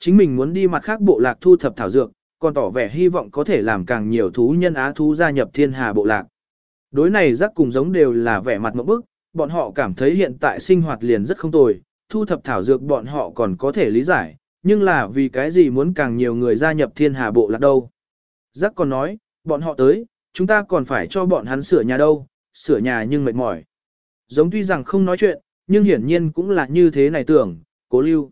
Chính mình muốn đi mặt khác bộ lạc thu thập thảo dược, còn tỏ vẻ hy vọng có thể làm càng nhiều thú nhân á thú gia nhập thiên hà bộ lạc. Đối này rắc cùng giống đều là vẻ mặt mẫu bức, bọn họ cảm thấy hiện tại sinh hoạt liền rất không tồi, thu thập thảo dược bọn họ còn có thể lý giải, nhưng là vì cái gì muốn càng nhiều người gia nhập thiên hà bộ lạc đâu. Rắc còn nói, bọn họ tới, chúng ta còn phải cho bọn hắn sửa nhà đâu, sửa nhà nhưng mệt mỏi. Giống tuy rằng không nói chuyện, nhưng hiển nhiên cũng là như thế này tưởng, cố lưu.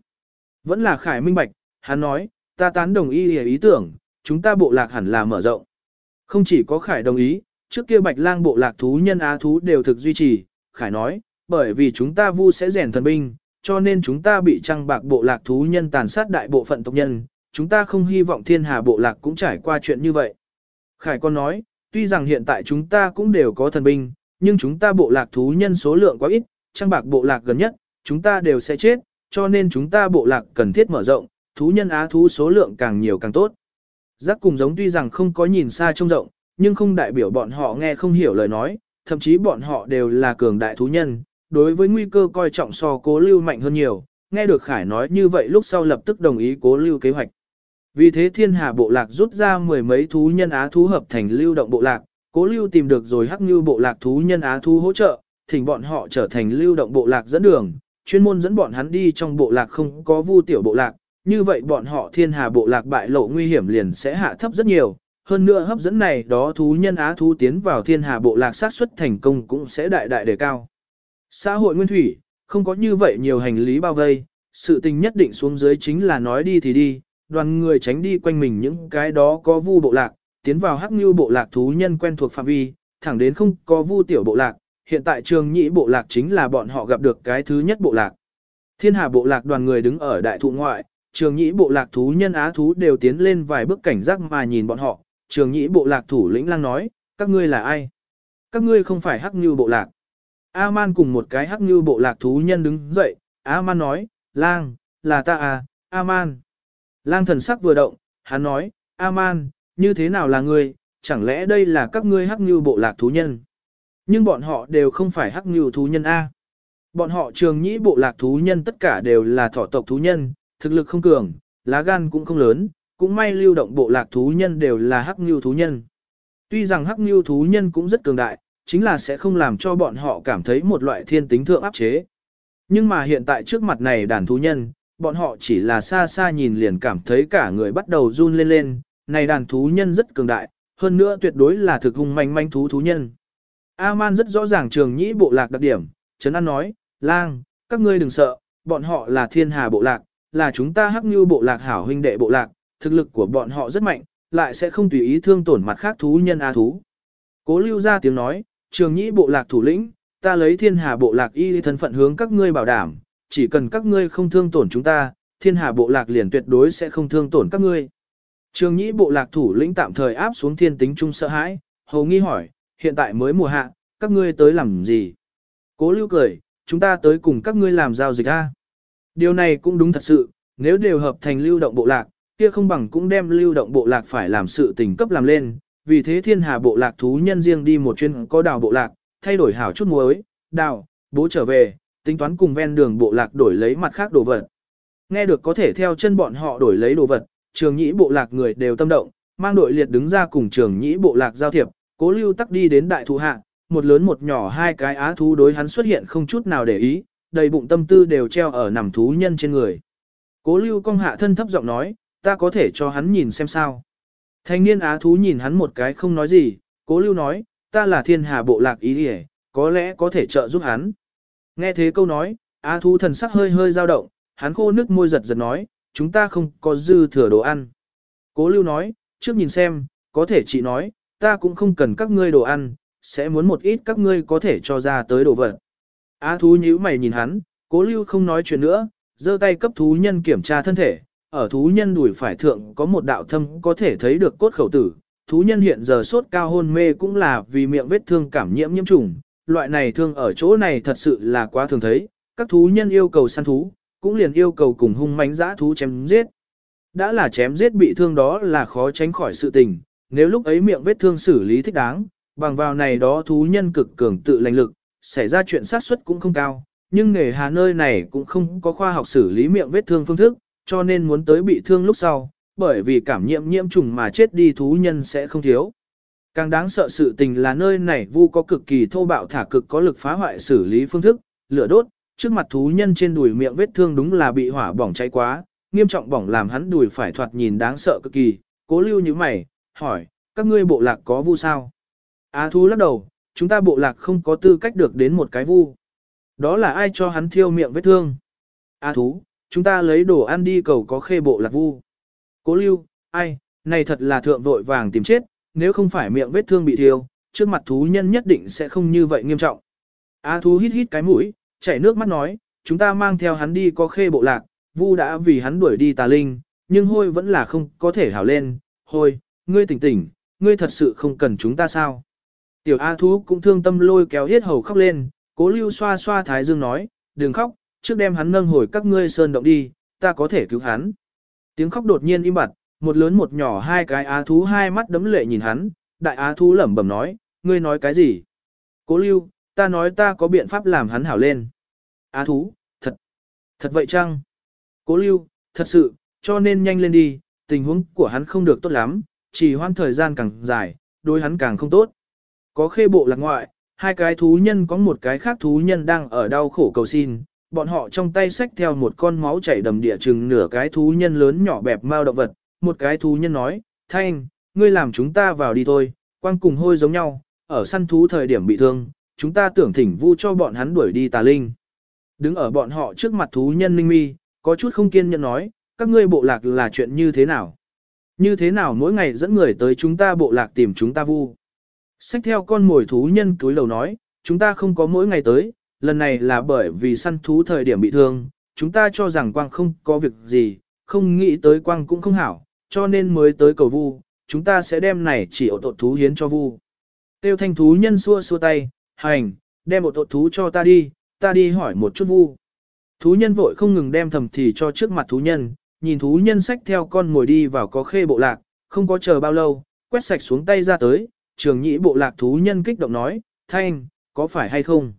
Vẫn là khải minh bạch, hắn nói, ta tán đồng ý ý tưởng, chúng ta bộ lạc hẳn là mở rộng. Không chỉ có khải đồng ý, trước kia bạch lang bộ lạc thú nhân á thú đều thực duy trì, khải nói, bởi vì chúng ta vu sẽ rèn thần binh, cho nên chúng ta bị trăng bạc bộ lạc thú nhân tàn sát đại bộ phận tộc nhân, chúng ta không hy vọng thiên hà bộ lạc cũng trải qua chuyện như vậy. Khải còn nói, tuy rằng hiện tại chúng ta cũng đều có thần binh, nhưng chúng ta bộ lạc thú nhân số lượng quá ít, trăng bạc bộ lạc gần nhất, chúng ta đều sẽ chết, cho nên chúng ta bộ lạc cần thiết mở rộng, thú nhân á thú số lượng càng nhiều càng tốt. Giác cùng giống tuy rằng không có nhìn xa trông rộng, nhưng không đại biểu bọn họ nghe không hiểu lời nói, thậm chí bọn họ đều là cường đại thú nhân, đối với nguy cơ coi trọng so cố lưu mạnh hơn nhiều, nghe được Khải nói như vậy lúc sau lập tức đồng ý cố lưu kế hoạch. Vì thế thiên hà bộ lạc rút ra mười mấy thú nhân á thú hợp thành lưu động bộ lạc, cố lưu tìm được rồi hắc như bộ lạc thú nhân á thú hỗ trợ, thỉnh bọn họ trở thành lưu động bộ lạc dẫn đường, chuyên môn dẫn bọn hắn đi trong bộ lạc không có vu tiểu bộ lạc, như vậy bọn họ thiên hà bộ lạc bại lộ nguy hiểm liền sẽ hạ thấp rất nhiều. Hơn nữa hấp dẫn này đó thú nhân á thú tiến vào thiên hà bộ lạc sát suất thành công cũng sẽ đại đại đề cao. Xã hội nguyên thủy, không có như vậy nhiều hành lý bao vây, sự tình nhất định xuống dưới chính là nói đi thì đi, đoàn người tránh đi quanh mình những cái đó có vu bộ lạc, tiến vào hắc như bộ lạc thú nhân quen thuộc phạm vi, thẳng đến không có vu tiểu bộ lạc, hiện tại trường nhị bộ lạc chính là bọn họ gặp được cái thứ nhất bộ lạc. Thiên hà bộ lạc đoàn người đứng ở đại thụ ngoại, trường Nhĩ bộ lạc thú nhân á thú đều tiến lên vài bước cảnh giác mà nhìn bọn họ, trường Nhĩ bộ lạc thủ lĩnh lang nói, các ngươi là ai? Các ngươi không phải hắc như bộ lạc. A-man cùng một cái hắc như bộ lạc thú nhân đứng dậy, A-man nói, lang, là ta à, A-man. Lang thần sắc vừa động, hắn nói, A-man, như thế nào là ngươi, chẳng lẽ đây là các ngươi hắc như bộ lạc thú nhân? Nhưng bọn họ đều không phải hắc như thú nhân A. Bọn họ trường nhĩ bộ lạc thú nhân tất cả đều là thỏ tộc thú nhân, thực lực không cường, lá gan cũng không lớn, cũng may lưu động bộ lạc thú nhân đều là hắc nghiêu thú nhân. Tuy rằng hắc nghiêu thú nhân cũng rất cường đại, chính là sẽ không làm cho bọn họ cảm thấy một loại thiên tính thượng áp chế. Nhưng mà hiện tại trước mặt này đàn thú nhân, bọn họ chỉ là xa xa nhìn liền cảm thấy cả người bắt đầu run lên lên, này đàn thú nhân rất cường đại, hơn nữa tuyệt đối là thực hung manh manh thú thú nhân. A-man rất rõ ràng trường nhĩ bộ lạc đặc điểm, Trấn An nói, lang, các ngươi đừng sợ, bọn họ là thiên hà bộ lạc, là chúng ta hắc như bộ lạc hảo huynh đệ bộ lạc, thực lực của bọn họ rất mạnh, lại sẽ không tùy ý thương tổn mặt khác thú nhân A thú. Cố lưu ra tiếng nói, trường nhĩ bộ lạc thủ lĩnh, ta lấy thiên hà bộ lạc y thân phận hướng các ngươi bảo đảm, chỉ cần các ngươi không thương tổn chúng ta, thiên hà bộ lạc liền tuyệt đối sẽ không thương tổn các ngươi. Trường nhĩ bộ lạc thủ lĩnh tạm thời áp xuống thiên tính trung sợ hãi, hầu nghi hỏi, hiện tại mới mùa hạ, các ngươi tới làm gì? Cố lưu cười, chúng ta tới cùng các ngươi làm giao dịch a. Điều này cũng đúng thật sự, nếu đều hợp thành lưu động bộ lạc, kia không bằng cũng đem lưu động bộ lạc phải làm sự tình cấp làm lên, vì thế thiên hà bộ lạc thú nhân riêng đi một chuyên có đào bộ lạc, thay đổi hảo chút muối, đào, bố trở về, tính toán cùng ven đường bộ lạc đổi lấy mặt khác đồ vật. Nghe được có thể theo chân bọn họ đổi lấy đồ vật, trường nhĩ bộ lạc người đều tâm động, mang đội liệt đứng ra cùng trường nhĩ bộ lạc giao thiệp, cố lưu tắc đi đến đại thụ hạ, một lớn một nhỏ hai cái á thú đối hắn xuất hiện không chút nào để ý, đầy bụng tâm tư đều treo ở nằm thú nhân trên người. Cố lưu cong hạ thân thấp giọng nói, ta có thể cho hắn nhìn xem sao. Thanh niên á thú nhìn hắn một cái không nói gì, cố lưu nói, ta là thiên hà bộ lạc ý hề, có lẽ có thể trợ giúp hắn. Nghe thế câu nói, á thú thần sắc hơi hơi dao động, hắn khô nước môi giật giật nói, chúng ta không có dư thừa đồ ăn. Cố lưu nói, trước nhìn xem, có thể chị nói, ta cũng không cần các ngươi đồ ăn, sẽ muốn một ít các ngươi có thể cho ra tới đồ vật. Á thú nhíu mày nhìn hắn, cố lưu không nói chuyện nữa, giơ tay cấp thú nhân kiểm tra thân thể, ở thú nhân đùi phải thượng có một đạo thâm có thể thấy được cốt khẩu tử. Thú nhân hiện giờ sốt cao hôn mê cũng là vì miệng vết thương cảm nhiễm nhiễm trùng, loại này thương ở chỗ này thật sự là quá thường thấy, các thú nhân yêu cầu săn thú, cũng liền yêu cầu cùng hung mãnh dã thú chém giết. Đã là chém giết bị thương đó là khó tránh khỏi sự tình, nếu lúc ấy miệng vết thương xử lý thích đáng, bằng vào này đó thú nhân cực cường tự lành lực, xảy ra chuyện sát suất cũng không cao, nhưng nghề hà nơi này cũng không có khoa học xử lý miệng vết thương phương thức, cho nên muốn tới bị thương lúc sau, bởi vì cảm nhiễm nhiễm trùng mà chết đi thú nhân sẽ không thiếu. Càng đáng sợ sự tình là nơi này vu có cực kỳ thô bạo thả cực có lực phá hoại xử lý phương thức, lửa đốt, trước mặt thú nhân trên đùi miệng vết thương đúng là bị hỏa bỏng cháy quá, nghiêm trọng bỏng làm hắn đùi phải thoạt nhìn đáng sợ cực kỳ, cố lưu như mày, hỏi, các ngươi bộ lạc có vu sao? Á thú lắc đầu, chúng ta bộ lạc không có tư cách được đến một cái vu. Đó là ai cho hắn thiêu miệng vết thương? a thú, chúng ta lấy đồ ăn đi cầu có khê bộ lạc vu. Cố lưu, ai, này thật là thượng vội vàng tìm chết, nếu không phải miệng vết thương bị thiêu, trước mặt thú nhân nhất định sẽ không như vậy nghiêm trọng. a thú hít hít cái mũi, chảy nước mắt nói, chúng ta mang theo hắn đi có khê bộ lạc, vu đã vì hắn đuổi đi tà linh, nhưng hôi vẫn là không có thể hảo lên, hôi, ngươi tỉnh tỉnh, ngươi thật sự không cần chúng ta sao. Tiểu A thú cũng thương tâm lôi kéo hết hầu khóc lên, cố lưu xoa xoa thái dương nói, đừng khóc, trước đem hắn nâng hồi các ngươi sơn động đi, ta có thể cứu hắn. Tiếng khóc đột nhiên im bặt, một lớn một nhỏ hai cái á thú hai mắt đấm lệ nhìn hắn, đại á thú lẩm bẩm nói, ngươi nói cái gì? Cố lưu, ta nói ta có biện pháp làm hắn hảo lên. Á thú, thật, thật vậy chăng? Cố lưu, thật sự, cho nên nhanh lên đi, tình huống của hắn không được tốt lắm, chỉ hoãn thời gian càng dài, đối hắn càng không tốt. Có khê bộ lạc ngoại, hai cái thú nhân có một cái khác thú nhân đang ở đau khổ cầu xin, bọn họ trong tay xách theo một con máu chảy đầm địa chừng nửa cái thú nhân lớn nhỏ bẹp mao động vật, một cái thú nhân nói, thanh, ngươi làm chúng ta vào đi thôi, quang cùng hôi giống nhau, ở săn thú thời điểm bị thương, chúng ta tưởng thỉnh vu cho bọn hắn đuổi đi tà linh. Đứng ở bọn họ trước mặt thú nhân ninh mi, có chút không kiên nhẫn nói, các ngươi bộ lạc là chuyện như thế nào? Như thế nào mỗi ngày dẫn người tới chúng ta bộ lạc tìm chúng ta vu? Xách theo con mồi thú nhân túi lầu nói, chúng ta không có mỗi ngày tới, lần này là bởi vì săn thú thời điểm bị thương, chúng ta cho rằng quang không có việc gì, không nghĩ tới quang cũng không hảo, cho nên mới tới cầu vu, chúng ta sẽ đem này chỉ ổ tột thú hiến cho vu. Tiêu thanh thú nhân xua xua tay, hành, đem ổ tột thú cho ta đi, ta đi hỏi một chút vu. Thú nhân vội không ngừng đem thầm thì cho trước mặt thú nhân, nhìn thú nhân xách theo con ngồi đi vào có khê bộ lạc, không có chờ bao lâu, quét sạch xuống tay ra tới, trường nhĩ bộ lạc thú nhân kích động nói, thanh, có phải hay không?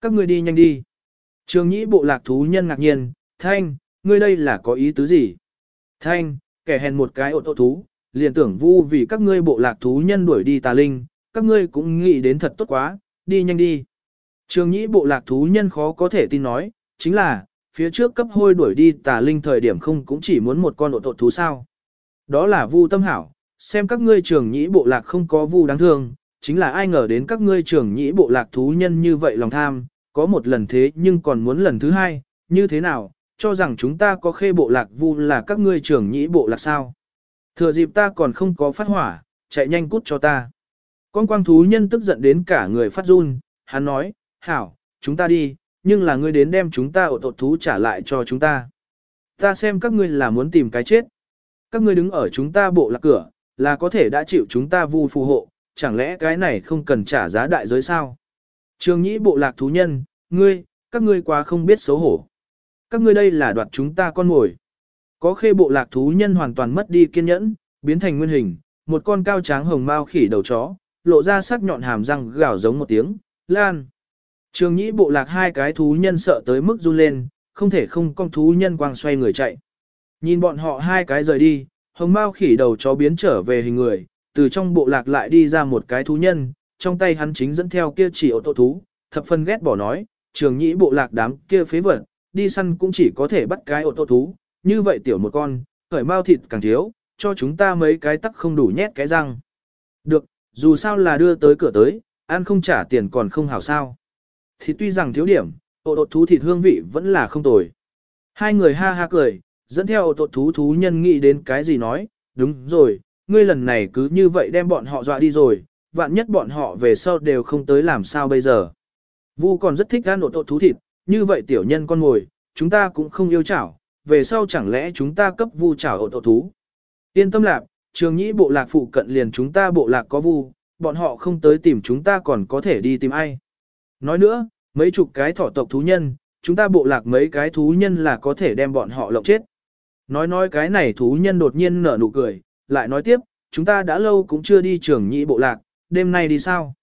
Các ngươi đi nhanh đi. Trường nhĩ bộ lạc thú nhân ngạc nhiên, thanh, ngươi đây là có ý tứ gì? Thanh, kẻ hèn một cái ộn ộn thú, liền tưởng vu vì các ngươi bộ lạc thú nhân đuổi đi tà linh, các ngươi cũng nghĩ đến thật tốt quá, đi nhanh đi. Trường nhĩ bộ lạc thú nhân khó có thể tin nói, chính là, phía trước cấp hôi đuổi đi tà linh thời điểm không cũng chỉ muốn một con ộn ộn thú sao. Đó là vu tâm hảo, xem các ngươi trường nhĩ bộ lạc không có vu đáng thương, chính là ai ngờ đến các ngươi trường nhĩ bộ lạc thú nhân như vậy lòng tham, có một lần thế nhưng còn muốn lần thứ hai, như thế nào, cho rằng chúng ta có khê bộ lạc vu là các ngươi trường nhĩ bộ lạc sao. Thừa dịp ta còn không có phát hỏa, chạy nhanh cút cho ta. Con quang thú nhân tức giận đến cả người phát run, hắn nói, hảo, chúng ta đi, nhưng là ngươi đến đem chúng ta ổ tột thú trả lại cho chúng ta. Ta xem các ngươi là muốn tìm cái chết. Các ngươi đứng ở chúng ta bộ lạc cửa, là có thể đã chịu chúng ta vu phù hộ, chẳng lẽ cái này không cần trả giá đại giới sao? Trường nhĩ bộ lạc thú nhân, ngươi, các ngươi quá không biết xấu hổ. Các ngươi đây là đoạt chúng ta con ngồi. Có khê bộ lạc thú nhân hoàn toàn mất đi kiên nhẫn, biến thành nguyên hình, một con cao tráng hồng mao khỉ đầu chó, lộ ra sắc nhọn hàm răng gào giống một tiếng, lan. Trường nhĩ bộ lạc hai cái thú nhân sợ tới mức run lên, không thể không con thú nhân quang xoay người chạy. Nhìn bọn họ hai cái rời đi, hồng mao khỉ đầu chó biến trở về hình người, từ trong bộ lạc lại đi ra một cái thú nhân, trong tay hắn chính dẫn theo kia chỉ ô tô thú, thập phân ghét bỏ nói, trường nhĩ bộ lạc đám kia phế vật, đi săn cũng chỉ có thể bắt cái ô tô thú, như vậy tiểu một con, khởi mao thịt càng thiếu, cho chúng ta mấy cái tắc không đủ nhét cái răng. Được, dù sao là đưa tới cửa tới, ăn không trả tiền còn không hảo sao. Thì tuy rằng thiếu điểm, ô tô thú thịt hương vị vẫn là không tồi. Hai người ha ha cười, dẫn theo ô tô thú thú nhân nghĩ đến cái gì nói, đúng rồi, ngươi lần này cứ như vậy đem bọn họ dọa đi rồi, vạn nhất bọn họ về sau đều không tới làm sao bây giờ. Vu còn rất thích ăn ổ thú thịt, như vậy tiểu nhân con ngồi, chúng ta cũng không yêu chảo, về sau chẳng lẽ chúng ta cấp vu chảo ổ thú. Yên tâm lạc, trường nhĩ bộ lạc phụ cận liền chúng ta bộ lạc có vu, bọn họ không tới tìm chúng ta còn có thể đi tìm ai. Nói nữa, mấy chục cái thỏ tộc thú nhân, chúng ta bộ lạc mấy cái thú nhân là có thể đem bọn họ lộng chết. Nói nói cái này thú nhân đột nhiên nở nụ cười, lại nói tiếp, chúng ta đã lâu cũng chưa đi trường nhị bộ lạc, đêm nay đi sao?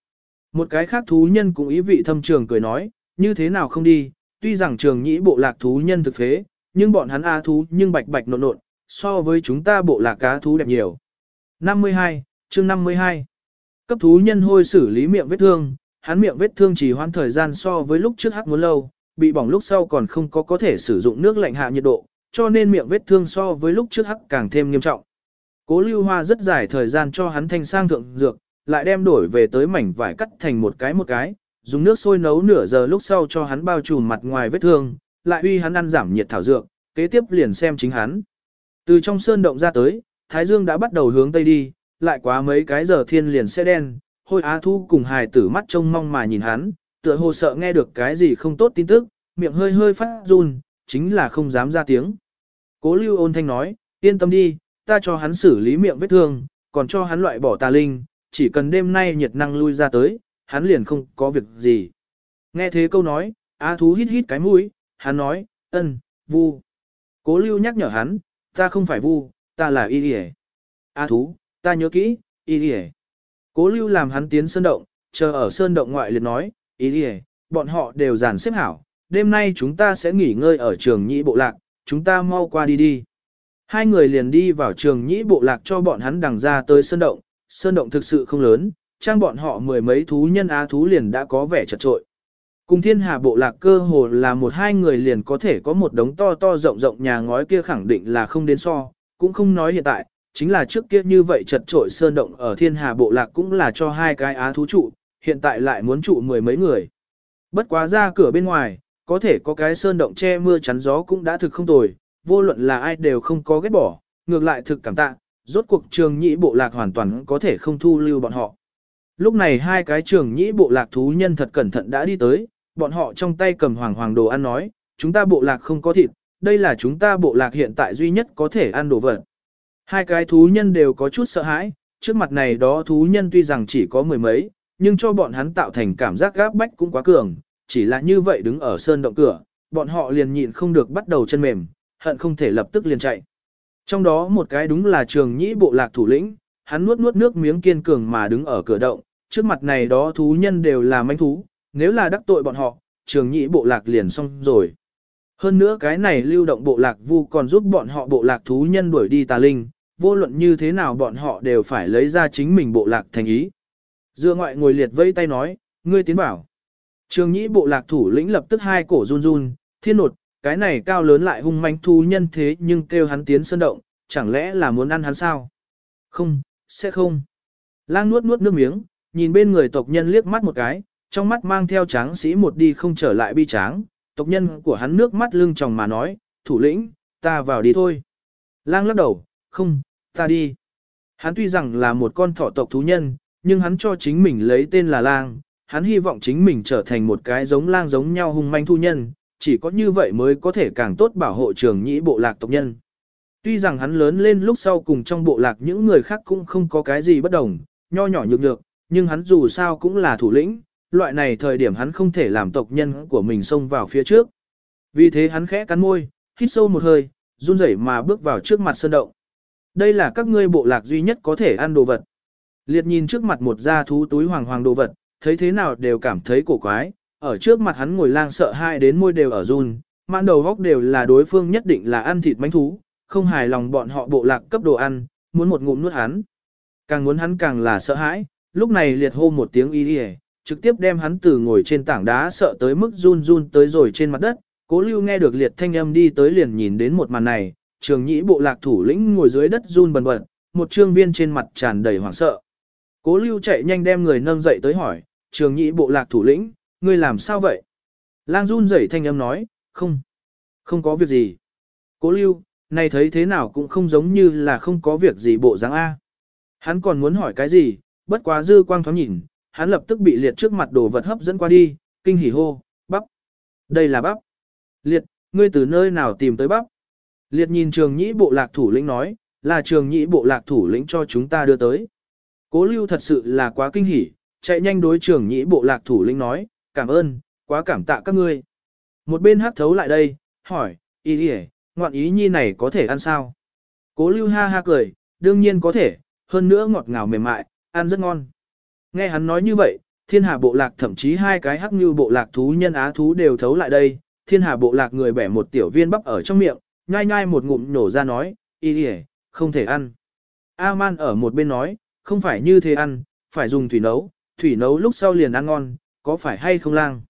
Một cái khác thú nhân cũng ý vị thâm trường cười nói, như thế nào không đi, tuy rằng trường nhĩ bộ lạc thú nhân thực phế, nhưng bọn hắn a thú nhưng bạch bạch nộn nộn, so với chúng ta bộ lạc cá thú đẹp nhiều. 52, chương 52. Cấp thú nhân hôi xử lý miệng vết thương, hắn miệng vết thương chỉ hoãn thời gian so với lúc trước hắc muốn lâu, bị bỏng lúc sau còn không có có thể sử dụng nước lạnh hạ nhiệt độ, cho nên miệng vết thương so với lúc trước hắc càng thêm nghiêm trọng. Cố lưu hoa rất dài thời gian cho hắn thanh sang thượng dược, lại đem đổi về tới mảnh vải cắt thành một cái một cái, dùng nước sôi nấu nửa giờ lúc sau cho hắn bao trùm mặt ngoài vết thương, lại uy hắn ăn giảm nhiệt thảo dược, kế tiếp liền xem chính hắn. Từ trong sơn động ra tới, Thái Dương đã bắt đầu hướng tây đi, lại quá mấy cái giờ thiên liền sẽ đen, hôi á thu cùng hài tử mắt trông mong mà nhìn hắn, tựa hồ sợ nghe được cái gì không tốt tin tức, miệng hơi hơi phát run, chính là không dám ra tiếng. Cố lưu ôn thanh nói, yên tâm đi, ta cho hắn xử lý miệng vết thương, còn cho hắn loại bỏ tà linh, chỉ cần đêm nay nhiệt năng lui ra tới, hắn liền không có việc gì. Nghe thế câu nói, á thú hít hít cái mũi, hắn nói, ân, vu. Cố lưu nhắc nhở hắn, ta không phải vu, ta là y đi Á thú, ta nhớ kỹ, y đi Cố lưu làm hắn tiến sơn động, chờ ở sơn động ngoại liệt nói, y đi bọn họ đều giàn xếp hảo, đêm nay chúng ta sẽ nghỉ ngơi ở trường nhị bộ lạc, chúng ta mau qua đi đi. Hai người liền đi vào trường nhĩ bộ lạc cho bọn hắn đằng ra tới sơn động, sơn động thực sự không lớn, trang bọn họ mười mấy thú nhân á thú liền đã có vẻ chật trội. Cùng thiên hà bộ lạc cơ hồ là một hai người liền có thể có một đống to to rộng rộng nhà ngói kia khẳng định là không đến so, cũng không nói hiện tại, chính là trước kia như vậy chật trội sơn động ở thiên hà bộ lạc cũng là cho hai cái á thú trụ, hiện tại lại muốn trụ mười mấy người. Bất quá ra cửa bên ngoài, có thể có cái sơn động che mưa chắn gió cũng đã thực không tồi, vô luận là ai đều không có ghét bỏ, ngược lại thực cảm tạ, rốt cuộc trường nhĩ bộ lạc hoàn toàn có thể không thu lưu bọn họ. Lúc này hai cái trường nhĩ bộ lạc thú nhân thật cẩn thận đã đi tới, bọn họ trong tay cầm hoàng hoàng đồ ăn nói, chúng ta bộ lạc không có thịt, đây là chúng ta bộ lạc hiện tại duy nhất có thể ăn đồ vật. Hai cái thú nhân đều có chút sợ hãi, trước mặt này đó thú nhân tuy rằng chỉ có mười mấy, nhưng cho bọn hắn tạo thành cảm giác gáp bách cũng quá cường, chỉ là như vậy đứng ở sơn động cửa, bọn họ liền nhịn không được bắt đầu chân mềm, hận không thể lập tức liền chạy. Trong đó một cái đúng là trường nhĩ bộ lạc thủ lĩnh, hắn nuốt nuốt nước miếng kiên cường mà đứng ở cửa động, trước mặt này đó thú nhân đều là manh thú, nếu là đắc tội bọn họ, trường nhĩ bộ lạc liền xong rồi. Hơn nữa cái này lưu động bộ lạc vu còn giúp bọn họ bộ lạc thú nhân đuổi đi tà linh, vô luận như thế nào bọn họ đều phải lấy ra chính mình bộ lạc thành ý. Dựa ngoại ngồi liệt vây tay nói, ngươi tiến bảo. Trường nhĩ bộ lạc thủ lĩnh lập tức hai cổ run run, thiên nột, cái này cao lớn lại hung manh thu nhân thế nhưng kêu hắn tiến sơn động, chẳng lẽ là muốn ăn hắn sao? Không, sẽ không. Lang nuốt nuốt nước miếng, nhìn bên người tộc nhân liếc mắt một cái, trong mắt mang theo tráng sĩ một đi không trở lại bi tráng, tộc nhân của hắn nước mắt lưng tròng mà nói, thủ lĩnh, ta vào đi thôi. Lang lắc đầu, không, ta đi. Hắn tuy rằng là một con thỏ tộc thú nhân, nhưng hắn cho chính mình lấy tên là lang, hắn hy vọng chính mình trở thành một cái giống lang giống nhau hung manh thu nhân, chỉ có như vậy mới có thể càng tốt bảo hộ trường nhĩ bộ lạc tộc nhân. Tuy rằng hắn lớn lên lúc sau cùng trong bộ lạc những người khác cũng không có cái gì bất đồng, nho nhỏ nhược nhược, nhưng hắn dù sao cũng là thủ lĩnh, loại này thời điểm hắn không thể làm tộc nhân của mình xông vào phía trước. Vì thế hắn khẽ cắn môi, hít sâu một hơi, run rẩy mà bước vào trước mặt sơn động. Đây là các ngươi bộ lạc duy nhất có thể ăn đồ vật. Liệt nhìn trước mặt một da thú túi hoàng hoàng đồ vật, thấy thế nào đều cảm thấy cổ quái, ở trước mặt hắn ngồi lang sợ hai đến môi đều ở run, mãn đầu góc đều là đối phương nhất định là ăn thịt bánh thú, không hài lòng bọn họ bộ lạc cấp đồ ăn, muốn một ngụm nuốt hắn. Càng muốn hắn càng là sợ hãi, lúc này liệt hô một tiếng y y trực tiếp đem hắn từ ngồi trên tảng đá sợ tới mức run run tới rồi trên mặt đất, cố lưu nghe được liệt thanh âm đi tới liền nhìn đến một màn này, trường nhĩ bộ lạc thủ lĩnh ngồi dưới đất run bần bật, một trương viên trên mặt tràn đầy hoảng sợ. Cố lưu chạy nhanh đem người nâng dậy tới hỏi, trường nhị bộ lạc thủ lĩnh, ngươi làm sao vậy? Lang run rẩy thanh âm nói, không, không có việc gì. Cố lưu, này thấy thế nào cũng không giống như là không có việc gì bộ dáng A. Hắn còn muốn hỏi cái gì, bất quá dư quang thoáng nhìn, hắn lập tức bị liệt trước mặt đồ vật hấp dẫn qua đi, kinh hỉ hô, bắp. Đây là bắp. Liệt, ngươi từ nơi nào tìm tới bắp? Liệt nhìn trường nhĩ bộ lạc thủ lĩnh nói, là trường nhĩ bộ lạc thủ lĩnh cho chúng ta đưa tới. Cố lưu thật sự là quá kinh hỉ, chạy nhanh đối trưởng nhĩ bộ lạc thủ lĩnh nói, cảm ơn, quá cảm tạ các ngươi. Một bên hát thấu lại đây, hỏi, ý ý, ngọn ý nhi này có thể ăn sao? Cố lưu ha ha cười, đương nhiên có thể, hơn nữa ngọt ngào mềm mại, ăn rất ngon. Nghe hắn nói như vậy, thiên hà bộ lạc thậm chí hai cái hắc như bộ lạc thú nhân á thú đều thấu lại đây, thiên hà bộ lạc người bẻ một tiểu viên bắp ở trong miệng, nhai nhai một ngụm nổ ra nói, ý ý, không thể ăn. A-man ở một bên nói, không phải như thế ăn, phải dùng thủy nấu, thủy nấu lúc sau liền ăn ngon, có phải hay không lang?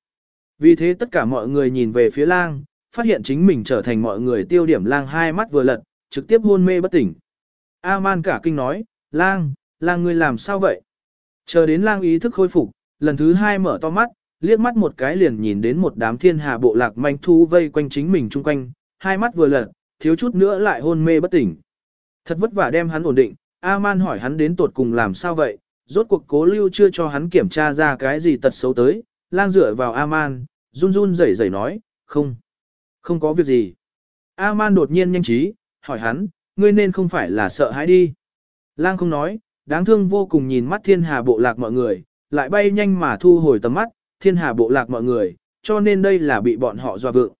Vì thế tất cả mọi người nhìn về phía lang, phát hiện chính mình trở thành mọi người tiêu điểm lang hai mắt vừa lật, trực tiếp hôn mê bất tỉnh. A-man cả kinh nói, lang, lang ngươi làm sao vậy? Chờ đến lang ý thức khôi phục, lần thứ hai mở to mắt, liếc mắt một cái liền nhìn đến một đám thiên hà bộ lạc manh thu vây quanh chính mình chung quanh, hai mắt vừa lật, thiếu chút nữa lại hôn mê bất tỉnh. Thật vất vả đem hắn ổn định, A-man hỏi hắn đến tột cùng làm sao vậy, rốt cuộc cố lưu chưa cho hắn kiểm tra ra cái gì tật xấu tới, lang dựa vào A-man, run run rẩy rẩy nói, không, không có việc gì. A-man đột nhiên nhanh trí, hỏi hắn, ngươi nên không phải là sợ hãi đi. Lang không nói, đáng thương vô cùng nhìn mắt thiên hà bộ lạc mọi người, lại bay nhanh mà thu hồi tầm mắt, thiên hà bộ lạc mọi người, cho nên đây là bị bọn họ dọa vượng.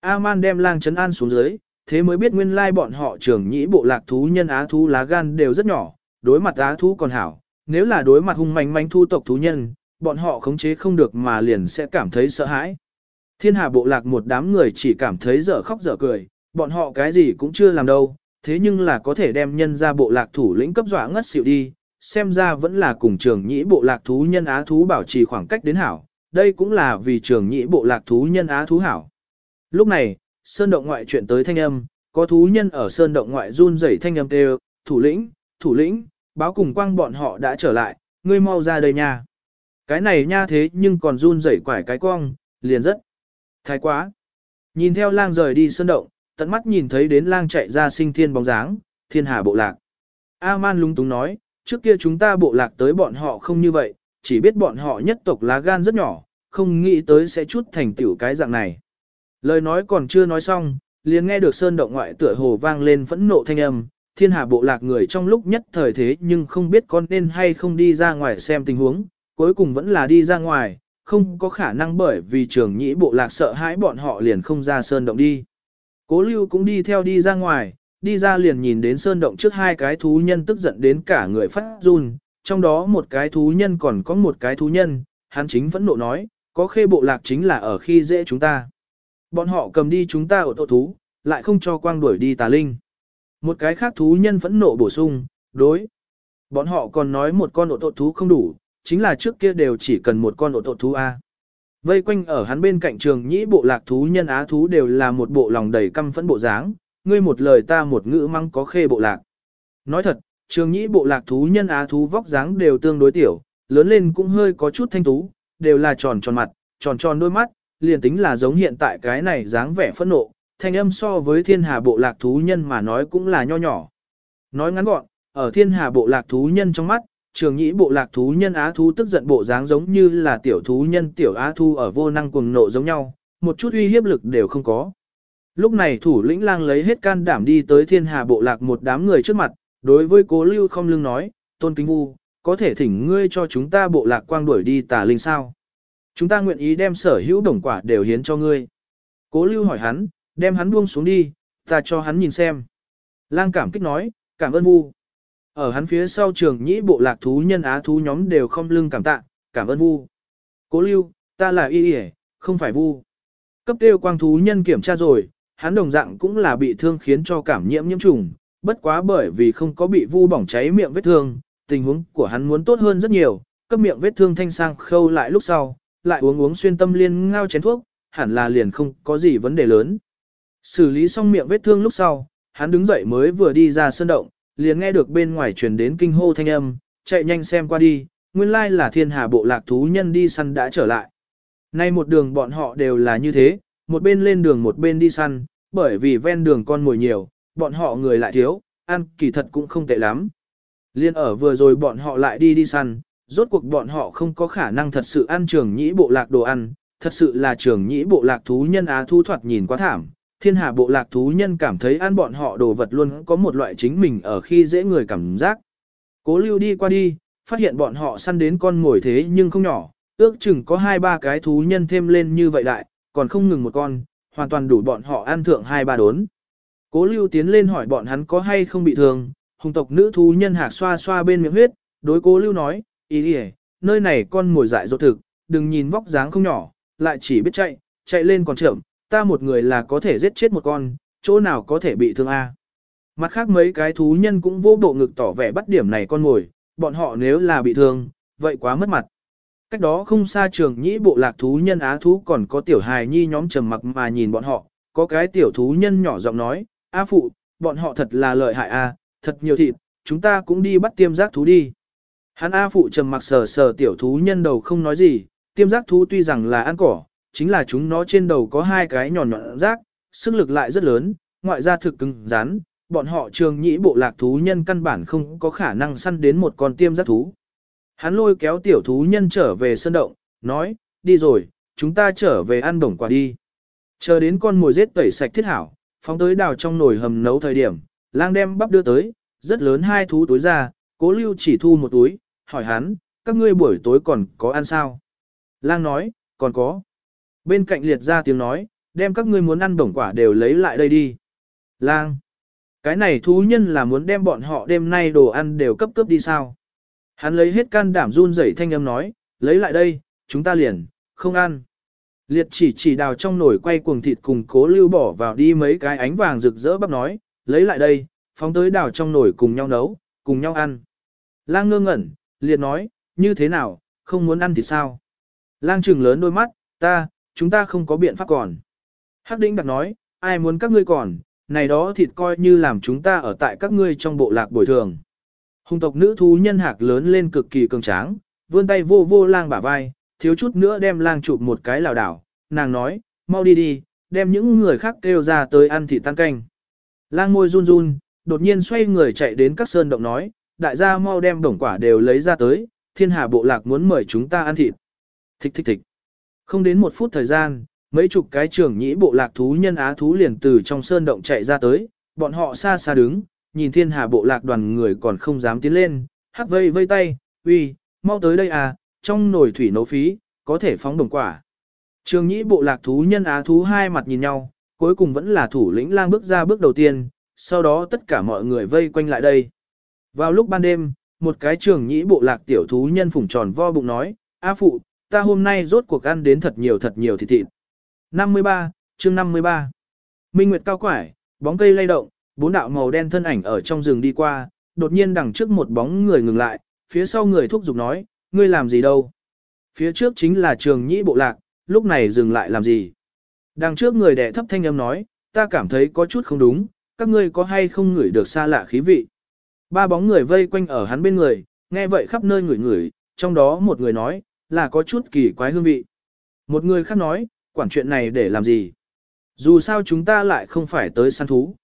A-man đem lang chấn an xuống dưới, thế mới biết nguyên lai bọn họ trưởng nhĩ bộ lạc thú nhân á thú lá gan đều rất nhỏ, đối mặt á thú còn hảo, nếu là đối mặt hung manh manh thu tộc thú nhân, bọn họ khống chế không được mà liền sẽ cảm thấy sợ hãi. Thiên hà bộ lạc một đám người chỉ cảm thấy dở khóc dở cười, bọn họ cái gì cũng chưa làm đâu, thế nhưng là có thể đem nhân ra bộ lạc thủ lĩnh cấp dọa ngất xỉu đi, xem ra vẫn là cùng trường nhĩ bộ lạc thú nhân á thú bảo trì khoảng cách đến hảo, đây cũng là vì trường nhĩ bộ lạc thú nhân á thú hảo. Lúc này, sơn động ngoại chuyện tới thanh âm, có thú nhân ở sơn động ngoại run rẩy thanh âm kêu, thủ lĩnh, thủ lĩnh, báo cùng quang bọn họ đã trở lại, ngươi mau ra đây nha. Cái này nha thế nhưng còn run rẩy quải cái cong, liền rất thái quá. Nhìn theo lang rời đi sơn động, tận mắt nhìn thấy đến lang chạy ra sinh thiên bóng dáng, thiên hà bộ lạc. A-man lung túng nói, trước kia chúng ta bộ lạc tới bọn họ không như vậy, chỉ biết bọn họ nhất tộc lá gan rất nhỏ, không nghĩ tới sẽ chút thành tiểu cái dạng này. Lời nói còn chưa nói xong, liền nghe được sơn động ngoại tựa hồ vang lên phẫn nộ thanh âm, thiên hà bộ lạc người trong lúc nhất thời thế nhưng không biết con nên hay không đi ra ngoài xem tình huống, cuối cùng vẫn là đi ra ngoài, không có khả năng bởi vì trường nhĩ bộ lạc sợ hãi bọn họ liền không ra sơn động đi. Cố lưu cũng đi theo đi ra ngoài, đi ra liền nhìn đến sơn động trước hai cái thú nhân tức giận đến cả người phát run, trong đó một cái thú nhân còn có một cái thú nhân, hắn chính vẫn nộ nói, có khê bộ lạc chính là ở khi dễ chúng ta. Bọn họ cầm đi chúng ta ở tổ thú, lại không cho quang đuổi đi tà linh. Một cái khác thú nhân phẫn nộ bổ sung, đối. Bọn họ còn nói một con ổ tội thú không đủ, chính là trước kia đều chỉ cần một con ổ tội thú A. Vây quanh ở hắn bên cạnh trường nhĩ bộ lạc thú nhân á thú đều là một bộ lòng đầy căm phẫn bộ dáng, ngươi một lời ta một ngữ măng có khê bộ lạc. Nói thật, trường nhĩ bộ lạc thú nhân á thú vóc dáng đều tương đối tiểu, lớn lên cũng hơi có chút thanh tú, đều là tròn tròn mặt, tròn tròn đôi mắt, liền tính là giống hiện tại cái này dáng vẻ phẫn nộ, thanh âm so với thiên hà bộ lạc thú nhân mà nói cũng là nho nhỏ. Nói ngắn gọn, ở thiên hà bộ lạc thú nhân trong mắt, trường nhĩ bộ lạc thú nhân á thú tức giận bộ dáng giống như là tiểu thú nhân tiểu á thu ở vô năng cuồng nộ giống nhau, một chút uy hiếp lực đều không có. Lúc này thủ lĩnh lang lấy hết can đảm đi tới thiên hà bộ lạc một đám người trước mặt, đối với cố lưu không lưng nói, tôn kính vu, có thể thỉnh ngươi cho chúng ta bộ lạc quang đuổi đi tà linh sao. Chúng ta nguyện ý đem sở hữu đồng quả đều hiến cho ngươi. Cố lưu hỏi hắn, đem hắn buông xuống đi, ta cho hắn nhìn xem. Lang cảm kích nói, cảm ơn vu. Ở hắn phía sau trường nhĩ bộ lạc thú nhân á thú nhóm đều không lưng cảm tạ, cảm ơn vu. Cố lưu, ta là y y không phải vu. Cấp tiêu quang thú nhân kiểm tra rồi, hắn đồng dạng cũng là bị thương khiến cho cảm nhiễm nhiễm trùng, bất quá bởi vì không có bị vu bỏng cháy miệng vết thương, tình huống của hắn muốn tốt hơn rất nhiều, cấp miệng vết thương thanh sang khâu lại lúc sau, lại uống uống xuyên tâm liên ngao chén thuốc, hẳn là liền không có gì vấn đề lớn. Xử lý xong miệng vết thương lúc sau, hắn đứng dậy mới vừa đi ra sân động, liền nghe được bên ngoài truyền đến kinh hô thanh âm, chạy nhanh xem qua đi, nguyên lai là thiên hà bộ lạc thú nhân đi săn đã trở lại. Nay một đường bọn họ đều là như thế, một bên lên đường một bên đi săn, bởi vì ven đường con mồi nhiều, bọn họ người lại thiếu, ăn kỳ thật cũng không tệ lắm. Liên ở vừa rồi bọn họ lại đi đi săn, rốt cuộc bọn họ không có khả năng thật sự ăn trường nhĩ bộ lạc đồ ăn, thật sự là trường nhĩ bộ lạc thú nhân á thu thoạt nhìn quá thảm. Thiên hà bộ lạc thú nhân cảm thấy ăn bọn họ đồ vật luôn có một loại chính mình ở khi dễ người cảm giác. Cố lưu đi qua đi, phát hiện bọn họ săn đến con ngồi thế nhưng không nhỏ, ước chừng có hai ba cái thú nhân thêm lên như vậy đại, còn không ngừng một con, hoàn toàn đủ bọn họ ăn thượng hai ba đốn. Cố lưu tiến lên hỏi bọn hắn có hay không bị thương, hùng tộc nữ thú nhân hạc xoa xoa bên miệng huyết, đối cố lưu nói, ý ý, nơi này con ngồi dại dột thực, đừng nhìn vóc dáng không nhỏ, lại chỉ biết chạy, chạy lên còn chậm, ta một người là có thể giết chết một con, chỗ nào có thể bị thương a? Mặt khác mấy cái thú nhân cũng vô bộ ngực tỏ vẻ bắt điểm này con ngồi, bọn họ nếu là bị thương, vậy quá mất mặt. Cách đó không xa trường nhĩ bộ lạc thú nhân á thú còn có tiểu hài nhi nhóm trầm mặc mà nhìn bọn họ, có cái tiểu thú nhân nhỏ giọng nói, A phụ, bọn họ thật là lợi hại a, thật nhiều thịt, chúng ta cũng đi bắt tiêm giác thú đi. Hắn A phụ trầm mặc sờ sờ tiểu thú nhân đầu không nói gì, tiêm giác thú tuy rằng là ăn cỏ, chính là chúng nó trên đầu có hai cái nhọn nhọn rác, sức lực lại rất lớn, ngoại ra thực cứng rắn, bọn họ trường nhĩ bộ lạc thú nhân căn bản không có khả năng săn đến một con tiêm giác thú. Hắn lôi kéo tiểu thú nhân trở về sân động, nói, đi rồi, chúng ta trở về ăn bổng quả đi. Chờ đến con mồi giết tẩy sạch thiết hảo, phóng tới đào trong nồi hầm nấu thời điểm, lang đem bắp đưa tới, rất lớn hai thú túi ra, cố lưu chỉ thu một túi, hỏi hắn, các ngươi buổi tối còn có ăn sao? Lang nói, còn có. Bên cạnh liệt ra tiếng nói, đem các ngươi muốn ăn bổng quả đều lấy lại đây đi. Lang. Cái này thú nhân là muốn đem bọn họ đêm nay đồ ăn đều cấp cướp đi sao? Hắn lấy hết can đảm run rẩy thanh âm nói, lấy lại đây, chúng ta liền, không ăn. Liệt chỉ chỉ đào trong nồi quay cuồng thịt cùng cố lưu bỏ vào đi mấy cái ánh vàng rực rỡ bắp nói, lấy lại đây, phóng tới đào trong nồi cùng nhau nấu, cùng nhau ăn. Lang ngơ ngẩn, liệt nói, như thế nào, không muốn ăn thì sao? Lang trừng lớn đôi mắt, ta, chúng ta không có biện pháp còn. Hắc đĩnh đặc nói, ai muốn các ngươi còn, này đó thịt coi như làm chúng ta ở tại các ngươi trong bộ lạc bồi thường. Hùng tộc nữ thú nhân hạc lớn lên cực kỳ cường tráng, vươn tay vô vô lang bả vai, thiếu chút nữa đem lang chụp một cái lảo đảo, nàng nói, mau đi đi, đem những người khác kêu ra tới ăn thịt tan canh. Lang môi run run, đột nhiên xoay người chạy đến các sơn động nói, đại gia mau đem đồng quả đều lấy ra tới, thiên hà bộ lạc muốn mời chúng ta ăn thịt. Thích thích thích. Không đến một phút thời gian, mấy chục cái trưởng nhĩ bộ lạc thú nhân á thú liền từ trong sơn động chạy ra tới, bọn họ xa xa đứng, nhìn thiên hà bộ lạc đoàn người còn không dám tiến lên, hắc vây vây tay, uy, mau tới đây à, trong nồi thủy nấu phí, có thể phóng đồng quả. Trường nhĩ bộ lạc thú nhân á thú hai mặt nhìn nhau, cuối cùng vẫn là thủ lĩnh lang bước ra bước đầu tiên, sau đó tất cả mọi người vây quanh lại đây. Vào lúc ban đêm, một cái trường nhĩ bộ lạc tiểu thú nhân phủng tròn vo bụng nói, A phụ, ta hôm nay rốt cuộc ăn đến thật nhiều thật nhiều thịt thịt. 53, chương 53. Minh Nguyệt cao quải, bóng cây lay động, bốn đạo màu đen thân ảnh ở trong rừng đi qua, đột nhiên đằng trước một bóng người ngừng lại, phía sau người thúc giục nói, ngươi làm gì đâu? Phía trước chính là trường nhĩ bộ lạc, lúc này dừng lại làm gì? Đằng trước người đệ thấp thanh âm nói, ta cảm thấy có chút không đúng, các ngươi có hay không ngửi được xa lạ khí vị? Ba bóng người vây quanh ở hắn bên người, nghe vậy khắp nơi ngửi ngửi, trong đó một người nói, là có chút kỳ quái hương vị. Một người khác nói, quản chuyện này để làm gì? Dù sao chúng ta lại không phải tới săn thú.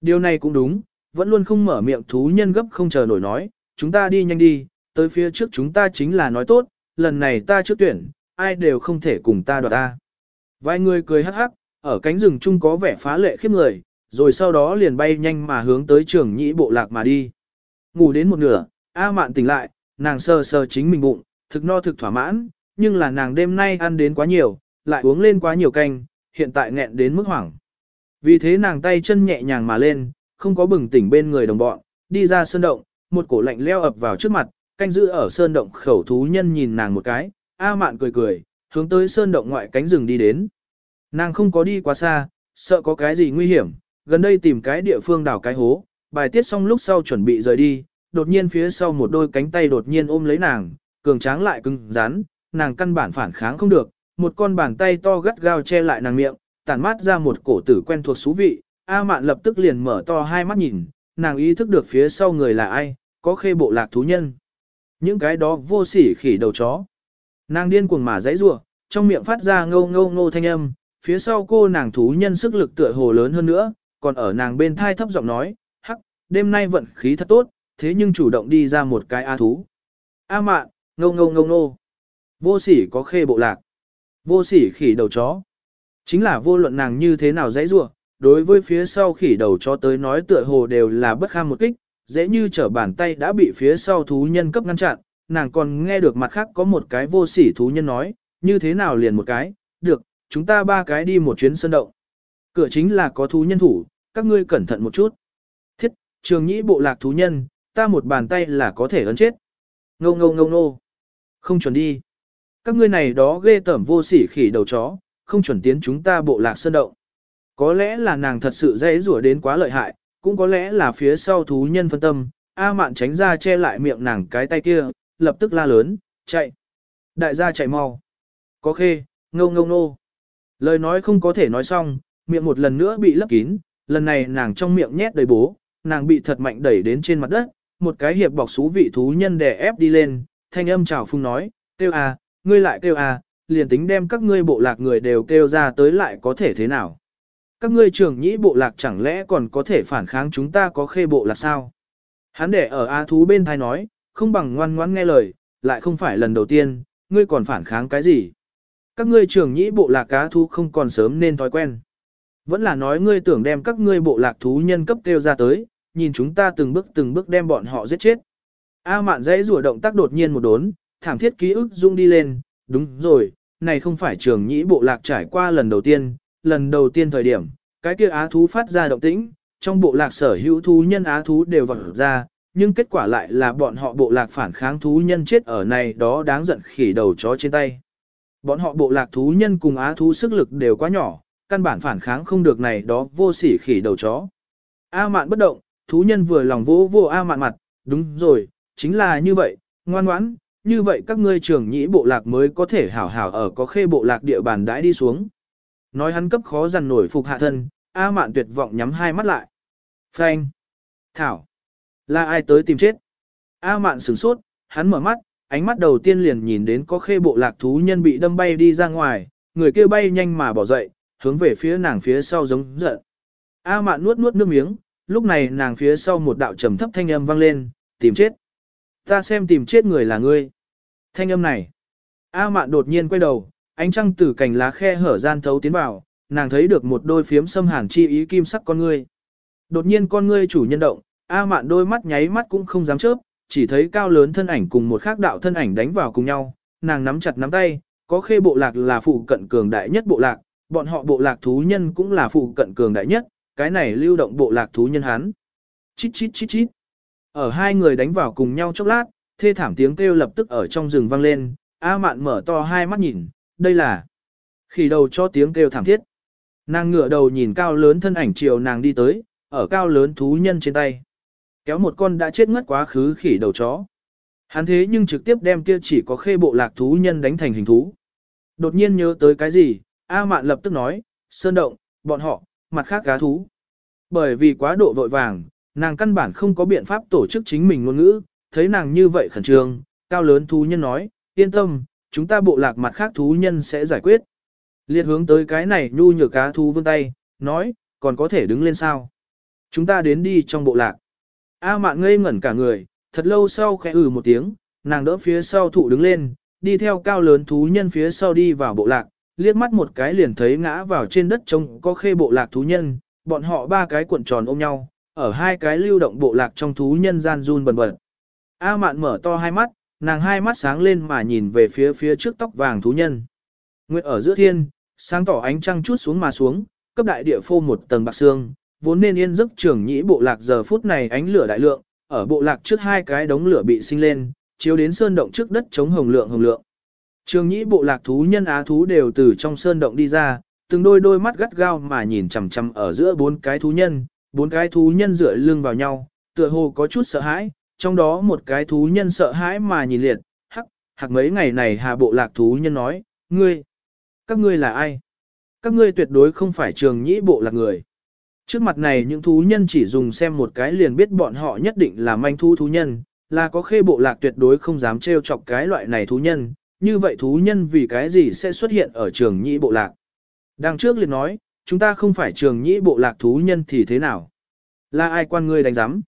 Điều này cũng đúng, vẫn luôn không mở miệng thú nhân gấp không chờ nổi nói, chúng ta đi nhanh đi, tới phía trước chúng ta chính là nói tốt, lần này ta trước tuyển, ai đều không thể cùng ta đoạt ta. Vài người cười hắc hắc, ở cánh rừng chung có vẻ phá lệ khiếp người, rồi sau đó liền bay nhanh mà hướng tới trường nhĩ bộ lạc mà đi. Ngủ đến một nửa, A mạn tỉnh lại, nàng sờ sờ chính mình bụng, thực no thực thỏa mãn, nhưng là nàng đêm nay ăn đến quá nhiều, lại uống lên quá nhiều canh, hiện tại nghẹn đến mức hoảng. Vì thế nàng tay chân nhẹ nhàng mà lên, không có bừng tỉnh bên người đồng bọn, đi ra sơn động, một cổ lạnh leo ập vào trước mặt, canh giữ ở sơn động khẩu thú nhân nhìn nàng một cái, A mạn cười cười, hướng tới sơn động ngoại cánh rừng đi đến. Nàng không có đi quá xa, sợ có cái gì nguy hiểm, gần đây tìm cái địa phương đào cái hố, bài tiết xong lúc sau chuẩn bị rời đi, đột nhiên phía sau một đôi cánh tay đột nhiên ôm lấy nàng, cường tráng lại cứng rắn, nàng căn bản phản kháng không được, một con bàn tay to gắt gao che lại nàng miệng, tản mát ra một cổ tử quen thuộc xú vị, A mạn lập tức liền mở to hai mắt nhìn, nàng ý thức được phía sau người là ai, có khê bộ lạc thú nhân. Những cái đó vô sỉ khỉ đầu chó. Nàng điên cuồng mà giãy rủa, trong miệng phát ra ngâu ngâu ngô thanh âm, phía sau cô nàng thú nhân sức lực tựa hồ lớn hơn nữa, còn ở nàng bên thai thấp giọng nói, hắc, đêm nay vận khí thật tốt, thế nhưng chủ động đi ra một cái A thú. A mạn, ngâu ngâu ngâu ngô. Vô sỉ có khê bộ lạc. Vô sỉ khỉ đầu chó. Chính là vô luận nàng như thế nào dãy dua, đối với phía sau khỉ đầu chó tới nói tựa hồ đều là bất kham một kích, dễ như trở bàn tay đã bị phía sau thú nhân cấp ngăn chặn, nàng còn nghe được mặt khác có một cái vô sỉ thú nhân nói, như thế nào liền một cái, được, chúng ta ba cái đi một chuyến sơn động. Cửa chính là có thú nhân thủ, các ngươi cẩn thận một chút. Thiết, trường nhĩ bộ lạc thú nhân, ta một bàn tay là có thể ấn chết. Ngô ngô ngô ngô. Không chuẩn đi. Các ngươi này đó ghê tởm vô sỉ khỉ đầu chó, không chuẩn tiến chúng ta bộ lạc sơn động. Có lẽ là nàng thật sự dễ rủa đến quá lợi hại, cũng có lẽ là phía sau thú nhân phân tâm, A mạn tránh ra che lại miệng nàng cái tay kia, lập tức la lớn, chạy. Đại gia chạy mau. Có khê, ngâu ngâu nô. Lời nói không có thể nói xong, miệng một lần nữa bị lấp kín, lần này nàng trong miệng nhét đầy bố, nàng bị thật mạnh đẩy đến trên mặt đất, một cái hiệp bọc xú vị thú nhân đè ép đi lên, thanh âm chào phung nói, kêu à, ngươi lại kêu à, liền tính đem các ngươi bộ lạc người đều kêu ra tới lại có thể thế nào. Các ngươi trưởng nhĩ bộ lạc chẳng lẽ còn có thể phản kháng chúng ta có khê bộ lạc sao? Hắn để ở A thú bên thai nói, không bằng ngoan ngoãn nghe lời, lại không phải lần đầu tiên, ngươi còn phản kháng cái gì? Các ngươi trưởng nhĩ bộ lạc cá thú không còn sớm nên thói quen. Vẫn là nói ngươi tưởng đem các ngươi bộ lạc thú nhân cấp kêu ra tới, nhìn chúng ta từng bước từng bước đem bọn họ giết chết. A mạn dãy rùa động tác đột nhiên một đốn, thảm thiết ký ức rung đi lên, đúng rồi, này không phải trường nhĩ bộ lạc trải qua lần đầu tiên, lần đầu tiên thời điểm, cái kia á thú phát ra động tĩnh, trong bộ lạc sở hữu thú nhân á thú đều vật ra, nhưng kết quả lại là bọn họ bộ lạc phản kháng thú nhân chết ở này đó đáng giận khỉ đầu chó trên tay. Bọn họ bộ lạc thú nhân cùng á thú sức lực đều quá nhỏ, căn bản phản kháng không được này đó vô sỉ khỉ đầu chó. A mạn bất động, thú nhân vừa lòng vỗ vô A mạn mặt, đúng rồi, chính là như vậy, ngoan ngoãn, như vậy các ngươi trưởng nhĩ bộ lạc mới có thể hảo hảo ở có khê bộ lạc địa bàn đãi đi xuống. Nói hắn cấp khó dằn nổi phục hạ thân, A mạn tuyệt vọng nhắm hai mắt lại. Frank! Thảo. Là ai tới tìm chết? A mạn sửng sốt, hắn mở mắt, ánh mắt đầu tiên liền nhìn đến có khê bộ lạc thú nhân bị đâm bay đi ra ngoài, người kia bay nhanh mà bỏ dậy, hướng về phía nàng phía sau giống giận. A mạn nuốt nuốt nước miếng, lúc này nàng phía sau một đạo trầm thấp thanh âm vang lên, tìm chết. Ta xem tìm chết người là ngươi. Thanh âm này. A mạn đột nhiên quay đầu, ánh trăng từ cành lá khe hở gian thấu tiến vào, nàng thấy được một đôi phiếm xâm hàn chi ý kim sắc con ngươi. Đột nhiên con ngươi chủ nhân động, A mạn đôi mắt nháy mắt cũng không dám chớp, chỉ thấy cao lớn thân ảnh cùng một khác đạo thân ảnh đánh vào cùng nhau, nàng nắm chặt nắm tay, có khê bộ lạc là phụ cận cường đại nhất bộ lạc, bọn họ bộ lạc thú nhân cũng là phụ cận cường đại nhất, cái này lưu động bộ lạc thú nhân hắn. Chít chít chít chít. Ở hai người đánh vào cùng nhau chốc lát, thê thảm tiếng kêu lập tức ở trong rừng vang lên, A mạn mở to hai mắt nhìn, đây là khỉ đầu cho tiếng kêu thảm thiết. Nàng ngửa đầu nhìn cao lớn thân ảnh chiều nàng đi tới, ở cao lớn thú nhân trên tay. Kéo một con đã chết ngất quá khứ khỉ đầu chó. Hắn thế nhưng trực tiếp đem kia chỉ có khê bộ lạc thú nhân đánh thành hình thú. Đột nhiên nhớ tới cái gì, A mạn lập tức nói, sơn động, bọn họ, mặt khác cá thú. Bởi vì quá độ vội vàng, nàng căn bản không có biện pháp tổ chức chính mình ngôn ngữ, thấy nàng như vậy khẩn trương, cao lớn thú nhân nói, yên tâm, chúng ta bộ lạc mặt khác thú nhân sẽ giải quyết. Liệt hướng tới cái này nhu nhược cá thú vươn tay, nói, còn có thể đứng lên sao? Chúng ta đến đi trong bộ lạc. A mạn ngây ngẩn cả người, thật lâu sau khẽ ừ một tiếng, nàng đỡ phía sau thụ đứng lên, đi theo cao lớn thú nhân phía sau đi vào bộ lạc, liếc mắt một cái liền thấy ngã vào trên đất trông có khê bộ lạc thú nhân, bọn họ ba cái cuộn tròn ôm nhau, ở hai cái lưu động bộ lạc trong thú nhân gian run bần bật. A mạn mở to hai mắt, nàng hai mắt sáng lên mà nhìn về phía phía trước tóc vàng thú nhân. Nguyệt ở giữa thiên, sáng tỏ ánh trăng chút xuống mà xuống, cấp đại địa phô một tầng bạc xương, vốn nên yên giấc trưởng nhĩ bộ lạc giờ phút này ánh lửa đại lượng, ở bộ lạc trước hai cái đống lửa bị sinh lên, chiếu đến sơn động trước đất chống hồng lượng hồng lượng. Trường nhĩ bộ lạc thú nhân á thú đều từ trong sơn động đi ra, từng đôi đôi mắt gắt gao mà nhìn chằm chằm ở giữa bốn cái thú nhân, bốn cái thú nhân dựa lưng vào nhau, tựa hồ có chút sợ hãi, trong đó một cái thú nhân sợ hãi mà nhìn liệt, hắc, hạc mấy ngày này hà bộ lạc thú nhân nói, ngươi, các ngươi là ai? Các ngươi tuyệt đối không phải trường nhĩ bộ lạc người. Trước mặt này những thú nhân chỉ dùng xem một cái liền biết bọn họ nhất định là manh thú thú nhân, là có khê bộ lạc tuyệt đối không dám trêu chọc cái loại này thú nhân, như vậy thú nhân vì cái gì sẽ xuất hiện ở trường nhĩ bộ lạc. Đằng trước liền nói, chúng ta không phải trường nhĩ bộ lạc thú nhân thì thế nào? Là ai quan ngươi đánh giám?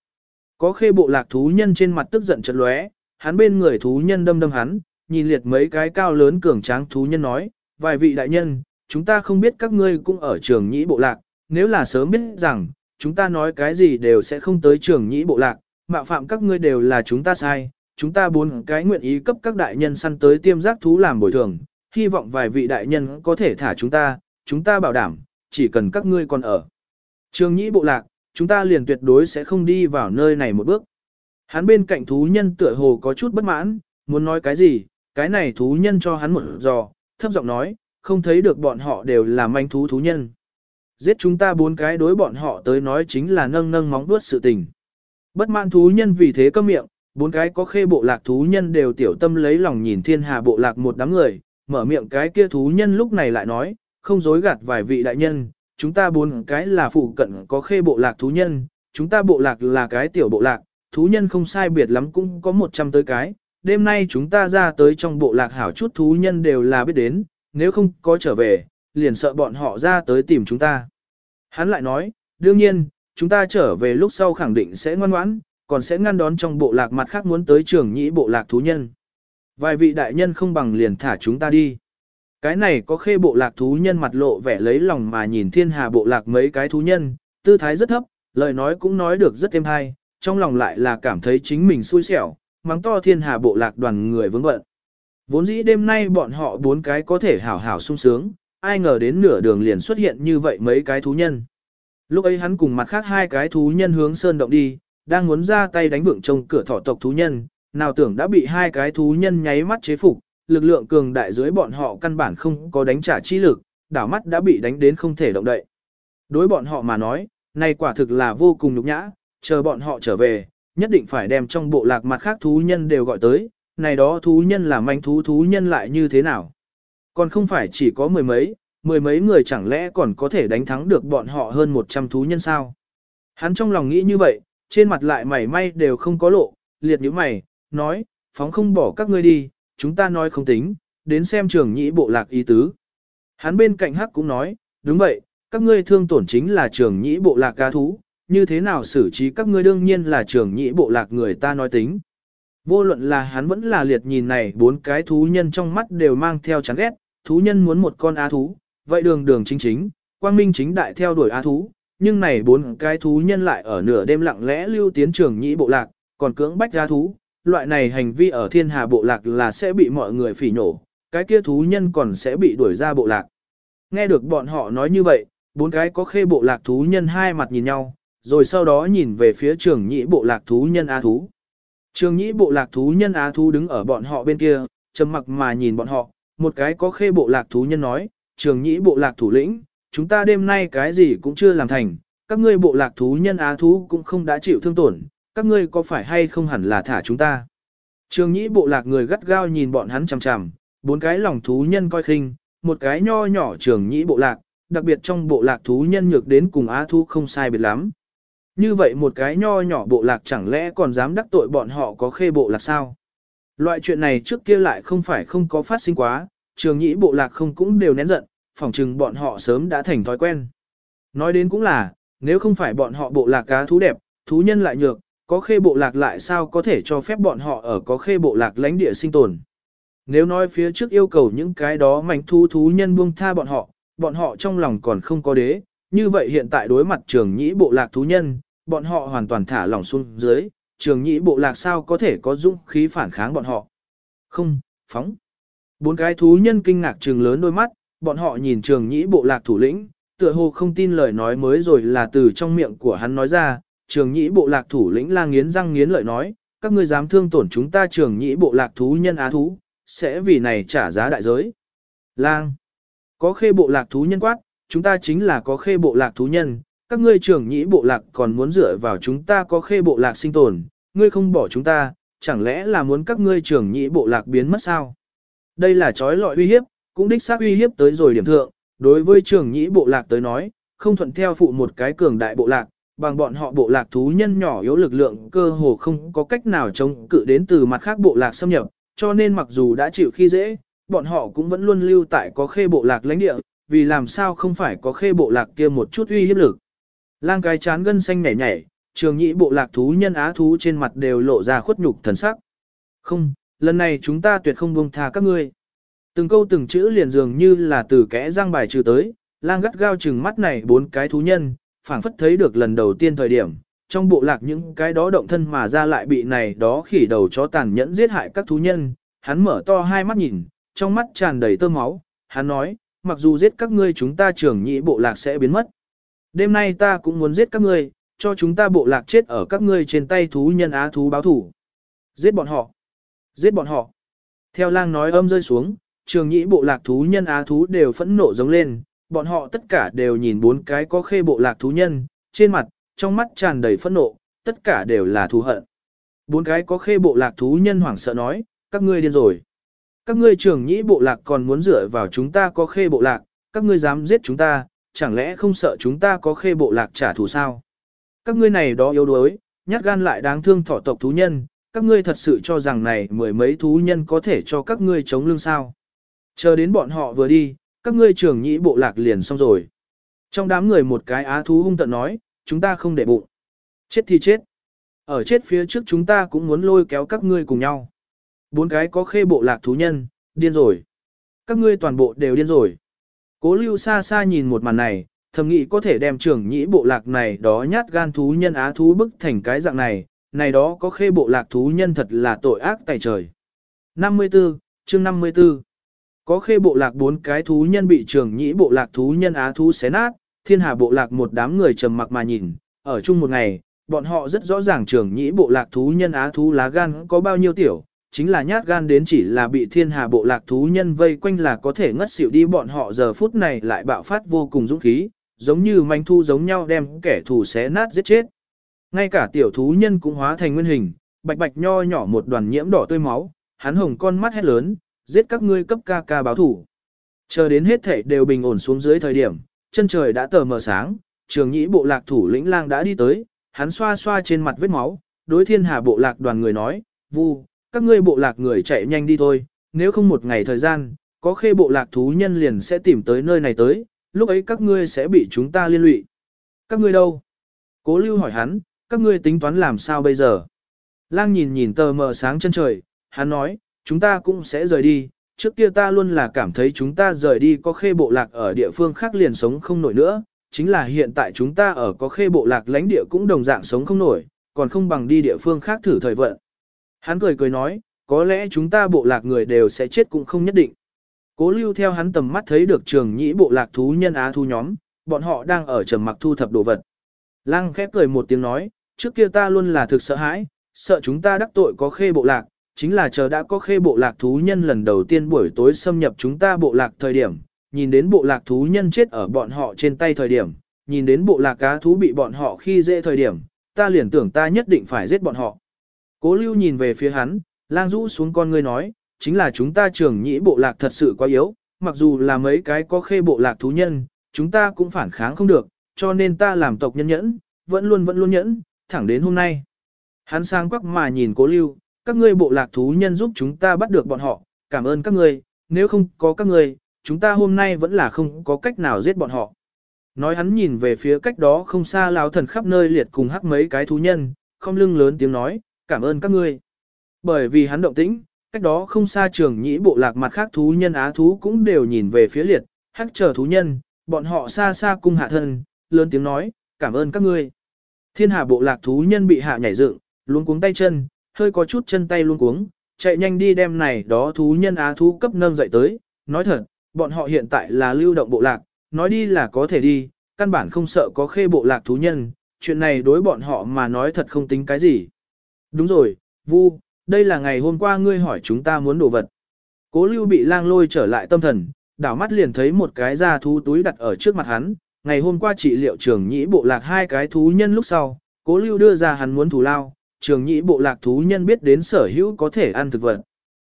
Có khê bộ lạc thú nhân trên mặt tức giận chật lóe, hắn bên người thú nhân đâm đâm hắn, nhìn liệt mấy cái cao lớn cường tráng thú nhân nói, vài vị đại nhân, chúng ta không biết các ngươi cũng ở trường nhĩ bộ lạc, nếu là sớm biết rằng, chúng ta nói cái gì đều sẽ không tới trường nhĩ bộ lạc, mạo phạm các ngươi đều là chúng ta sai, chúng ta bốn cái nguyện ý cấp các đại nhân săn tới tiêm giác thú làm bồi thường, hy vọng vài vị đại nhân có thể thả chúng ta, chúng ta bảo đảm, chỉ cần các ngươi còn ở. Trường nhĩ bộ lạc, chúng ta liền tuyệt đối sẽ không đi vào nơi này một bước. Hắn bên cạnh thú nhân tựa hồ có chút bất mãn, muốn nói cái gì, cái này thú nhân cho hắn một giò, thấp giọng nói, không thấy được bọn họ đều là manh thú thú nhân. giết chúng ta bốn cái đối bọn họ tới nói chính là nâng nâng móng vuốt sự tình. Bất mãn thú nhân vì thế câm miệng, bốn cái có khê bộ lạc thú nhân đều tiểu tâm lấy lòng nhìn thiên hà bộ lạc một đám người, mở miệng cái kia thú nhân lúc này lại nói, không dối gạt vài vị đại nhân, chúng ta bốn cái là phụ cận có khê bộ lạc thú nhân, chúng ta bộ lạc là cái tiểu bộ lạc, thú nhân không sai biệt lắm cũng có 100 tới cái, đêm nay chúng ta ra tới trong bộ lạc hảo chút thú nhân đều là biết đến, nếu không có trở về, liền sợ bọn họ ra tới tìm chúng ta. Hắn lại nói, đương nhiên, chúng ta trở về lúc sau khẳng định sẽ ngoan ngoãn, còn sẽ ngăn đón trong bộ lạc mặt khác muốn tới trường nhĩ bộ lạc thú nhân. Vài vị đại nhân không bằng liền thả chúng ta đi. Cái này có khê bộ lạc thú nhân mặt lộ vẻ lấy lòng mà nhìn thiên hà bộ lạc mấy cái thú nhân, tư thái rất thấp, lời nói cũng nói được rất êm hay, trong lòng lại là cảm thấy chính mình xui xẻo, mắng to thiên hà bộ lạc đoàn người vướng bận. Vốn dĩ đêm nay bọn họ bốn cái có thể hảo hảo sung sướng, ai ngờ đến nửa đường liền xuất hiện như vậy mấy cái thú nhân. Lúc ấy hắn cùng mặt khác hai cái thú nhân hướng sơn động đi, đang muốn ra tay đánh vượng trông cửa thỏ tộc thú nhân, nào tưởng đã bị hai cái thú nhân nháy mắt chế phục, lực lượng cường đại dưới bọn họ căn bản không có đánh trả chi lực, đảo mắt đã bị đánh đến không thể động đậy. Đối bọn họ mà nói, này quả thực là vô cùng nhục nhã, chờ bọn họ trở về, nhất định phải đem trong bộ lạc mặt khác thú nhân đều gọi tới, này đó thú nhân là manh thú thú nhân lại như thế nào. Còn không phải chỉ có mười mấy, mười mấy người chẳng lẽ còn có thể đánh thắng được bọn họ hơn một trăm thú nhân sao. Hắn trong lòng nghĩ như vậy, trên mặt lại mảy may đều không có lộ, liệt như mày, nói, phóng không bỏ các ngươi đi, chúng ta nói không tính, đến xem trường nhĩ bộ lạc ý tứ. Hắn bên cạnh hắc cũng nói, đúng vậy, các ngươi thương tổn chính là trường nhĩ bộ lạc cá thú, như thế nào xử trí các ngươi đương nhiên là trường nhĩ bộ lạc người ta nói tính. Vô luận là hắn vẫn là liệt nhìn này bốn cái thú nhân trong mắt đều mang theo chán ghét, thú nhân muốn một con á thú, vậy đường đường chính chính, quang minh chính đại theo đuổi á thú, nhưng này bốn cái thú nhân lại ở nửa đêm lặng lẽ lưu tiến trường nhĩ bộ lạc, còn cưỡng bách á thú, loại này hành vi ở thiên hà bộ lạc là sẽ bị mọi người phỉ nhổ, cái kia thú nhân còn sẽ bị đuổi ra bộ lạc. Nghe được bọn họ nói như vậy, bốn cái có khê bộ lạc thú nhân hai mặt nhìn nhau, rồi sau đó nhìn về phía trường nhĩ bộ lạc thú nhân á thú. Trường nhĩ bộ lạc thú nhân á thú đứng ở bọn họ bên kia, trầm mặc mà nhìn bọn họ, một cái có khê bộ lạc thú nhân nói, trường nhĩ bộ lạc thủ lĩnh, chúng ta đêm nay cái gì cũng chưa làm thành, các ngươi bộ lạc thú nhân á thú cũng không đã chịu thương tổn, các ngươi có phải hay không hẳn là thả chúng ta. Trường nhĩ bộ lạc người gắt gao nhìn bọn hắn chằm chằm, bốn cái lòng thú nhân coi khinh, một cái nho nhỏ trường nhĩ bộ lạc, đặc biệt trong bộ lạc thú nhân nhược đến cùng á thú không sai biệt lắm. Như vậy một cái nho nhỏ bộ lạc chẳng lẽ còn dám đắc tội bọn họ có khê bộ lạc sao? Loại chuyện này trước kia lại không phải không có phát sinh quá, trường nhĩ bộ lạc không cũng đều nén giận, phỏng chừng bọn họ sớm đã thành thói quen. Nói đến cũng là, nếu không phải bọn họ bộ lạc cá thú đẹp, thú nhân lại nhược, có khê bộ lạc lại sao có thể cho phép bọn họ ở có khê bộ lạc lãnh địa sinh tồn. Nếu nói phía trước yêu cầu những cái đó mảnh thú thú nhân buông tha bọn họ, bọn họ trong lòng còn không có đế, như vậy hiện tại đối mặt trường nhĩ bộ lạc thú nhân, bọn họ hoàn toàn thả lỏng xuống dưới, trường nhĩ bộ lạc sao có thể có dũng khí phản kháng bọn họ. Không, phóng. Bốn cái thú nhân kinh ngạc trường lớn đôi mắt, bọn họ nhìn trường nhĩ bộ lạc thủ lĩnh, tựa hồ không tin lời nói mới rồi là từ trong miệng của hắn nói ra, trường nhĩ bộ lạc thủ lĩnh lang nghiến răng nghiến lợi nói, các ngươi dám thương tổn chúng ta trường nhĩ bộ lạc thú nhân á thú, sẽ vì này trả giá đại giới. Lang, có khê bộ lạc thú nhân quát, chúng ta chính là có khê bộ lạc thú nhân, các ngươi trường nhĩ bộ lạc còn muốn dựa vào chúng ta có khê bộ lạc sinh tồn, ngươi không bỏ chúng ta, chẳng lẽ là muốn các ngươi trường nhĩ bộ lạc biến mất sao? Đây là trói lọi uy hiếp, cũng đích xác uy hiếp tới rồi điểm thượng, đối với trường nhĩ bộ lạc tới nói, không thuận theo phụ một cái cường đại bộ lạc, bằng bọn họ bộ lạc thú nhân nhỏ yếu lực lượng cơ hồ không có cách nào chống cự đến từ mặt khác bộ lạc xâm nhập, cho nên mặc dù đã chịu khi dễ, bọn họ cũng vẫn luôn lưu tại có khê bộ lạc lãnh địa, vì làm sao không phải có khê bộ lạc kia một chút uy hiếp lực. Lang cái chán gân xanh nhảy nhảy, trường nhĩ bộ lạc thú nhân á thú trên mặt đều lộ ra khuất nhục thần sắc. Không, lần này chúng ta tuyệt không buông tha các ngươi. Từng câu từng chữ liền dường như là từ kẽ răng bài trừ tới, lang gắt gao chừng mắt này bốn cái thú nhân, phảng phất thấy được lần đầu tiên thời điểm, trong bộ lạc những cái đó động thân mà ra lại bị này đó khỉ đầu chó tàn nhẫn giết hại các thú nhân, hắn mở to hai mắt nhìn, trong mắt tràn đầy tơ máu, hắn nói, mặc dù giết các ngươi chúng ta trưởng nhị bộ lạc sẽ biến mất. Đêm nay ta cũng muốn giết các ngươi, cho chúng ta bộ lạc chết ở các ngươi trên tay thú nhân á thú báo thủ. Giết bọn họ. Giết bọn họ. Theo lang nói âm rơi xuống, trường nhị bộ lạc thú nhân á thú đều phẫn nộ giống lên, bọn họ tất cả đều nhìn bốn cái có khê bộ lạc thú nhân, trên mặt, trong mắt tràn đầy phẫn nộ, tất cả đều là thù hận. Bốn cái có khê bộ lạc thú nhân hoảng sợ nói, các ngươi điên rồi. Các ngươi trưởng nhĩ bộ lạc còn muốn dựa vào chúng ta có khê bộ lạc, các ngươi dám giết chúng ta, chẳng lẽ không sợ chúng ta có khê bộ lạc trả thù sao? Các ngươi này đó yếu đuối, nhát gan lại đáng thương thọ tộc thú nhân, các ngươi thật sự cho rằng này mười mấy thú nhân có thể cho các ngươi chống lưng sao? Chờ đến bọn họ vừa đi, các ngươi trưởng nhĩ bộ lạc liền xong rồi. Trong đám người một cái á thú hung tận nói, chúng ta không để bụng. Chết thì chết. Ở chết phía trước chúng ta cũng muốn lôi kéo các ngươi cùng nhau. Bốn cái có khê bộ lạc thú nhân, điên rồi. Các ngươi toàn bộ đều điên rồi. Cố lưu xa xa nhìn một màn này, thầm nghĩ có thể đem trưởng nhĩ bộ lạc này đó nhát gan thú nhân á thú bức thành cái dạng này, này đó có khê bộ lạc thú nhân thật là tội ác tại trời. 54, chương 54 có khê bộ lạc bốn cái thú nhân bị trưởng nhĩ bộ lạc thú nhân á thú xé nát, thiên hà bộ lạc một đám người trầm mặc mà nhìn, ở chung một ngày, bọn họ rất rõ ràng trưởng nhĩ bộ lạc thú nhân á thú lá gan có bao nhiêu tiểu, chính là nhát gan đến chỉ là bị thiên hà bộ lạc thú nhân vây quanh là có thể ngất xỉu đi bọn họ giờ phút này lại bạo phát vô cùng dũng khí, giống như manh thu giống nhau đem kẻ thù xé nát giết chết. Ngay cả tiểu thú nhân cũng hóa thành nguyên hình, bạch bạch nho nhỏ một đoàn nhiễm đỏ tươi máu, hắn hồng con mắt hét lớn, giết các ngươi cấp ca ca báo thủ. Chờ đến hết thảy đều bình ổn xuống dưới thời điểm, chân trời đã tờ mờ sáng, trường nhĩ bộ lạc thủ lĩnh lang đã đi tới, hắn xoa xoa trên mặt vết máu, đối thiên hà bộ lạc đoàn người nói, vu, các ngươi bộ lạc người chạy nhanh đi thôi, nếu không một ngày thời gian, có khê bộ lạc thú nhân liền sẽ tìm tới nơi này tới, lúc ấy các ngươi sẽ bị chúng ta liên lụy. Các ngươi đâu? Cố lưu hỏi hắn, các ngươi tính toán làm sao bây giờ? Lang nhìn nhìn tờ mờ sáng chân trời, hắn nói, chúng ta cũng sẽ rời đi, trước kia ta luôn là cảm thấy chúng ta rời đi có khê bộ lạc ở địa phương khác liền sống không nổi nữa, chính là hiện tại chúng ta ở có khê bộ lạc lãnh địa cũng đồng dạng sống không nổi, còn không bằng đi địa phương khác thử thời vận. Hắn cười cười nói, có lẽ chúng ta bộ lạc người đều sẽ chết cũng không nhất định. Cố lưu theo hắn tầm mắt thấy được trường nhĩ bộ lạc thú nhân á thu nhóm, bọn họ đang ở trầm mặc thu thập đồ vật. Lăng khép cười một tiếng nói, trước kia ta luôn là thực sợ hãi, sợ chúng ta đắc tội có khê bộ lạc, chính là chờ đã có khê bộ lạc thú nhân lần đầu tiên buổi tối xâm nhập chúng ta bộ lạc thời điểm, nhìn đến bộ lạc thú nhân chết ở bọn họ trên tay thời điểm, nhìn đến bộ lạc cá thú bị bọn họ khi dễ thời điểm, ta liền tưởng ta nhất định phải giết bọn họ. Cố lưu nhìn về phía hắn, lang rũ xuống con ngươi nói, chính là chúng ta trưởng nhĩ bộ lạc thật sự quá yếu, mặc dù là mấy cái có khê bộ lạc thú nhân, chúng ta cũng phản kháng không được, cho nên ta làm tộc nhân nhẫn, vẫn luôn vẫn luôn nhẫn, thẳng đến hôm nay. Hắn sang quắc mà nhìn cố lưu, các ngươi bộ lạc thú nhân giúp chúng ta bắt được bọn họ, cảm ơn các ngươi, nếu không có các ngươi, chúng ta hôm nay vẫn là không có cách nào giết bọn họ. Nói hắn nhìn về phía cách đó không xa lão thần khắp nơi liệt cùng hắc mấy cái thú nhân, không lưng lớn tiếng nói, cảm ơn các ngươi. Bởi vì hắn động tĩnh, cách đó không xa trường nhĩ bộ lạc mặt khác thú nhân á thú cũng đều nhìn về phía liệt, hắc chờ thú nhân, bọn họ xa xa cung hạ thân, lớn tiếng nói, cảm ơn các ngươi. Thiên hà bộ lạc thú nhân bị hạ nhảy dựng, luống cuống tay chân, hơi có chút chân tay luống cuống, chạy nhanh đi đem này đó thú nhân á thú cấp nâng dậy tới, nói thật, bọn họ hiện tại là lưu động bộ lạc, nói đi là có thể đi, căn bản không sợ có khê bộ lạc thú nhân, chuyện này đối bọn họ mà nói thật không tính cái gì. Đúng rồi, Vu, đây là ngày hôm qua ngươi hỏi chúng ta muốn đồ vật. Cố lưu bị lang lôi trở lại tâm thần, đảo mắt liền thấy một cái da thú túi đặt ở trước mặt hắn, ngày hôm qua trị liệu trưởng nhĩ bộ lạc hai cái thú nhân lúc sau, cố lưu đưa ra hắn muốn thù lao, trường nhĩ bộ lạc thú nhân biết đến sở hữu có thể ăn thực vật.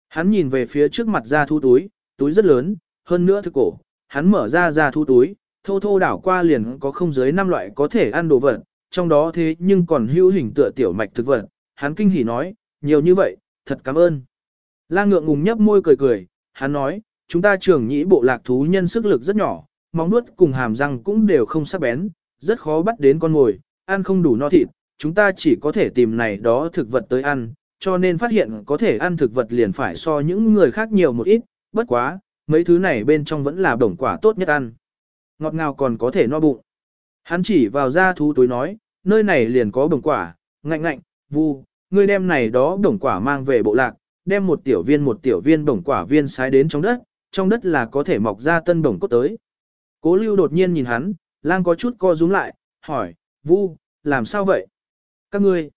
Hắn nhìn về phía trước mặt ra thú túi, túi rất lớn, hơn nữa thực cổ, hắn mở ra ra thú túi, thô thô đảo qua liền có không dưới năm loại có thể ăn đồ vật, trong đó thế nhưng còn hữu hình tựa tiểu mạch thực vật, hắn kinh hỉ nói, nhiều như vậy, thật cảm ơn. La ngượng ngùng nhấp môi cười cười, hắn nói, chúng ta trưởng nhĩ bộ lạc thú nhân sức lực rất nhỏ, móng nuốt cùng hàm răng cũng đều không sắc bén, rất khó bắt đến con mồi, ăn không đủ no thịt, chúng ta chỉ có thể tìm này đó thực vật tới ăn, cho nên phát hiện có thể ăn thực vật liền phải so những người khác nhiều một ít, bất quá, mấy thứ này bên trong vẫn là đồng quả tốt nhất ăn. Ngọt ngào còn có thể no bụng. Hắn chỉ vào ra thú túi nói, nơi này liền có đồng quả, ngạnh ngạnh, vu, ngươi đem này đó đồng quả mang về bộ lạc, đem một tiểu viên một tiểu viên đồng quả viên sái đến trong đất, trong đất là có thể mọc ra tân đồng cốt tới. Cố lưu đột nhiên nhìn hắn, lang có chút co rúm lại, hỏi, vu, làm sao vậy? Các ngươi,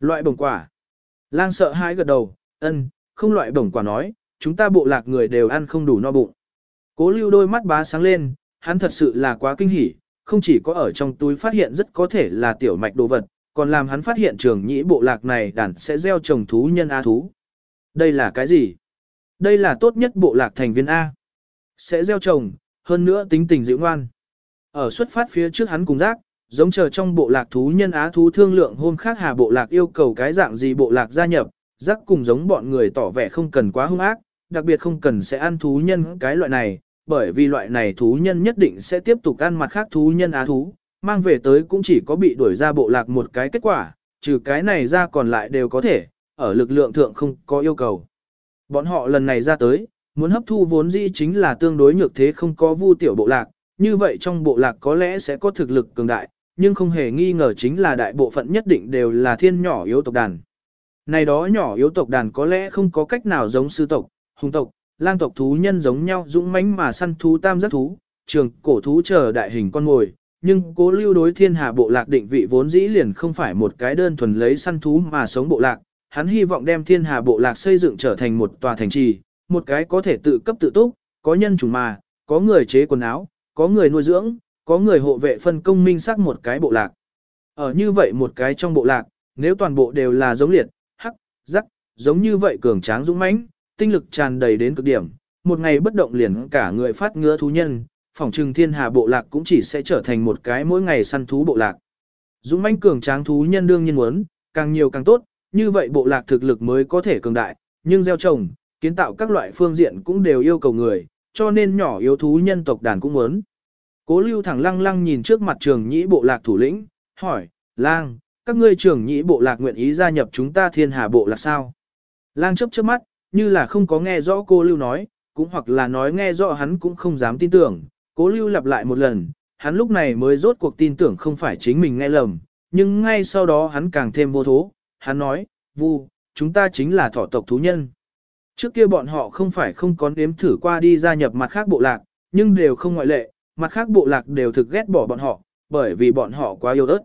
loại bổng quả. Lang sợ hãi gật đầu, ân, không loại bổng quả nói, chúng ta bộ lạc người đều ăn không đủ no bụng. Cố lưu đôi mắt bá sáng lên, hắn thật sự là quá kinh hỉ, không chỉ có ở trong túi phát hiện rất có thể là tiểu mạch đồ vật, còn làm hắn phát hiện trường nhĩ bộ lạc này đàn sẽ gieo trồng thú nhân A thú. Đây là cái gì? Đây là tốt nhất bộ lạc thành viên A. Sẽ gieo trồng, hơn nữa tính tình dịu ngoan. Ở xuất phát phía trước hắn cùng giác, giống chờ trong bộ lạc thú nhân á thú thương lượng hôm khác hà bộ lạc yêu cầu cái dạng gì bộ lạc gia nhập, rắc cùng giống bọn người tỏ vẻ không cần quá hung ác, đặc biệt không cần sẽ ăn thú nhân cái loại này, bởi vì loại này thú nhân nhất định sẽ tiếp tục ăn mặt khác thú nhân á thú, mang về tới cũng chỉ có bị đuổi ra bộ lạc một cái kết quả, trừ cái này ra còn lại đều có thể, ở lực lượng thượng không có yêu cầu. Bọn họ lần này ra tới, muốn hấp thu vốn dĩ chính là tương đối nhược thế không có vu tiểu bộ lạc, như vậy trong bộ lạc có lẽ sẽ có thực lực cường đại, nhưng không hề nghi ngờ chính là đại bộ phận nhất định đều là thiên nhỏ yếu tộc đàn. Này đó nhỏ yếu tộc đàn có lẽ không có cách nào giống sư tộc, hùng tộc, lang tộc thú nhân giống nhau dũng mãnh mà săn thú tam giác thú, trường cổ thú chờ đại hình con ngồi, nhưng cố lưu đối thiên hà bộ lạc định vị vốn dĩ liền không phải một cái đơn thuần lấy săn thú mà sống bộ lạc, hắn hy vọng đem thiên hà bộ lạc xây dựng trở thành một tòa thành trì, một cái có thể tự cấp tự túc, có nhân chủng mà, có người chế quần áo, có người nuôi dưỡng, có người hộ vệ phân công minh xác một cái bộ lạc. Ở như vậy một cái trong bộ lạc, nếu toàn bộ đều là giống liệt, hắc, rắc, giống như vậy cường tráng dũng mãnh, tinh lực tràn đầy đến cực điểm, một ngày bất động liền cả người phát ngứa thú nhân, phòng trừng thiên hà bộ lạc cũng chỉ sẽ trở thành một cái mỗi ngày săn thú bộ lạc. Dũng mãnh cường tráng thú nhân đương nhiên muốn, càng nhiều càng tốt, như vậy bộ lạc thực lực mới có thể cường đại, nhưng gieo trồng, kiến tạo các loại phương diện cũng đều yêu cầu người, cho nên nhỏ yếu thú nhân tộc đàn cũng muốn. Cố lưu thẳng lăng lăng nhìn trước mặt trường nhĩ bộ lạc thủ lĩnh, hỏi, lang, các ngươi trường nhĩ bộ lạc nguyện ý gia nhập chúng ta thiên hà bộ lạc sao? Lang chấp chớp mắt, như là không có nghe rõ cô lưu nói, cũng hoặc là nói nghe rõ hắn cũng không dám tin tưởng, cố lưu lặp lại một lần, hắn lúc này mới rốt cuộc tin tưởng không phải chính mình nghe lầm, nhưng ngay sau đó hắn càng thêm vô thố, hắn nói, vu, chúng ta chính là thỏ tộc thú nhân. Trước kia bọn họ không phải không có nếm thử qua đi gia nhập mặt khác bộ lạc, nhưng đều không ngoại lệ, mặt khác bộ lạc đều thực ghét bỏ bọn họ, bởi vì bọn họ quá yêu ớt.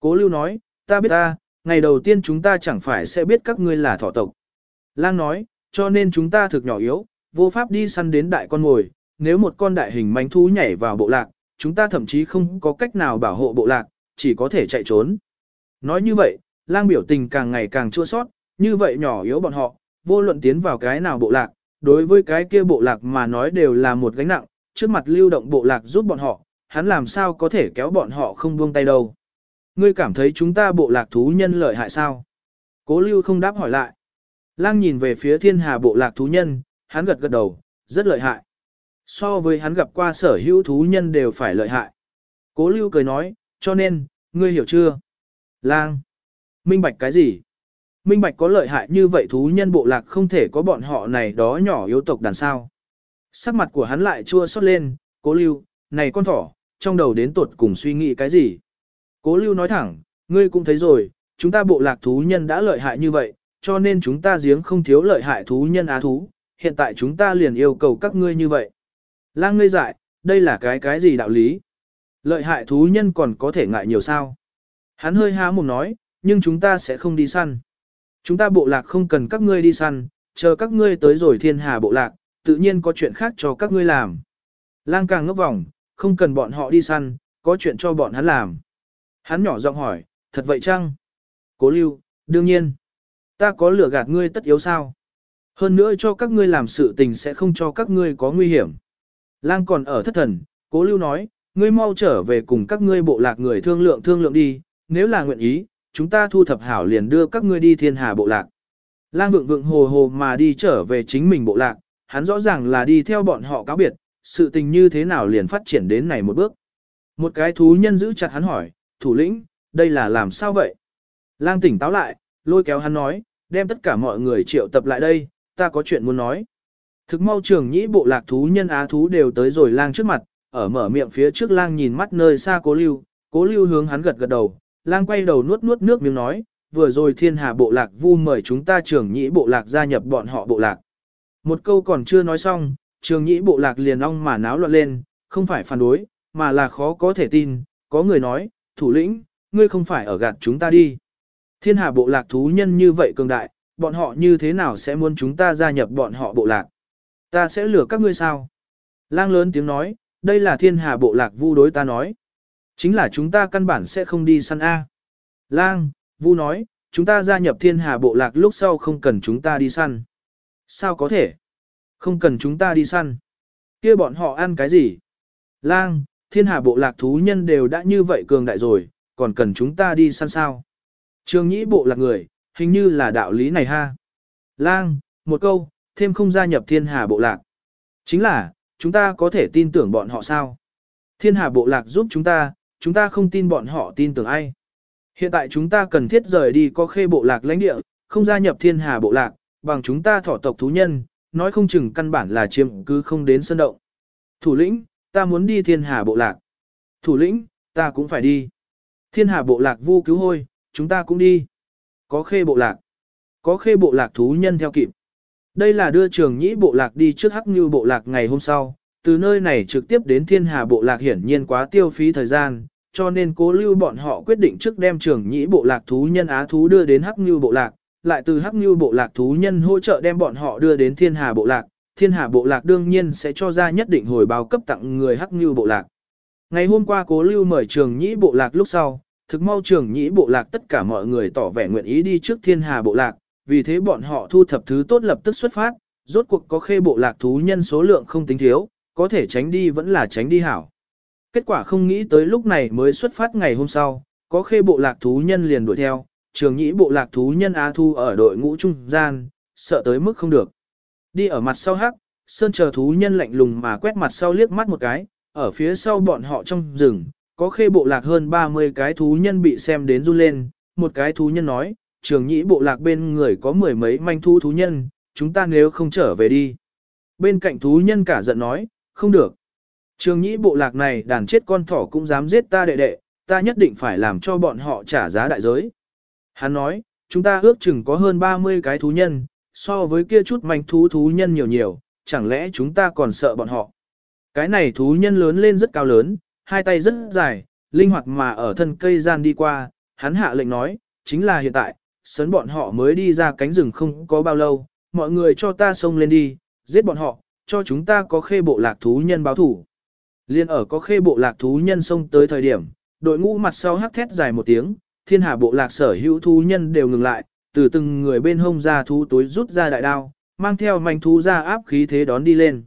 Cố lưu nói, ta biết ta, ngày đầu tiên chúng ta chẳng phải sẽ biết các ngươi là thỏ tộc. Lang nói, cho nên chúng ta thực nhỏ yếu, vô pháp đi săn đến đại con ngồi, nếu một con đại hình manh thú nhảy vào bộ lạc, chúng ta thậm chí không có cách nào bảo hộ bộ lạc, chỉ có thể chạy trốn. Nói như vậy, lang biểu tình càng ngày càng chua sót, như vậy nhỏ yếu bọn họ, vô luận tiến vào cái nào bộ lạc, đối với cái kia bộ lạc mà nói đều là một gánh nặng, trước mặt lưu động bộ lạc giúp bọn họ, hắn làm sao có thể kéo bọn họ không buông tay đâu. Ngươi cảm thấy chúng ta bộ lạc thú nhân lợi hại sao? Cố lưu không đáp hỏi lại. Lang nhìn về phía thiên hà bộ lạc thú nhân, hắn gật gật đầu, rất lợi hại. So với hắn gặp qua sở hữu thú nhân đều phải lợi hại. Cố lưu cười nói, cho nên, ngươi hiểu chưa? Lang. Minh bạch cái gì? Minh bạch có lợi hại như vậy thú nhân bộ lạc không thể có bọn họ này đó nhỏ yếu tộc đàn sao. Sắc mặt của hắn lại chua xót lên, cố lưu, này con thỏ, trong đầu đến tuột cùng suy nghĩ cái gì? Cố lưu nói thẳng, ngươi cũng thấy rồi, chúng ta bộ lạc thú nhân đã lợi hại như vậy, cho nên chúng ta giếng không thiếu lợi hại thú nhân á thú, hiện tại chúng ta liền yêu cầu các ngươi như vậy. Lang ngây dại, đây là cái cái gì đạo lý? Lợi hại thú nhân còn có thể ngại nhiều sao? Hắn hơi há mồm nói, nhưng chúng ta sẽ không đi săn. Chúng ta bộ lạc không cần các ngươi đi săn, chờ các ngươi tới rồi thiên hà bộ lạc, tự nhiên có chuyện khác cho các ngươi làm. Lang càng ngốc vòng, không cần bọn họ đi săn, có chuyện cho bọn hắn làm. Hắn nhỏ giọng hỏi, thật vậy chăng? Cố lưu, đương nhiên. Ta có lửa gạt ngươi tất yếu sao? Hơn nữa cho các ngươi làm sự tình sẽ không cho các ngươi có nguy hiểm. Lang còn ở thất thần, cố lưu nói, ngươi mau trở về cùng các ngươi bộ lạc người thương lượng thương lượng đi, nếu là nguyện ý, chúng ta thu thập hảo liền đưa các ngươi đi thiên hà bộ lạc. Lang vượng vượng hồ hồ mà đi trở về chính mình bộ lạc, hắn rõ ràng là đi theo bọn họ cáo biệt, sự tình như thế nào liền phát triển đến này một bước. Một cái thú nhân giữ chặt hắn hỏi, thủ lĩnh, đây là làm sao vậy? Lang tỉnh táo lại, lôi kéo hắn nói, đem tất cả mọi người triệu tập lại đây, ta có chuyện muốn nói. Thực mau trường nhĩ bộ lạc thú nhân á thú đều tới rồi lang trước mặt, ở mở miệng phía trước lang nhìn mắt nơi xa cố lưu, cố lưu hướng hắn gật gật đầu, lang quay đầu nuốt nuốt nước miếng nói, vừa rồi thiên hà bộ lạc vu mời chúng ta trường nhĩ bộ lạc gia nhập bọn họ bộ lạc. Một câu còn chưa nói xong, trường nhĩ bộ lạc liền ong mà náo loạn lên, không phải phản đối, mà là khó có thể tin, có người nói, thủ lĩnh, ngươi không phải ở gạt chúng ta đi. Thiên hà bộ lạc thú nhân như vậy cường đại, bọn họ như thế nào sẽ muốn chúng ta gia nhập bọn họ bộ lạc? Ta sẽ lừa các ngươi sao? Lang lớn tiếng nói, đây là thiên hà bộ lạc vu đối ta nói. Chính là chúng ta căn bản sẽ không đi săn A. Lang, vu nói, chúng ta gia nhập thiên hà bộ lạc lúc sau không cần chúng ta đi săn. Sao có thể? Không cần chúng ta đi săn. kia bọn họ ăn cái gì? Lang, thiên hà bộ lạc thú nhân đều đã như vậy cường đại rồi, còn cần chúng ta đi săn sao? Trường nhĩ bộ lạc người, hình như là đạo lý này ha. Lang, một câu, thêm không gia nhập thiên hà bộ lạc. Chính là, chúng ta có thể tin tưởng bọn họ sao? Thiên hà bộ lạc giúp chúng ta, chúng ta không tin bọn họ tin tưởng ai. Hiện tại chúng ta cần thiết rời đi có khê bộ lạc lãnh địa, không gia nhập thiên hà bộ lạc, bằng chúng ta thỏ tộc thú nhân, nói không chừng căn bản là chiếm cứ không đến sân động. Thủ lĩnh, ta muốn đi thiên hà bộ lạc. Thủ lĩnh, ta cũng phải đi. Thiên hà bộ lạc vu cứu hôi, chúng ta cũng đi. Có khê bộ lạc. Có khê bộ lạc thú nhân theo kịp. Đây là đưa trường nhĩ bộ lạc đi trước hắc như bộ lạc ngày hôm sau, từ nơi này trực tiếp đến thiên hà bộ lạc hiển nhiên quá tiêu phí thời gian, cho nên cố lưu bọn họ quyết định trước đem trường nhĩ bộ lạc thú nhân á thú đưa đến hắc như bộ lạc, lại từ hắc như bộ lạc thú nhân hỗ trợ đem bọn họ đưa đến thiên hà bộ lạc, thiên hà bộ lạc đương nhiên sẽ cho ra nhất định hồi báo cấp tặng người hắc như bộ lạc. Ngày hôm qua cố lưu mời trường nhĩ bộ lạc lúc sau, thực mau trường nhĩ bộ lạc tất cả mọi người tỏ vẻ nguyện ý đi trước thiên hà bộ lạc, vì thế bọn họ thu thập thứ tốt lập tức xuất phát, rốt cuộc có khê bộ lạc thú nhân số lượng không tính thiếu, có thể tránh đi vẫn là tránh đi hảo. Kết quả không nghĩ tới lúc này mới xuất phát ngày hôm sau, có khê bộ lạc thú nhân liền đuổi theo, trường nhĩ bộ lạc thú nhân Á Thu ở đội ngũ trung gian, sợ tới mức không được. Đi ở mặt sau hắc, sơn chờ thú nhân lạnh lùng mà quét mặt sau liếc mắt một cái, ở phía sau bọn họ trong rừng, có khê bộ lạc hơn 30 cái thú nhân bị xem đến run lên, một cái thú nhân nói, trường nhĩ bộ lạc bên người có mười mấy manh thú thú nhân, chúng ta nếu không trở về đi. Bên cạnh thú nhân cả giận nói, không được. Trường nhĩ bộ lạc này đàn chết con thỏ cũng dám giết ta đệ đệ, ta nhất định phải làm cho bọn họ trả giá đại giới. Hắn nói, chúng ta ước chừng có hơn 30 cái thú nhân, so với kia chút manh thú thú nhân nhiều nhiều, chẳng lẽ chúng ta còn sợ bọn họ. Cái này thú nhân lớn lên rất cao lớn, hai tay rất dài, linh hoạt mà ở thân cây gian đi qua, hắn hạ lệnh nói, chính là hiện tại, sấn bọn họ mới đi ra cánh rừng không có bao lâu, mọi người cho ta xông lên đi, giết bọn họ, cho chúng ta có khê bộ lạc thú nhân báo thủ. Liên ở có khê bộ lạc thú nhân xông tới thời điểm, đội ngũ mặt sau hắc thét dài một tiếng, thiên hà bộ lạc sở hữu thú nhân đều ngừng lại, từ từng người bên hông ra thú túi rút ra đại đao, mang theo manh thú ra áp khí thế đón đi lên.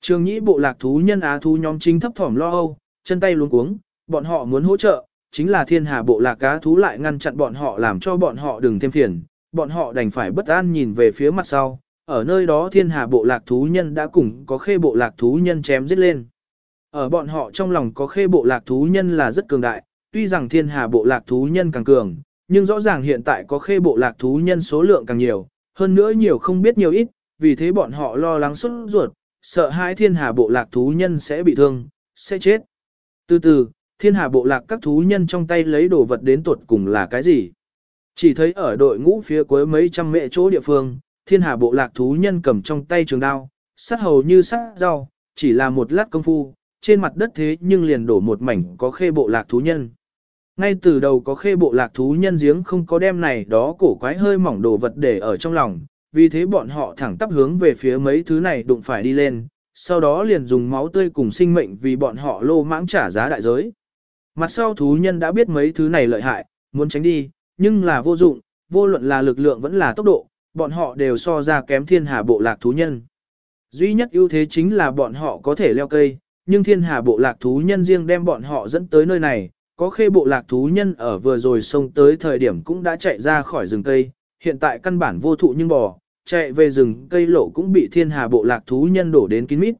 Trường nhĩ bộ lạc thú nhân á thú nhóm chính thấp thỏm lo âu, chân tay luống cuống, bọn họ muốn hỗ trợ, chính là thiên hà bộ lạc cá thú lại ngăn chặn bọn họ làm cho bọn họ đừng thêm phiền, bọn họ đành phải bất an nhìn về phía mặt sau, ở nơi đó thiên hà bộ lạc thú nhân đã cùng có khê bộ lạc thú nhân chém giết lên. Ở bọn họ trong lòng có khê bộ lạc thú nhân là rất cường đại, tuy rằng thiên hà bộ lạc thú nhân càng cường, nhưng rõ ràng hiện tại có khê bộ lạc thú nhân số lượng càng nhiều, hơn nữa nhiều không biết nhiều ít, vì thế bọn họ lo lắng xuất ruột, sợ hai thiên hà bộ lạc thú nhân sẽ bị thương, sẽ chết. Từ từ, thiên hà bộ lạc các thú nhân trong tay lấy đồ vật đến tuột cùng là cái gì? Chỉ thấy ở đội ngũ phía cuối mấy trăm mệ chỗ địa phương, thiên hà bộ lạc thú nhân cầm trong tay trường đao, sát hầu như sát rau, chỉ là một lát công phu, trên mặt đất thế nhưng liền đổ một mảnh có khê bộ lạc thú nhân. Ngay từ đầu có khê bộ lạc thú nhân giếng không có đem này đó cổ quái hơi mỏng đồ vật để ở trong lòng, vì thế bọn họ thẳng tắp hướng về phía mấy thứ này đụng phải đi lên, sau đó liền dùng máu tươi cùng sinh mệnh vì bọn họ lô mãng trả giá đại giới. Mặt sau thú nhân đã biết mấy thứ này lợi hại, muốn tránh đi, nhưng là vô dụng, vô luận là lực lượng vẫn là tốc độ, bọn họ đều so ra kém thiên hà bộ lạc thú nhân. Duy nhất ưu thế chính là bọn họ có thể leo cây, nhưng thiên hà bộ lạc thú nhân riêng đem bọn họ dẫn tới nơi này, có khê bộ lạc thú nhân ở vừa rồi xông tới thời điểm cũng đã chạy ra khỏi rừng cây, hiện tại căn bản vô thụ nhưng bò, chạy về rừng cây lộ cũng bị thiên hà bộ lạc thú nhân đổ đến kín mít.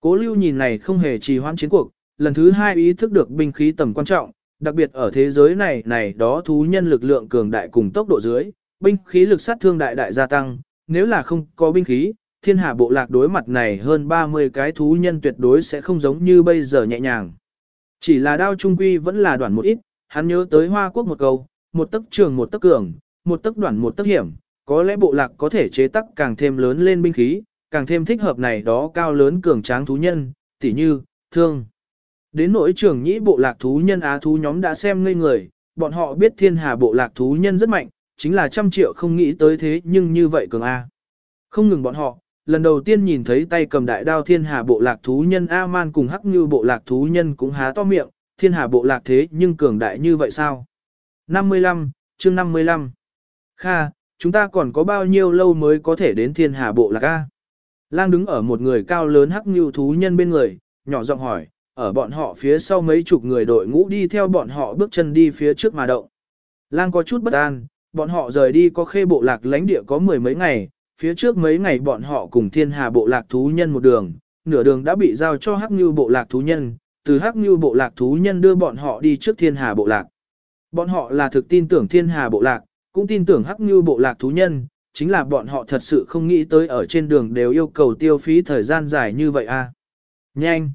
Cố lưu nhìn này không hề trì hoãn chiến cuộc, lần thứ hai ý thức được binh khí tầm quan trọng, đặc biệt ở thế giới này này đó thú nhân lực lượng cường đại cùng tốc độ dưới, binh khí lực sát thương đại đại gia tăng, nếu là không có binh khí, thiên hà bộ lạc đối mặt này hơn 30 cái thú nhân tuyệt đối sẽ không giống như bây giờ nhẹ nhàng. Chỉ là đao trung quy vẫn là đoạn một ít, hắn nhớ tới Hoa Quốc một câu, một tấc trường một tấc cường, một tấc đoạn một tấc hiểm, có lẽ bộ lạc có thể chế tác càng thêm lớn lên binh khí, càng thêm thích hợp này đó cao lớn cường tráng thú nhân, tỉ như, thương. Đến nỗi trưởng nhĩ bộ lạc thú nhân á thú nhóm đã xem ngây người, bọn họ biết thiên hà bộ lạc thú nhân rất mạnh, chính là trăm triệu không nghĩ tới thế nhưng như vậy cường A. Không ngừng bọn họ, lần đầu tiên nhìn thấy tay cầm đại đao thiên hà bộ lạc thú nhân A-man cùng hắc như bộ lạc thú nhân cũng há to miệng, thiên hà bộ lạc thế nhưng cường đại như vậy sao? 55, chương 55 Kha, chúng ta còn có bao nhiêu lâu mới có thể đến thiên hà bộ lạc A? Lang đứng ở một người cao lớn hắc như thú nhân bên người, nhỏ giọng hỏi, ở bọn họ phía sau mấy chục người đội ngũ đi theo bọn họ bước chân đi phía trước mà động. Lang có chút bất an, bọn họ rời đi có khê bộ lạc lãnh địa có mười mấy ngày, phía trước mấy ngày bọn họ cùng thiên hà bộ lạc thú nhân một đường, nửa đường đã bị giao cho hắc như bộ lạc thú nhân, từ hắc như bộ lạc thú nhân đưa bọn họ đi trước thiên hà bộ lạc. Bọn họ là thực tin tưởng thiên hà bộ lạc, cũng tin tưởng hắc như bộ lạc thú nhân, chính là bọn họ thật sự không nghĩ tới ở trên đường đều yêu cầu tiêu phí thời gian dài như vậy à. Nhanh!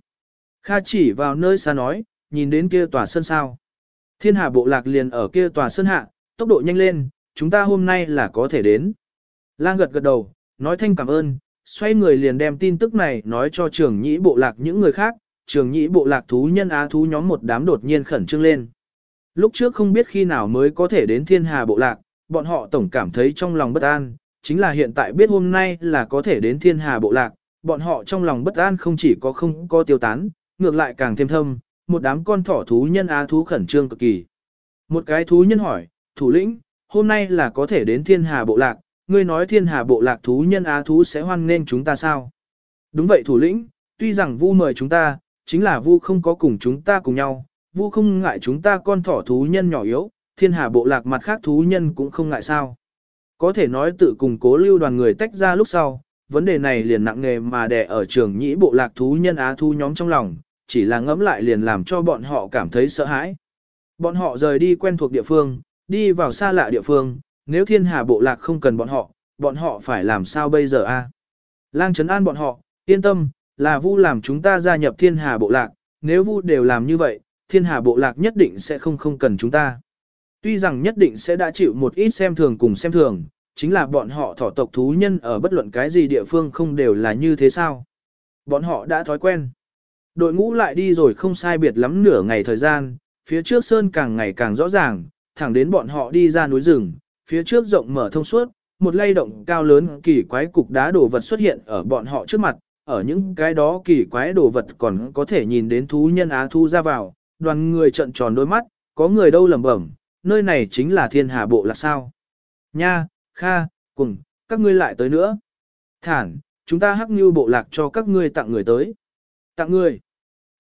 Kha chỉ vào nơi xa nói, nhìn đến kia tòa sân sao. Thiên hà bộ lạc liền ở kia tòa sân hạ, tốc độ nhanh lên, chúng ta hôm nay là có thể đến. Lang gật gật đầu, nói thanh cảm ơn, xoay người liền đem tin tức này nói cho trường nhĩ bộ lạc những người khác, trường nhĩ bộ lạc thú nhân á thú nhóm một đám đột nhiên khẩn trương lên. Lúc trước không biết khi nào mới có thể đến thiên hà bộ lạc, bọn họ tổng cảm thấy trong lòng bất an, chính là hiện tại biết hôm nay là có thể đến thiên hà bộ lạc, bọn họ trong lòng bất an không chỉ có không có tiêu tán, ngược lại càng thêm thâm, một đám con thỏ thú nhân á thú khẩn trương cực kỳ. Một cái thú nhân hỏi, thủ lĩnh, hôm nay là có thể đến thiên hà bộ lạc, ngươi nói thiên hà bộ lạc thú nhân á thú sẽ hoan nên chúng ta sao? Đúng vậy thủ lĩnh, tuy rằng vu mời chúng ta, chính là vu không có cùng chúng ta cùng nhau, vu không ngại chúng ta con thỏ thú nhân nhỏ yếu, thiên hà bộ lạc mặt khác thú nhân cũng không ngại sao. Có thể nói tự cùng cố lưu đoàn người tách ra lúc sau, vấn đề này liền nặng nề mà đè ở trường nhĩ bộ lạc thú nhân á thú nhóm trong lòng, chỉ là ngẫm lại liền làm cho bọn họ cảm thấy sợ hãi. Bọn họ rời đi quen thuộc địa phương, đi vào xa lạ địa phương, nếu thiên hà bộ lạc không cần bọn họ, bọn họ phải làm sao bây giờ a? Lang trấn an bọn họ, yên tâm, là vu làm chúng ta gia nhập thiên hà bộ lạc, nếu vu đều làm như vậy, thiên hà bộ lạc nhất định sẽ không không cần chúng ta. Tuy rằng nhất định sẽ đã chịu một ít xem thường cùng xem thường, chính là bọn họ thỏ tộc thú nhân ở bất luận cái gì địa phương không đều là như thế sao. Bọn họ đã thói quen. Đội ngũ lại đi rồi không sai biệt lắm nửa ngày thời gian, phía trước sơn càng ngày càng rõ ràng, thẳng đến bọn họ đi ra núi rừng, phía trước rộng mở thông suốt, một lay động cao lớn kỳ quái cục đá đồ vật xuất hiện ở bọn họ trước mặt, ở những cái đó kỳ quái đồ vật còn có thể nhìn đến thú nhân á thu ra vào, đoàn người trận tròn đôi mắt, có người đâu lẩm bẩm, nơi này chính là thiên hà bộ là sao. Nha, Kha, cùng, các ngươi lại tới nữa. Thản, chúng ta hắc như bộ lạc cho các ngươi tặng người tới. Tặng người.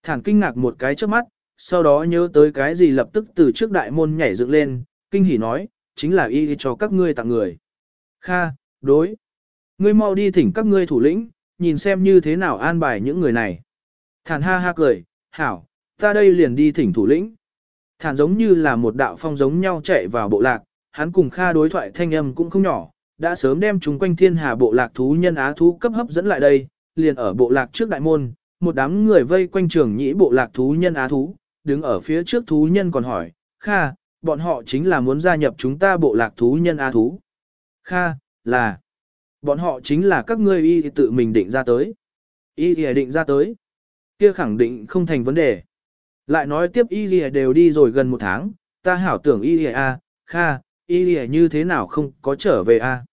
Thản kinh ngạc một cái trước mắt, sau đó nhớ tới cái gì lập tức từ trước đại môn nhảy dựng lên, kinh hỉ nói, chính là y cho các ngươi tặng người. Kha, đối. Ngươi mau đi thỉnh các ngươi thủ lĩnh, nhìn xem như thế nào an bài những người này. Thản ha ha cười, hảo, ta đây liền đi thỉnh thủ lĩnh. Thản giống như là một đạo phong giống nhau chạy vào bộ lạc, hắn cùng Kha đối thoại thanh âm cũng không nhỏ, đã sớm đem chúng quanh thiên hà bộ lạc thú nhân á thú cấp hấp dẫn lại đây, liền ở bộ lạc trước đại môn, một đám người vây quanh trường nhĩ bộ lạc thú nhân á thú, đứng ở phía trước thú nhân còn hỏi, Kha, bọn họ chính là muốn gia nhập chúng ta bộ lạc thú nhân a thú. Kha, là, bọn họ chính là các ngươi y tự mình định ra tới. Y thì định ra tới. Kia khẳng định không thành vấn đề. Lại nói tiếp y thì đều đi rồi gần một tháng, ta hảo tưởng y a, Kha, y thì như thế nào không có trở về a?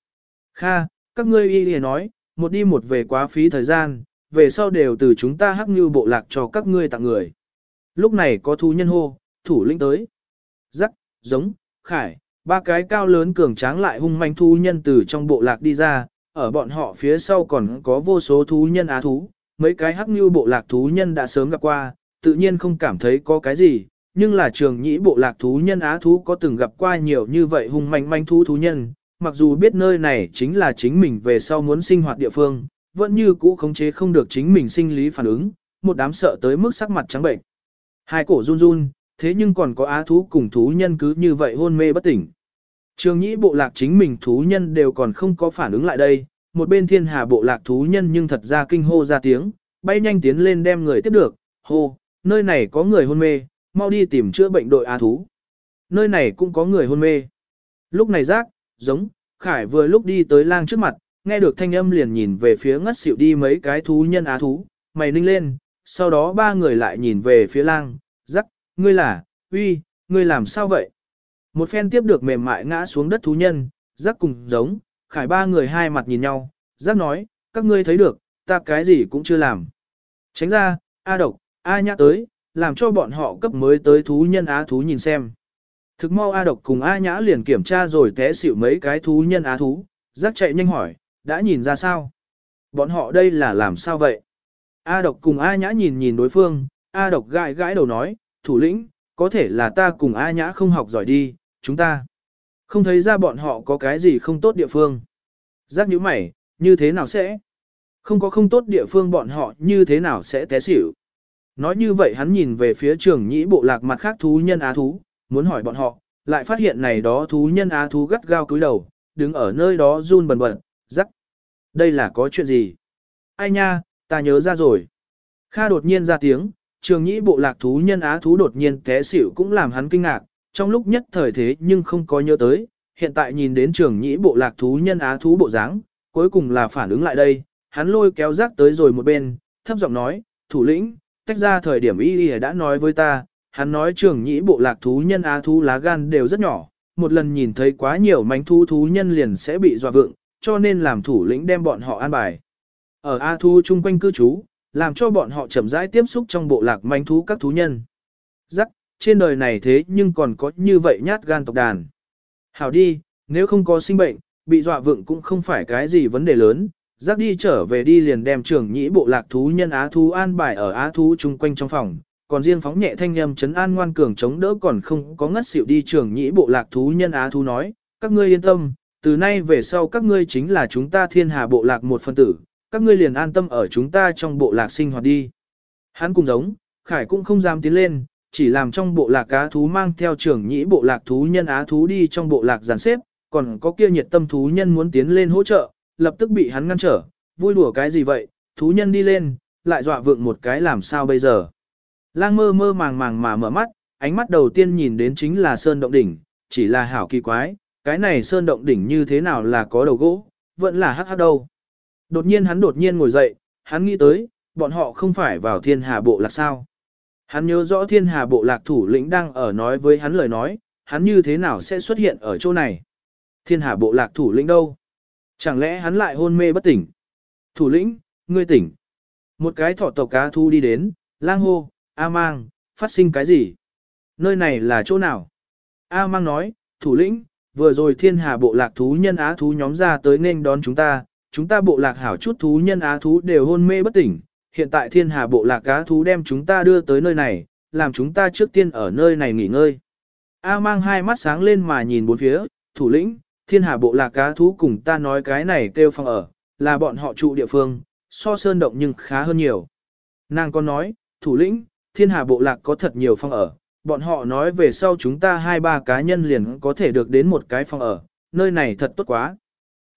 Kha, các ngươi y thì nói, một đi một về quá phí thời gian, về sau đều từ chúng ta hắc như bộ lạc cho các ngươi tặng người. Lúc này có thú nhân hô, thủ lĩnh tới. Rắc, giống, khải, ba cái cao lớn cường tráng lại hung manh thú nhân từ trong bộ lạc đi ra, ở bọn họ phía sau còn có vô số thú nhân á thú, mấy cái hắc như bộ lạc thú nhân đã sớm gặp qua, tự nhiên không cảm thấy có cái gì, nhưng là trường nhĩ bộ lạc thú nhân á thú có từng gặp qua nhiều như vậy hung manh manh thú thú nhân, mặc dù biết nơi này chính là chính mình về sau muốn sinh hoạt địa phương, vẫn như cũ khống chế không được chính mình sinh lý phản ứng, một đám sợ tới mức sắc mặt trắng bệnh. Hai cổ run run, thế nhưng còn có á thú cùng thú nhân cứ như vậy hôn mê bất tỉnh. Trường nhĩ bộ lạc chính mình thú nhân đều còn không có phản ứng lại đây, một bên thiên hà bộ lạc thú nhân nhưng thật ra kinh hô ra tiếng, bay nhanh tiến lên đem người tiếp được, hô, nơi này có người hôn mê, mau đi tìm chữa bệnh đội á thú. Nơi này cũng có người hôn mê. Lúc này rác, giống, Khải vừa lúc đi tới lang trước mặt, nghe được thanh âm liền nhìn về phía ngất xỉu đi mấy cái thú nhân á thú, mày ninh lên, sau đó ba người lại nhìn về phía lang, ngươi là, uy, ngươi làm sao vậy? Một phen tiếp được mềm mại ngã xuống đất thú nhân, giác cùng giống, khải ba người hai mặt nhìn nhau, giác nói, các ngươi thấy được, ta cái gì cũng chưa làm. Tránh ra, A độc, A nhã tới, làm cho bọn họ cấp mới tới thú nhân á thú nhìn xem. Thực mau A độc cùng A nhã liền kiểm tra rồi té xỉu mấy cái thú nhân á thú, giác chạy nhanh hỏi, đã nhìn ra sao? Bọn họ đây là làm sao vậy? A độc cùng A nhã nhìn nhìn đối phương, A độc gãi gãi đầu nói, thủ lĩnh, có thể là ta cùng A nhã không học giỏi đi, chúng ta không thấy ra bọn họ có cái gì không tốt địa phương. Giác như mày, như thế nào sẽ? Không có không tốt địa phương bọn họ như thế nào sẽ té xỉu. Nói như vậy hắn nhìn về phía trường nhĩ bộ lạc mặt khác thú nhân á thú, muốn hỏi bọn họ, lại phát hiện này đó thú nhân á thú gắt gao cúi đầu, đứng ở nơi đó run bần bật, rắc. Đây là có chuyện gì? Ai nha, ta nhớ ra rồi. Kha đột nhiên ra tiếng, trường nhĩ bộ lạc thú nhân á thú đột nhiên té xỉu cũng làm hắn kinh ngạc, trong lúc nhất thời thế nhưng không có nhớ tới, hiện tại nhìn đến trường nhĩ bộ lạc thú nhân á thú bộ dáng, cuối cùng là phản ứng lại đây, hắn lôi kéo rác tới rồi một bên, thấp giọng nói, thủ lĩnh, tách ra thời điểm y y đã nói với ta, hắn nói trường nhĩ bộ lạc thú nhân á thú lá gan đều rất nhỏ, một lần nhìn thấy quá nhiều mánh thú thú nhân liền sẽ bị dọa vượng, cho nên làm thủ lĩnh đem bọn họ an bài. Ở A Thu chung quanh cư trú, làm cho bọn họ chậm rãi tiếp xúc trong bộ lạc manh thú các thú nhân. Rắc, trên đời này thế nhưng còn có như vậy nhát gan tộc đàn. Hảo đi, nếu không có sinh bệnh, bị dọa vượng cũng không phải cái gì vấn đề lớn, rắc đi trở về đi liền đem trưởng nhĩ bộ lạc thú nhân á thú an bài ở á thú chung quanh trong phòng, còn riêng phóng nhẹ thanh âm chấn an ngoan cường chống đỡ còn không có ngất xỉu đi trưởng nhĩ bộ lạc thú nhân á thú nói, các ngươi yên tâm, từ nay về sau các ngươi chính là chúng ta thiên hà bộ lạc một phân tử, các ngươi liền an tâm ở chúng ta trong bộ lạc sinh hoạt đi. Hắn cũng giống, Khải cũng không dám tiến lên, chỉ làm trong bộ lạc cá thú mang theo trưởng nhĩ bộ lạc thú nhân á thú đi trong bộ lạc giàn xếp, còn có kia nhiệt tâm thú nhân muốn tiến lên hỗ trợ, lập tức bị hắn ngăn trở, vui đùa cái gì vậy, thú nhân đi lên, lại dọa vượng một cái làm sao bây giờ. Lang mơ mơ màng màng mà mở mắt, ánh mắt đầu tiên nhìn đến chính là sơn động đỉnh, chỉ là hảo kỳ quái, cái này sơn động đỉnh như thế nào là có đầu gỗ, vẫn là hắc hắc đâu. Đột nhiên hắn đột nhiên ngồi dậy, hắn nghĩ tới, bọn họ không phải vào thiên hà bộ lạc sao. Hắn nhớ rõ thiên hà bộ lạc thủ lĩnh đang ở nói với hắn lời nói, hắn như thế nào sẽ xuất hiện ở chỗ này. Thiên hà bộ lạc thủ lĩnh đâu? Chẳng lẽ hắn lại hôn mê bất tỉnh? Thủ lĩnh, ngươi tỉnh. Một cái thỏ tộc cá thu đi đến, lang hô, A mang, phát sinh cái gì? Nơi này là chỗ nào? A mang nói, thủ lĩnh, vừa rồi thiên hà bộ lạc thú nhân á thú nhóm ra tới nên đón chúng ta, chúng ta bộ lạc hảo chút thú nhân á thú đều hôn mê bất tỉnh, hiện tại thiên hà bộ lạc á thú đem chúng ta đưa tới nơi này, làm chúng ta trước tiên ở nơi này nghỉ ngơi. A mang hai mắt sáng lên mà nhìn bốn phía, thủ lĩnh, thiên hà bộ lạc cá thú cùng ta nói cái này kêu phòng ở, là bọn họ trụ địa phương, so sơn động nhưng khá hơn nhiều. Nàng còn nói, thủ lĩnh, thiên hà bộ lạc có thật nhiều phòng ở, bọn họ nói về sau chúng ta hai ba cá nhân liền có thể được đến một cái phòng ở, nơi này thật tốt quá.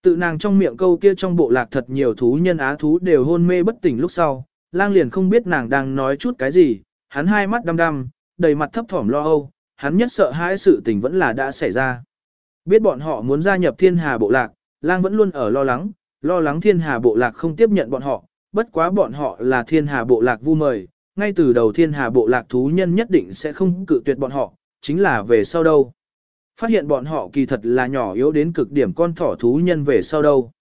Tự nàng trong miệng câu kia trong bộ lạc thật nhiều thú nhân á thú đều hôn mê bất tỉnh lúc sau, lang liền không biết nàng đang nói chút cái gì, hắn hai mắt đăm đăm, đầy mặt thấp thỏm lo âu, hắn nhất sợ hãi sự tình vẫn là đã xảy ra. Biết bọn họ muốn gia nhập thiên hà bộ lạc, lang vẫn luôn ở lo lắng, lo lắng thiên hà bộ lạc không tiếp nhận bọn họ, bất quá bọn họ là thiên hà bộ lạc vu mời, ngay từ đầu thiên hà bộ lạc thú nhân nhất định sẽ không cự tuyệt bọn họ, chính là về sau đâu. Phát hiện bọn họ kỳ thật là nhỏ yếu đến cực điểm con thỏ thú nhân về sau đâu.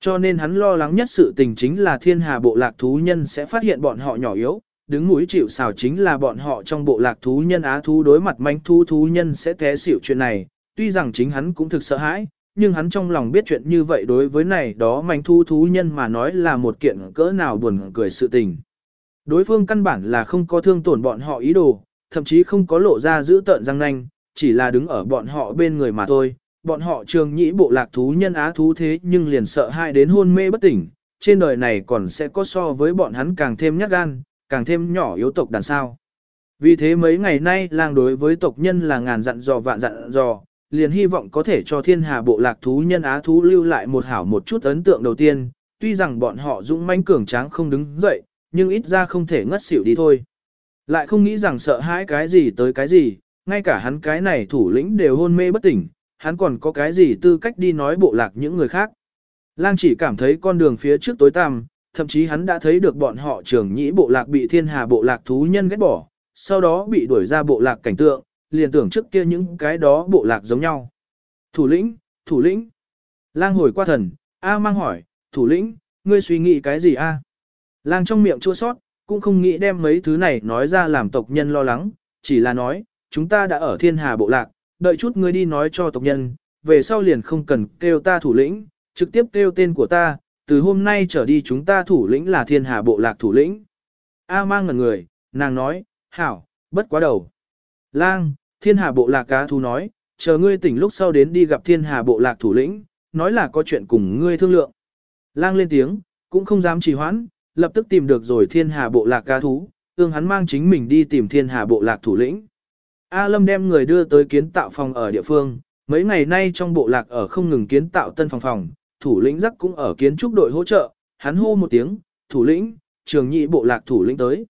Cho nên hắn lo lắng nhất sự tình chính là thiên hà bộ lạc thú nhân sẽ phát hiện bọn họ nhỏ yếu, đứng mũi chịu xào chính là bọn họ trong bộ lạc thú nhân á thú đối mặt manh thú thú nhân sẽ té xỉu chuyện này, tuy rằng chính hắn cũng thực sợ hãi, nhưng hắn trong lòng biết chuyện như vậy đối với này đó manh thú thú nhân mà nói là một kiện cỡ nào buồn cười sự tình. Đối phương căn bản là không có thương tổn bọn họ ý đồ, thậm chí không có lộ ra giữ tợn răng nanh, chỉ là đứng ở bọn họ bên người mà thôi. Bọn họ trường nhĩ bộ lạc thú nhân á thú thế nhưng liền sợ hai đến hôn mê bất tỉnh, trên đời này còn sẽ có so với bọn hắn càng thêm nhát gan, càng thêm nhỏ yếu tộc đàn sao. Vì thế mấy ngày nay lang đối với tộc nhân là ngàn dặn dò vạn dặn dò, liền hy vọng có thể cho thiên hà bộ lạc thú nhân á thú lưu lại một hảo một chút ấn tượng đầu tiên, tuy rằng bọn họ dũng mãnh cường tráng không đứng dậy, nhưng ít ra không thể ngất xỉu đi thôi. Lại không nghĩ rằng sợ hãi cái gì tới cái gì, ngay cả hắn cái này thủ lĩnh đều hôn mê bất tỉnh, hắn còn có cái gì tư cách đi nói bộ lạc những người khác. Lang chỉ cảm thấy con đường phía trước tối tăm, thậm chí hắn đã thấy được bọn họ trưởng nhĩ bộ lạc bị thiên hà bộ lạc thú nhân ghét bỏ, sau đó bị đuổi ra bộ lạc cảnh tượng, liền tưởng trước kia những cái đó bộ lạc giống nhau. Thủ lĩnh, thủ lĩnh. Lang hồi qua thần, A mang hỏi, thủ lĩnh, ngươi suy nghĩ cái gì a? Lang trong miệng chua sót, cũng không nghĩ đem mấy thứ này nói ra làm tộc nhân lo lắng, chỉ là nói, chúng ta đã ở thiên hà bộ lạc, đợi chút ngươi đi nói cho tộc nhân, về sau liền không cần kêu ta thủ lĩnh, trực tiếp kêu tên của ta, từ hôm nay trở đi chúng ta thủ lĩnh là thiên hà bộ lạc thủ lĩnh. A mang ngần người, nàng nói, hảo, bất quá đầu. Lang, thiên hà bộ lạc cá thú nói, chờ ngươi tỉnh lúc sau đến đi gặp thiên hà bộ lạc thủ lĩnh, nói là có chuyện cùng ngươi thương lượng. Lang lên tiếng, cũng không dám trì hoãn, lập tức tìm được rồi thiên hà bộ lạc cá thú, ương hắn mang chính mình đi tìm thiên hà bộ lạc thủ lĩnh. A Lâm đem người đưa tới kiến tạo phòng ở địa phương, mấy ngày nay trong bộ lạc ở không ngừng kiến tạo tân phòng phòng, thủ lĩnh giác cũng ở kiến trúc đội hỗ trợ, hắn hô một tiếng, thủ lĩnh, trường nhị bộ lạc thủ lĩnh tới.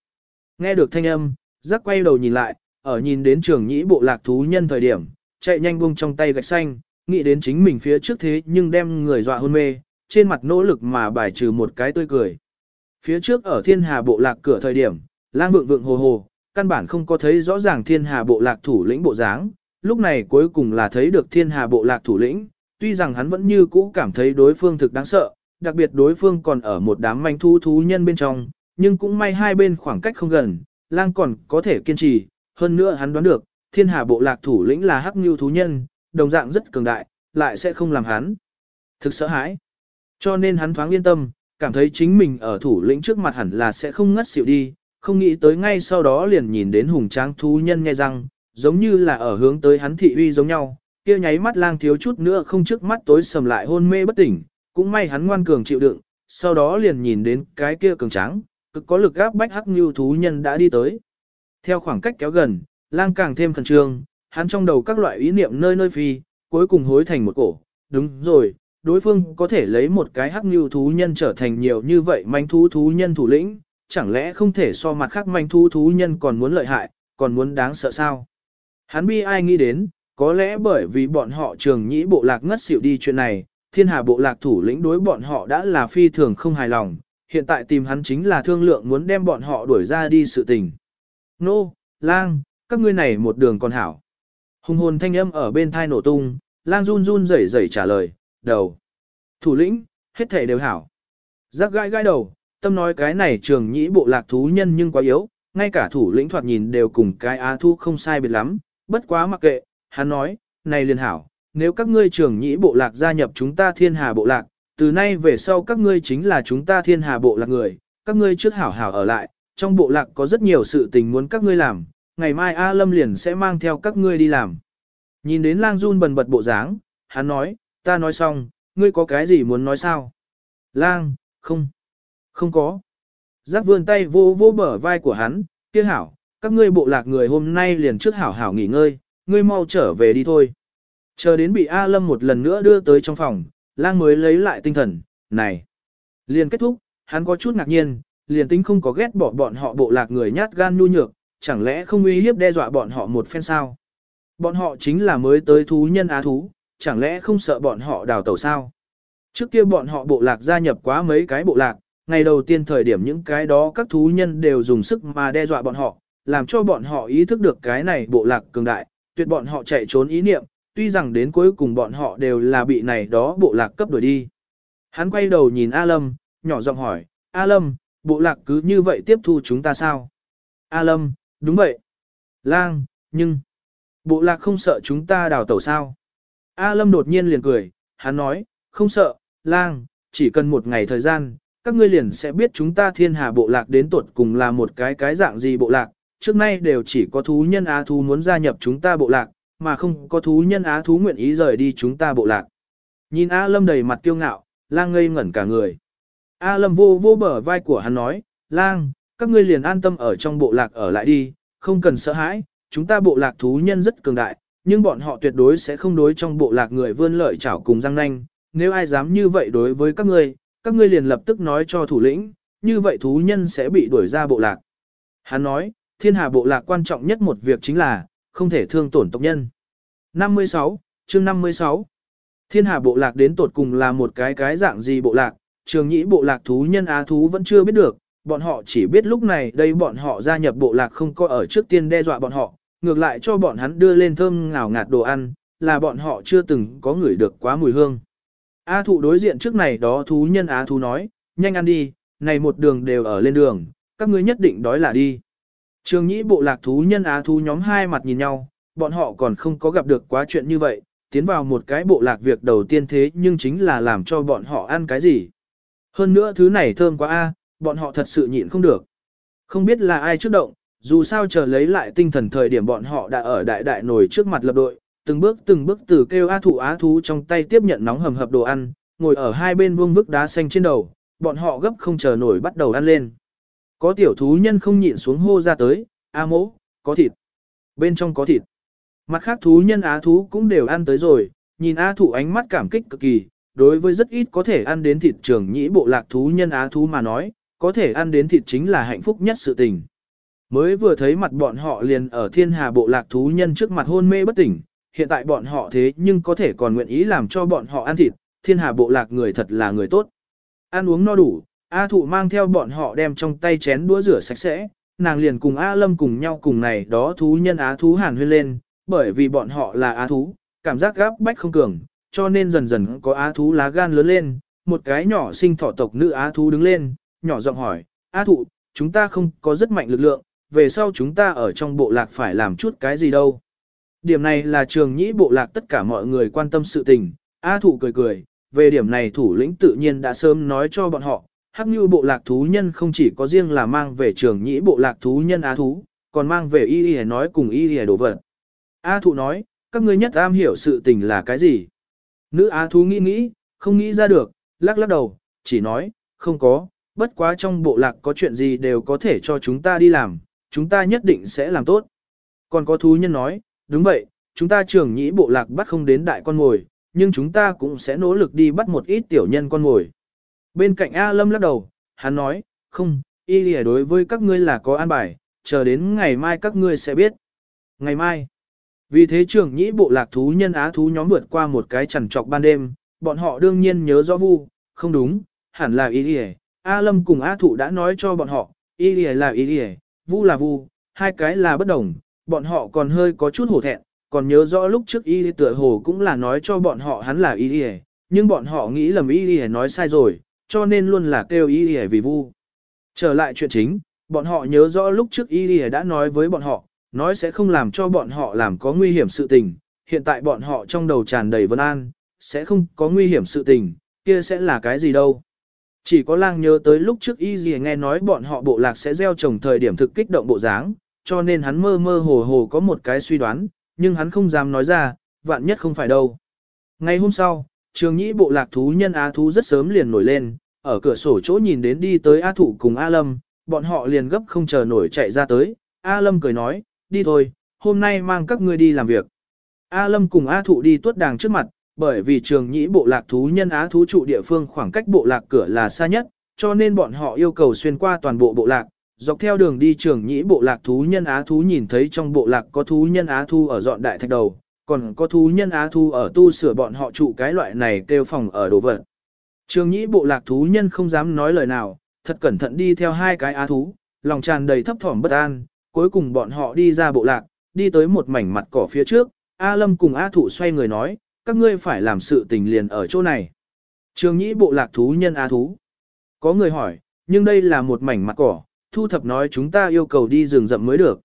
Nghe được thanh âm, giác quay đầu nhìn lại, ở nhìn đến trường nhị bộ lạc thú nhân thời điểm, chạy nhanh buông trong tay gạch xanh, nghĩ đến chính mình phía trước thế nhưng đem người dọa hôn mê, trên mặt nỗ lực mà bài trừ một cái tươi cười. Phía trước ở thiên hà bộ lạc cửa thời điểm, lang vượng vượng hồ hồ, căn bản không có thấy rõ ràng thiên hà bộ lạc thủ lĩnh bộ dáng, lúc này cuối cùng là thấy được thiên hà bộ lạc thủ lĩnh, tuy rằng hắn vẫn như cũ cảm thấy đối phương thực đáng sợ, đặc biệt đối phương còn ở một đám manh thú thú nhân bên trong, nhưng cũng may hai bên khoảng cách không gần, lang còn có thể kiên trì, hơn nữa hắn đoán được, thiên hà bộ lạc thủ lĩnh là hắc như thú nhân, đồng dạng rất cường đại, lại sẽ không làm hắn thực sợ hãi. Cho nên hắn thoáng yên tâm, cảm thấy chính mình ở thủ lĩnh trước mặt hẳn là sẽ không ngất xỉu đi, không nghĩ tới ngay sau đó liền nhìn đến hùng tráng thú nhân nghe răng, giống như là ở hướng tới hắn thị uy giống nhau, kia nháy mắt lang thiếu chút nữa không trước mắt tối sầm lại hôn mê bất tỉnh, cũng may hắn ngoan cường chịu đựng, sau đó liền nhìn đến cái kia cường tráng, cực có lực áp bách hắc như thú nhân đã đi tới. Theo khoảng cách kéo gần, lang càng thêm khẩn trương, hắn trong đầu các loại ý niệm nơi nơi phi, cuối cùng hối thành một cổ, đúng rồi, đối phương có thể lấy một cái hắc như thú nhân trở thành nhiều như vậy manh thú thú nhân thủ lĩnh, chẳng lẽ không thể so mặt khác manh thú thú nhân còn muốn lợi hại, còn muốn đáng sợ sao? Hắn bi ai nghĩ đến, có lẽ bởi vì bọn họ trường nhĩ bộ lạc ngất xỉu đi chuyện này, thiên hà bộ lạc thủ lĩnh đối bọn họ đã là phi thường không hài lòng, hiện tại tìm hắn chính là thương lượng muốn đem bọn họ đuổi ra đi sự tình. Nô, lang, các ngươi này một đường còn hảo. Hùng hồn thanh âm ở bên thai nổ tung, lang run run rẩy rẩy trả lời, đầu. Thủ lĩnh, hết thể đều hảo. Giác gai gai đầu, tâm nói cái này trường nhĩ bộ lạc thú nhân nhưng quá yếu, ngay cả thủ lĩnh thoạt nhìn đều cùng cái á thu không sai biệt lắm, bất quá mặc kệ, hắn nói, này liền hảo, nếu các ngươi trường nhĩ bộ lạc gia nhập chúng ta thiên hà bộ lạc, từ nay về sau các ngươi chính là chúng ta thiên hà bộ lạc người, các ngươi trước hảo hảo ở lại, trong bộ lạc có rất nhiều sự tình muốn các ngươi làm, ngày mai A Lâm liền sẽ mang theo các ngươi đi làm. Nhìn đến lang run bần bật bộ dáng, hắn nói, ta nói xong, ngươi có cái gì muốn nói sao? Lang, không, không có. Giác vươn tay vô vô bờ vai của hắn, kia hảo, các ngươi bộ lạc người hôm nay liền trước hảo hảo nghỉ ngơi, ngươi mau trở về đi thôi. Chờ đến bị A Lâm một lần nữa đưa tới trong phòng, lang mới lấy lại tinh thần, này. Liền kết thúc, hắn có chút ngạc nhiên, liền tính không có ghét bỏ bọn họ bộ lạc người nhát gan nhu nhược, chẳng lẽ không uy hiếp đe dọa bọn họ một phen sao? Bọn họ chính là mới tới thú nhân á thú, chẳng lẽ không sợ bọn họ đào tẩu sao? Trước kia bọn họ bộ lạc gia nhập quá mấy cái bộ lạc, ngày đầu tiên thời điểm những cái đó các thú nhân đều dùng sức mà đe dọa bọn họ, làm cho bọn họ ý thức được cái này bộ lạc cường đại, tuyệt bọn họ chạy trốn ý niệm, tuy rằng đến cuối cùng bọn họ đều là bị này đó bộ lạc cấp đuổi đi. Hắn quay đầu nhìn A Lâm, nhỏ giọng hỏi, A Lâm, bộ lạc cứ như vậy tiếp thu chúng ta sao? A Lâm, đúng vậy. Lang, nhưng, bộ lạc không sợ chúng ta đào tẩu sao? A Lâm đột nhiên liền cười, hắn nói, không sợ, lang, chỉ cần một ngày thời gian, các ngươi liền sẽ biết chúng ta thiên hà bộ lạc đến tuột cùng là một cái cái dạng gì bộ lạc, trước nay đều chỉ có thú nhân á thú muốn gia nhập chúng ta bộ lạc, mà không có thú nhân á thú nguyện ý rời đi chúng ta bộ lạc. Nhìn A Lâm đầy mặt kiêu ngạo, lang ngây ngẩn cả người. A Lâm vô vô bờ vai của hắn nói, lang, các ngươi liền an tâm ở trong bộ lạc ở lại đi, không cần sợ hãi, chúng ta bộ lạc thú nhân rất cường đại, nhưng bọn họ tuyệt đối sẽ không đối trong bộ lạc người vươn lợi chảo cùng răng nanh, nếu ai dám như vậy đối với các ngươi, các ngươi liền lập tức nói cho thủ lĩnh, như vậy thú nhân sẽ bị đuổi ra bộ lạc. Hắn nói, thiên hà bộ lạc quan trọng nhất một việc chính là, không thể thương tổn tộc nhân. 56, chương 56 Thiên hà bộ lạc đến tột cùng là một cái cái dạng gì bộ lạc, trường nhĩ bộ lạc thú nhân á thú vẫn chưa biết được, bọn họ chỉ biết lúc này đây bọn họ gia nhập bộ lạc không có ở trước tiên đe dọa bọn họ, ngược lại cho bọn hắn đưa lên thơm ngào ngạt đồ ăn, là bọn họ chưa từng có ngửi được quá mùi hương. A thụ đối diện trước này đó thú nhân á thú nói, nhanh ăn đi, này một đường đều ở lên đường, các ngươi nhất định đói là đi. Trường nhĩ bộ lạc thú nhân á thú nhóm hai mặt nhìn nhau, bọn họ còn không có gặp được quá chuyện như vậy, tiến vào một cái bộ lạc việc đầu tiên thế nhưng chính là làm cho bọn họ ăn cái gì. Hơn nữa thứ này thơm quá a, bọn họ thật sự nhịn không được. Không biết là ai trước động, dù sao chờ lấy lại tinh thần thời điểm bọn họ đã ở đại đại Nổi trước mặt lập đội, từng bước từng bước từ kêu á thụ á thú trong tay tiếp nhận nóng hầm hập đồ ăn, ngồi ở hai bên vuông vức đá xanh trên đầu, bọn họ gấp không chờ nổi bắt đầu ăn lên. Có tiểu thú nhân không nhịn xuống hô ra tới, a mỗ, có thịt. Bên trong có thịt. Mặt khác thú nhân á thú cũng đều ăn tới rồi, nhìn á thụ ánh mắt cảm kích cực kỳ, đối với rất ít có thể ăn đến thịt trưởng nhĩ bộ lạc thú nhân á thú mà nói, có thể ăn đến thịt chính là hạnh phúc nhất sự tình. Mới vừa thấy mặt bọn họ liền ở thiên hà bộ lạc thú nhân trước mặt hôn mê bất tỉnh, hiện tại bọn họ thế nhưng có thể còn nguyện ý làm cho bọn họ ăn thịt, thiên hà bộ lạc người thật là người tốt. Ăn uống no đủ, A thụ mang theo bọn họ đem trong tay chén đũa rửa sạch sẽ, nàng liền cùng A lâm cùng nhau cùng này đó thú nhân á thú hàn huyên lên, bởi vì bọn họ là á thú, cảm giác gáp bách không cường, cho nên dần dần có á thú lá gan lớn lên, một cái nhỏ sinh thọ tộc nữ á thú đứng lên, nhỏ giọng hỏi, A thụ, chúng ta không có rất mạnh lực lượng, về sau chúng ta ở trong bộ lạc phải làm chút cái gì đâu. Điểm này là trường nhĩ bộ lạc tất cả mọi người quan tâm sự tình, A thụ cười cười, về điểm này thủ lĩnh tự nhiên đã sớm nói cho bọn họ, hắc như bộ lạc thú nhân không chỉ có riêng là mang về trường nhĩ bộ lạc thú nhân á thú, còn mang về y y nói cùng y y đồ vật. A thụ nói, các ngươi nhất am hiểu sự tình là cái gì? Nữ á thú nghĩ nghĩ, không nghĩ ra được, lắc lắc đầu, chỉ nói, không có, bất quá trong bộ lạc có chuyện gì đều có thể cho chúng ta đi làm, chúng ta nhất định sẽ làm tốt. Còn có thú nhân nói, đúng vậy, chúng ta trường nhĩ bộ lạc bắt không đến đại con ngồi, nhưng chúng ta cũng sẽ nỗ lực đi bắt một ít tiểu nhân con ngồi. Bên cạnh A Lâm lắc đầu, hắn nói, không, y lìa đối với các ngươi là có an bài, chờ đến ngày mai các ngươi sẽ biết. Ngày mai, vì thế trưởng nhĩ bộ lạc thú nhân á thú nhóm vượt qua một cái chằn trọc ban đêm, bọn họ đương nhiên nhớ rõ vu, không đúng, hẳn là y lìa. A Lâm cùng A Thụ đã nói cho bọn họ, y lìa là y lìa, vu là vu, hai cái là bất đồng, bọn họ còn hơi có chút hổ thẹn, còn nhớ rõ lúc trước y tựa hồ cũng là nói cho bọn họ hắn là y lìa, nhưng bọn họ nghĩ lầm y lìa nói sai rồi, cho nên luôn là kêu y lìa vì vu. Trở lại chuyện chính, bọn họ nhớ rõ lúc trước y lìa đã nói với bọn họ, nói sẽ không làm cho bọn họ làm có nguy hiểm sự tình, hiện tại bọn họ trong đầu tràn đầy vân an, sẽ không có nguy hiểm sự tình, kia sẽ là cái gì đâu. Chỉ có lang nhớ tới lúc trước y gì nghe nói bọn họ bộ lạc sẽ gieo trồng thời điểm thực kích động bộ dáng, cho nên hắn mơ mơ hồ hồ có một cái suy đoán, nhưng hắn không dám nói ra, vạn nhất không phải đâu. Ngày hôm sau, trường nhĩ bộ lạc thú nhân á thú rất sớm liền nổi lên, ở cửa sổ chỗ nhìn đến đi tới A Thụ cùng A Lâm, bọn họ liền gấp không chờ nổi chạy ra tới, A Lâm cười nói, đi thôi, hôm nay mang các ngươi đi làm việc. A Lâm cùng A Thụ đi tuốt đàng trước mặt, bởi vì trường nhĩ bộ lạc thú nhân á thú trụ địa phương khoảng cách bộ lạc cửa là xa nhất, cho nên bọn họ yêu cầu xuyên qua toàn bộ bộ lạc, dọc theo đường đi trường nhĩ bộ lạc thú nhân á thú nhìn thấy trong bộ lạc có thú nhân á thu ở dọn đại thạch đầu, còn có thú nhân á thu ở tu sửa bọn họ trụ cái loại này kêu phòng ở đồ vật. Trường nhĩ bộ lạc thú nhân không dám nói lời nào, thật cẩn thận đi theo hai cái á thú, lòng tràn đầy thấp thỏm bất an, cuối cùng bọn họ đi ra bộ lạc, đi tới một mảnh mặt cỏ phía trước, A Lâm cùng A Thụ xoay người nói, các ngươi phải làm sự tình liền ở chỗ này. Trường nhĩ bộ lạc thú nhân á thú. Có người hỏi, nhưng đây là một mảnh mặt cỏ, thu thập nói chúng ta yêu cầu đi rừng rậm mới được.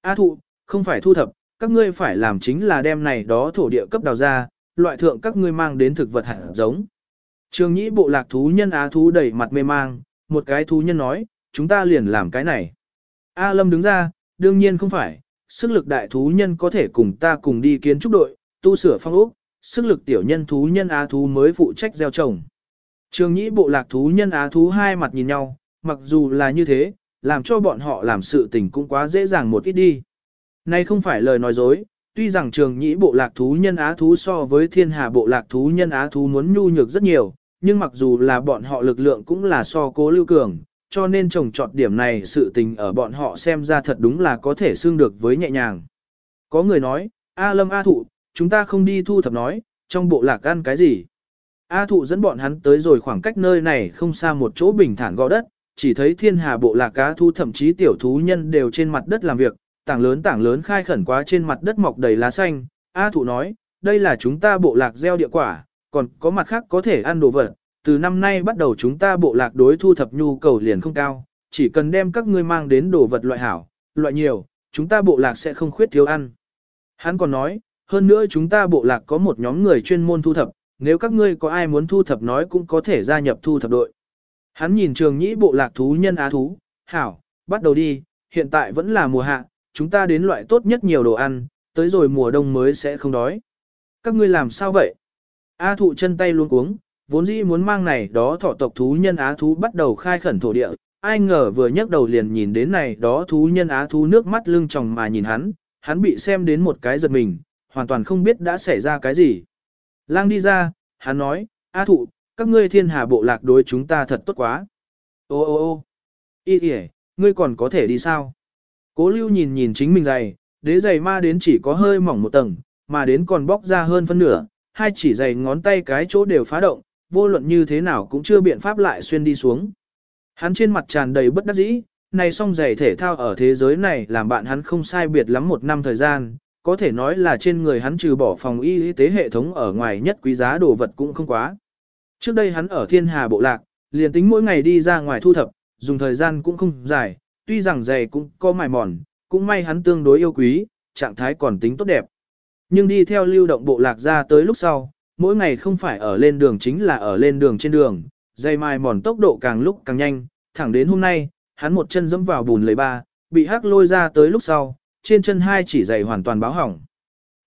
A thụ, không phải thu thập, các ngươi phải làm chính là đem này đó thổ địa cấp đào ra, loại thượng các ngươi mang đến thực vật hạt giống. Trường nhĩ bộ lạc thú nhân á thú đẩy mặt mê mang, một cái thú nhân nói, chúng ta liền làm cái này. A Lâm đứng ra, đương nhiên không phải, sức lực đại thú nhân có thể cùng ta cùng đi kiến trúc đội, tu sửa phong ốc, sức lực tiểu nhân thú nhân á thú mới phụ trách gieo trồng. Trường nhĩ bộ lạc thú nhân á thú hai mặt nhìn nhau, mặc dù là như thế, làm cho bọn họ làm sự tình cũng quá dễ dàng một ít đi. Này không phải lời nói dối, tuy rằng trường nhĩ bộ lạc thú nhân á thú so với thiên hà bộ lạc thú nhân á thú muốn nhu nhược rất nhiều, nhưng mặc dù là bọn họ lực lượng cũng là so cố lưu cường, cho nên trồng trọt điểm này sự tình ở bọn họ xem ra thật đúng là có thể xương được với nhẹ nhàng. Có người nói, A Lâm A Thụ, chúng ta không đi thu thập nói, trong bộ lạc ăn cái gì. A Thụ dẫn bọn hắn tới rồi khoảng cách nơi này không xa một chỗ bình thản gò đất, chỉ thấy thiên hà bộ lạc cá thu thậm chí tiểu thú nhân đều trên mặt đất làm việc, tảng lớn tảng lớn khai khẩn quá trên mặt đất mọc đầy lá xanh. A Thụ nói, đây là chúng ta bộ lạc gieo địa quả, còn có mặt khác có thể ăn đồ vật, từ năm nay bắt đầu chúng ta bộ lạc đối thu thập nhu cầu liền không cao, chỉ cần đem các ngươi mang đến đồ vật loại hảo, loại nhiều, chúng ta bộ lạc sẽ không khuyết thiếu ăn. Hắn còn nói, hơn nữa chúng ta bộ lạc có một nhóm người chuyên môn thu thập, nếu các ngươi có ai muốn thu thập nói cũng có thể gia nhập thu thập đội. Hắn nhìn trường nhĩ bộ lạc thú nhân á thú, hảo, bắt đầu đi, hiện tại vẫn là mùa hạ, chúng ta đến loại tốt nhất nhiều đồ ăn, tới rồi mùa đông mới sẽ không đói. Các ngươi làm sao vậy? A thụ chân tay luôn cuống, vốn dĩ muốn mang này đó thọ tộc thú nhân á thú bắt đầu khai khẩn thổ địa, ai ngờ vừa nhấc đầu liền nhìn đến này đó thú nhân á thú nước mắt lưng tròng mà nhìn hắn, hắn bị xem đến một cái giật mình, hoàn toàn không biết đã xảy ra cái gì. Lang đi ra, hắn nói, A thụ, các ngươi thiên hà bộ lạc đối chúng ta thật tốt quá. Ô ô ô y kìa, ngươi còn có thể đi sao? Cố lưu nhìn nhìn chính mình giày, đế giày ma đến chỉ có hơi mỏng một tầng, mà đến còn bóc ra hơn phân nửa, hai chỉ giày ngón tay cái chỗ đều phá động, vô luận như thế nào cũng chưa biện pháp lại xuyên đi xuống. Hắn trên mặt tràn đầy bất đắc dĩ, này song giày thể thao ở thế giới này làm bạn hắn không sai biệt lắm một năm thời gian, có thể nói là trên người hắn trừ bỏ phòng y tế hệ thống ở ngoài nhất quý giá đồ vật cũng không quá. Trước đây hắn ở thiên hà bộ lạc, liền tính mỗi ngày đi ra ngoài thu thập, dùng thời gian cũng không dài, tuy rằng giày cũng có mài mòn, cũng may hắn tương đối yêu quý, trạng thái còn tính tốt đẹp. Nhưng đi theo lưu động bộ lạc ra tới lúc sau, mỗi ngày không phải ở lên đường chính là ở lên đường trên đường, dây mài mòn tốc độ càng lúc càng nhanh, thẳng đến hôm nay, hắn một chân dẫm vào bùn lấy ba, bị hắc lôi ra tới lúc sau, trên chân hai chỉ giày hoàn toàn báo hỏng.